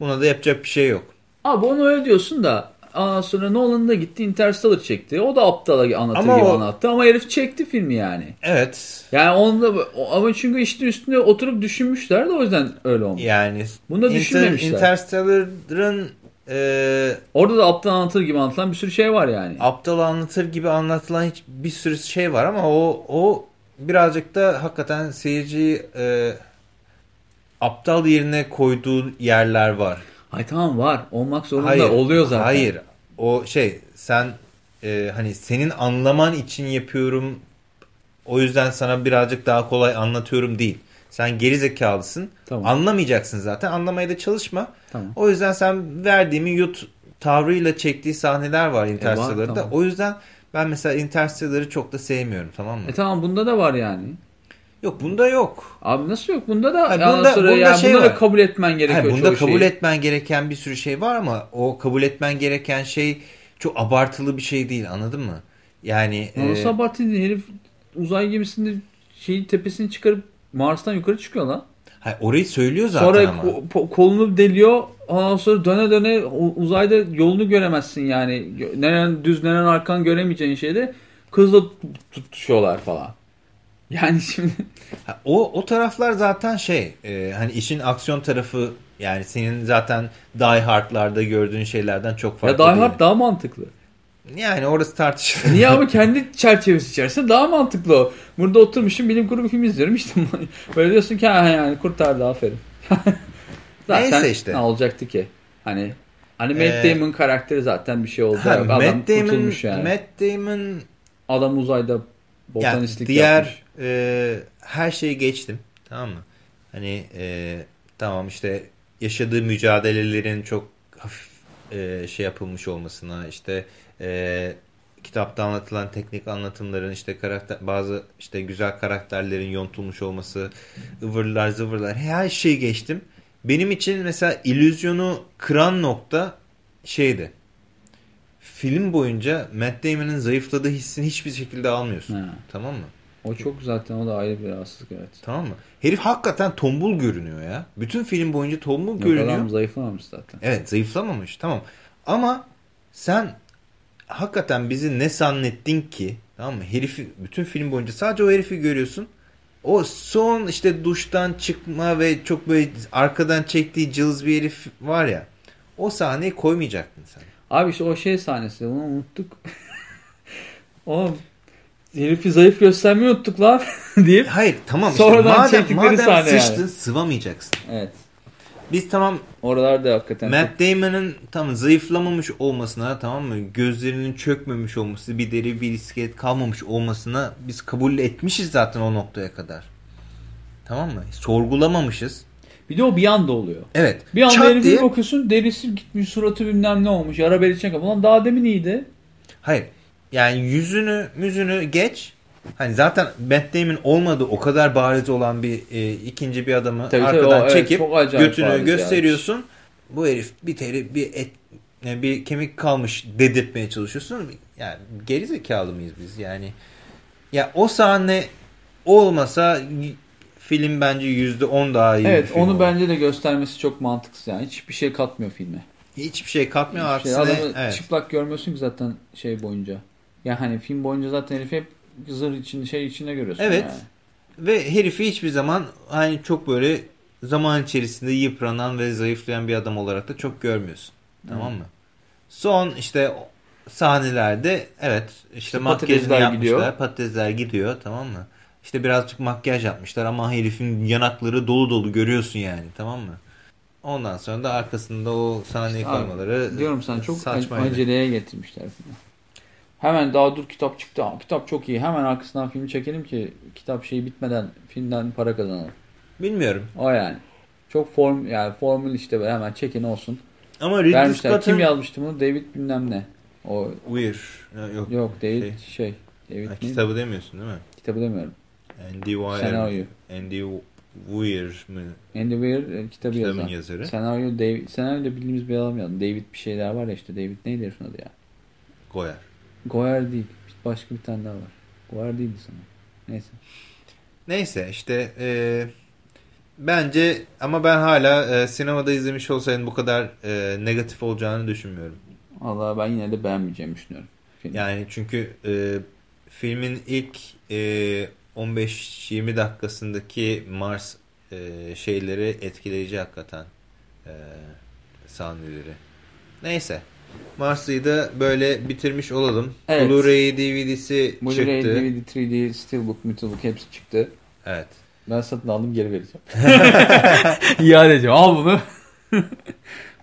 Buna da yapacak bir şey yok. Abi onu öyle diyorsun da ondan sonra Nolan da gitti Interstellar çekti. O da aptala anlatır Ama gibi o- anlattı ama herif çekti filmi yani. Evet. Yani onda ama çünkü işte üstüne oturup düşünmüşler de o yüzden öyle olmuş. Yani Bunu da Inter- düşünmemişler. Interstellar'ın e, Orada da aptal anlatır gibi anlatılan bir sürü şey var yani. aptal anlatır gibi anlatılan hiç bir sürü şey var ama o o birazcık da hakikaten seyirciyi e, aptal yerine koyduğu yerler var. Ay tamam var. Olmak zorunda Hayır, oluyor zaten. Hayır. O şey sen e, hani senin anlaman için yapıyorum. O yüzden sana birazcık daha kolay anlatıyorum değil. Sen geri zekalısın. Tamam. Anlamayacaksın zaten. Anlamaya da çalışma. Tamam. O yüzden sen verdiğimi yut tavrıyla çektiği sahneler var Interstellar'da. tamam. O yüzden ben mesela Interstellar'ı çok da sevmiyorum tamam mı? E tamam bunda da var yani. Yok bunda yok. Abi nasıl yok? Bunda da yani bunda- sonra bunda ya şey bunda da kabul etmen gerekiyor Hayır, bunda kabul şeyi. etmen gereken bir sürü şey var ama o kabul etmen gereken şey çok abartılı bir şey değil anladın mı? Yani Ama e, Sabahattin herif uzay gemisinde şeyin tepesini çıkarıp Mars'tan yukarı çıkıyor lan. hayır, orayı söylüyor zaten Sonra ama. po- kolunu deliyor. Ondan sonra döne döne uzayda yolunu göremezsin yani. Neren düz neren arkan göremeyeceğin şeyde kızla tut- tutuşuyorlar falan. <laughs> Yani şimdi Ha, O o taraflar zaten şey e, hani işin aksiyon tarafı yani senin zaten Die Hard'larda gördüğün şeylerden çok ya farklı Die değil. Hard daha mantıklı. Yani orası tartışılır. Niye ama kendi çerçevesi içerisinde daha mantıklı o. Burada oturmuşum bilim kurgu film izliyorum işte <laughs> böyle diyorsun ki ha yani kurtardı aferin. <laughs> zaten Neyse işte. ne olacaktı ki? Hani hani Matt Ee, Damon karakteri zaten bir şey oldu. Ha, Adam Matt Damon, kurtulmuş yani. Matt Damon Adam uzayda yani botanistlik diğer yapmış. e, her şeyi geçtim. Tamam mı? Hani e, tamam işte yaşadığı mücadelelerin çok hafif e, şey yapılmış olmasına işte e, kitapta anlatılan teknik anlatımların işte karakter bazı işte güzel karakterlerin yontulmuş olması ıvırlar zıvırlar her şeyi geçtim. Benim için mesela illüzyonu kıran nokta şeydi. Film boyunca Matt Damon'ın zayıfladığı hissini hiçbir şekilde almıyorsun. Ha. Tamam mı? O çok zaten o da ayrı bir rahatsızlık evet. Tamam mı? Herif hakikaten tombul görünüyor ya. Bütün film boyunca tombul Yok görünüyor. adam zayıflamamış zaten. Evet zayıflamamış tamam. Ama sen hakikaten bizi ne zannettin ki tamam mı? Herifi bütün film boyunca sadece o herifi görüyorsun. O son işte duştan çıkma ve çok böyle arkadan çektiği cılız bir herif var ya. O sahneyi koymayacaktın sen. Abi işte o şey sahnesi onu unuttuk. <laughs> o herifi zayıf göstermeyi unuttuk lan <laughs> deyip. Hayır tamam Sonradan işte madem, çektikleri madem sahne yani. sıçtın sıvamayacaksın. Evet. Biz tamam Oralarda hakikaten Matt Damon'ın tam zayıflamamış olmasına tamam mı gözlerinin çökmemiş olması bir deri bir iskelet kalmamış olmasına biz kabul etmişiz zaten o noktaya kadar. Tamam mı? Sorgulamamışız. Bir de o bir anda oluyor. Evet. Bir anda Çat herife diye- bakıyorsun derisi gitmiş suratı bilmem ne olmuş. Yara beli çekim. Ulan daha demin iyiydi. Hayır. Yani yüzünü müzünü geç. Hani zaten Matt Damon olmadı o kadar bariz olan bir e, ikinci bir adamı Tabii tabii, arkadan o evet, çekip acayip götünü gösteriyorsun. Bu herif bir teri bir et yani bir kemik kalmış dedirtmeye çalışıyorsun. Yani geri zekalı mıyız biz yani? Ya o sahne olmasa film bence yüzde on daha iyi Evet onu olur. bence de göstermesi çok mantıksız yani. Hiçbir şey katmıyor filme. hiçbir şey katmıyor Hiçbir şey. aksine. Adamı evet. çıplak görmüyorsun ki zaten şey boyunca. Yani hani film boyunca zaten herifi hep zırh için şey içinde görüyorsun. Evet. yani. Ve herifi hiçbir zaman hani çok böyle zaman içerisinde yıpranan ve zayıflayan bir adam olarak da çok görmüyorsun. Tamam mı? Son işte sahnelerde evet işte İşte makyajını yapmışlar. gidiyor. Patatesler gidiyor tamam mı? İşte birazcık makyaj yapmışlar ama herifin yanakları dolu dolu görüyorsun yani tamam mı? Ondan sonra da arkasında o sahneyi Abi, koymaları Diyorum sana çok saçmaydı. aceleye getirmişler. Hemen daha dur kitap çıktı. Kitap çok iyi. Hemen arkasından filmi çekelim ki kitap şeyi bitmeden filmden para kazanalım. Bilmiyorum. O yani. Çok form yani formül işte böyle hemen çekin olsun. Ama Ridley Vermişler. Kim Scott'ın yazmıştı bunu? David bilmem ne. O Weir. Yok. yok David şey. David Ha, kitabı demiyorsun değil mi? Kitabı demiyorum. Andy Weir. Senaryo. Andy Weir mi? Andy Weir e, kitabı Kitabın yazan. yazarı. Senaryo, David, senaryo da bildiğimiz bir adam yazdı. David bir şeyler var ya işte. David neydi herifin adı ya? Goyer. Goyer değil. Başka bir tane daha var. Goyer değildi sana. Neyse. Neyse işte e, bence ama ben hala e, sinemada izlemiş olsaydım bu kadar e, negatif olacağını düşünmüyorum. Allah ben yine de beğenmeyeceğimi düşünüyorum. Film. Yani çünkü e, filmin ilk e, 15-20 dakikasındaki Mars e, şeyleri etkileyici hakikaten e, sahneleri. Neyse. Mars'ı da böyle bitirmiş olalım. Evet. Blu-ray DVD'si Blu-ray, çıktı. DVD, 3D, Steelbook, Metalbook hepsi çıktı. Evet. Ben satın aldım geri vereceğim. <laughs> İade edeceğim. Al bunu. <laughs>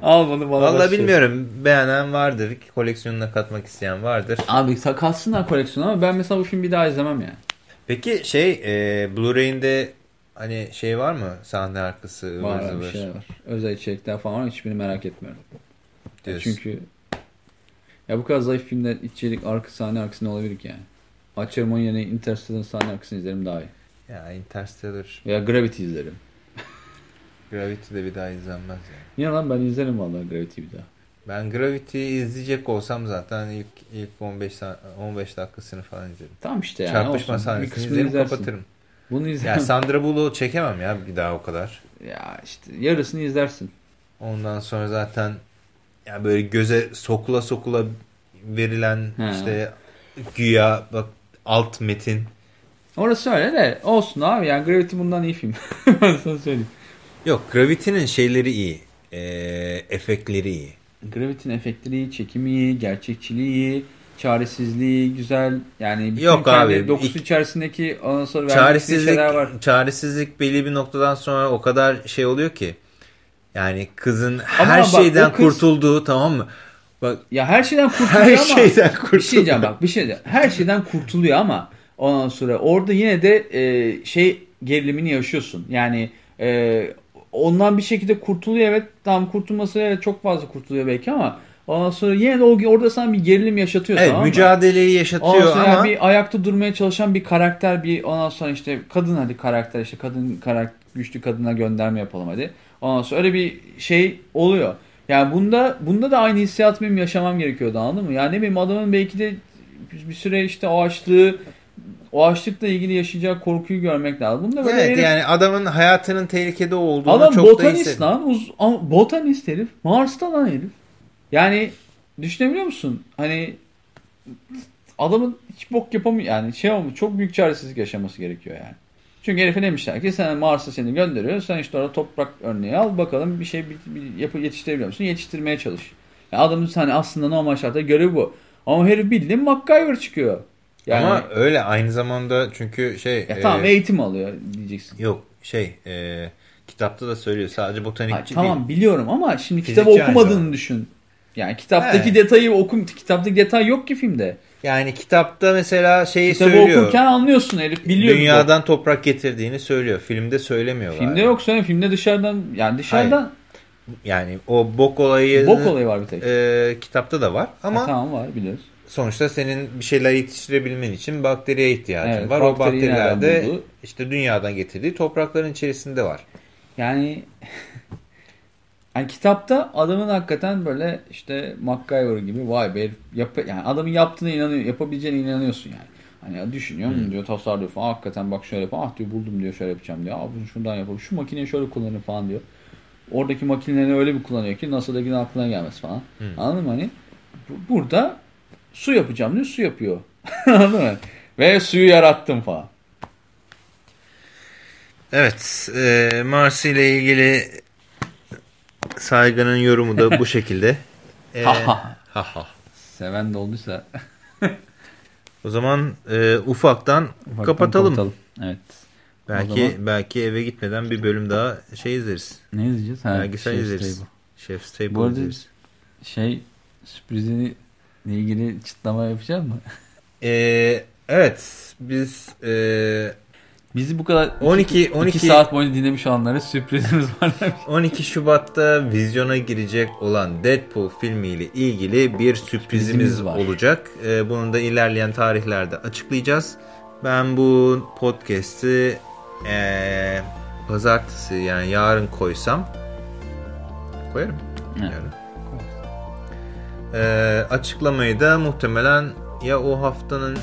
Al bunu bana. Vallahi başka- bilmiyorum. Beğenen vardır. Koleksiyonuna katmak isteyen vardır. Abi kalsınlar koleksiyonu ama ben mesela bu filmi bir daha izlemem yani. Peki şey e, Blu-ray'inde hani şey var mı? Sahne arkası Var bir şeyler var. Özel içerikler falan var. Hiçbirini merak etmiyorum. diyorsun. Çünkü ya bu kadar zayıf filmde içerik arka sahne arkası ne olabilir ki yani? Açarım onun yerine Interstellar'ın sahne arkasını izlerim daha iyi. Ya Interstellar, Veya Gravity izlerim. <laughs> Gravity de bir daha izlenmez yani. Niye lan ben izlerim vallahi Gravity'yi bir daha. Ben Gravity izleyecek olsam zaten ilk ilk 15 sa- 15 dakikasını falan izlerim. Tamam işte yani. Çarpışma sahnesini izlerim izlersin. kapatırım. Bunu Ya izlerim. <laughs> Sandra Bullock'u çekemem ya bir daha o kadar. Ya işte yarısını izlersin. Ondan sonra zaten ya böyle göze sokula sokula verilen He. işte güya bak alt metin Orası öyle de olsun abi yani Gravity bundan iyi film. <laughs> ben sana söyleyeyim. Yok Gravity'nin şeyleri iyi. Ee, efektleri iyi. Gravity'nin efektleri iyi, çekimi iyi, gerçekçiliği iyi, çaresizliği güzel. Yani bütün Yok abi, dokusu ilk- içerisindeki ondan sonra Çaresizlik, şeyler var. çaresizlik belli bir noktadan sonra o kadar şey oluyor ki. Yani kızın Ama her bak, şeyden o kız- kurtulduğu tamam mı? Bak Ya her şeyden kurtuluyor her ama şeyden bir şey diyeceğim bak bir şey diyeceğim. Her şeyden kurtuluyor ama ondan sonra orada yine de e, şey gerilimini yaşıyorsun. Yani e, ondan bir şekilde kurtuluyor evet tam kurtulması evet çok fazla kurtuluyor belki ama ondan sonra yine de o, orada sana bir gerilim yaşatıyor Evet tamam mücadeleyi Ondan yaşatıyor sonra ama bir ayakta durmaya çalışan bir karakter bir ondan sonra işte kadın hadi karakter işte kadın karakter güçlü kadına gönderme yapalım hadi. Ondan sonra öyle bir şey oluyor. Yani bunda bunda da aynı hissiyatı benim yaşamam gerekiyordu anladın mı? Yani ne bileyim adamın belki de bir süre işte o açlığı o açlıkla ilgili yaşayacağı korkuyu görmek lazım. Bunda böyle evet herif- yani adamın hayatının tehlikede olduğunu Adam çok da botanist lan. Uz, botanist herif. Mars'ta lan herif. Yani düşünebiliyor musun? Hani adamın hiç bok yapamıyor. Yani şey olmuş. Çok büyük çaresizlik yaşaması gerekiyor yani. Çünkü herife demişler ki sen Mars'a seni gönderiyor. Sen işte orada toprak örneği al. Bakalım bir şey bir, bir yapı yetiştirebiliyor musun? Yetiştirmeye çalış. Yani adamın hani aslında normal şartlarda görevi bu. Ama herif bildiğin MacGyver çıkıyor. Yani, Ama öyle aynı zamanda çünkü şey ya e, tamam eğitim alıyor diyeceksin. yok şey e, kitapta da söylüyor sadece botanikçi Hayır, tamam değil. biliyorum ama şimdi kitabı okumadığını düşün. Yani kitaptaki He. detayı okum kitaptaki detay yok ki filmde. Yani kitapta mesela şeyi Kitabı söylüyor. okurken anlıyorsun herif biliyor. Dünyadan toprak getirdiğini söylüyor. Filmde söylemiyor Filmde yok söyle filmde dışarıdan yani dışarıdan Yani o bok olayı bok olayı var bir tek. e, kitapta da var ama Ha, tamam var biliyoruz. sonuçta senin bir şeyler yetiştirebilmen için bakteriye ihtiyacın Evet, var. O bakteriler de işte dünyadan getirdiği toprakların içerisinde var. Yani yani kitapta adamın hakikaten böyle işte MacGyver gibi vay be yap yani adamın yaptığına inanıyor, yapabileceğine inanıyorsun yani. Hani düşünüyor Hmm. diyor tasarlıyor falan hakikaten bak şöyle yapalım ah diyor buldum diyor şöyle yapacağım diyor. Aa bunu şuradan yapalım şu makineyi şöyle kullanın falan diyor. Oradaki makineleri öyle bir kullanıyor ki NASA'dakinin aklına gelmez falan. Hmm. Anladın mı hani? Bu- Burada su yapacağım diyor su yapıyor. <laughs> Anladın mı? Ve suyu yarattım falan. Evet, e, Mars ile ilgili Saygı'nın yorumu da bu <laughs> şekilde. E, Ha. Seven de olduysa O zaman e, ufaktan, ufaktan kapatalım. Evet. Belki zaman- belki eve gitmeden bir bölüm daha şey izleriz. Ne izleyeceğiz? Ha, Belgesel Chef's izleriz. Table. Chef's Table Bu arada- izleriz. Şey sürprizini ilgili çıtlama yapacağız mı? E, evet, biz e, Bizi bu kadar 12 2 12 saat boyunca dinlemiş olanlara sürprizimiz var. <laughs> 12 Şubat'ta vizyona girecek olan Deadpool filmiyle ilgili bir sürprizimiz Sürprizimiz var. olacak. Ee, bunu da ilerleyen tarihlerde açıklayacağız. Ben bu podcast'i ee, pazartesi yani yarın koysam koyarım. Evet. Yarın. Ee, açıklamayı da muhtemelen ya o haftanın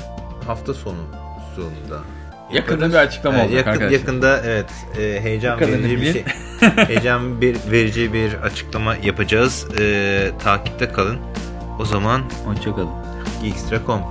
hafta sonu sonunda Yakında bir açıklama olacak yakın- arkadaşlar. Yakında evet e, heyecan verici bir şey. <laughs> heyecan bir verici bir açıklama yapacağız. Ee, takipte kalın. O zaman Hoşçakalın. Geekstra.com.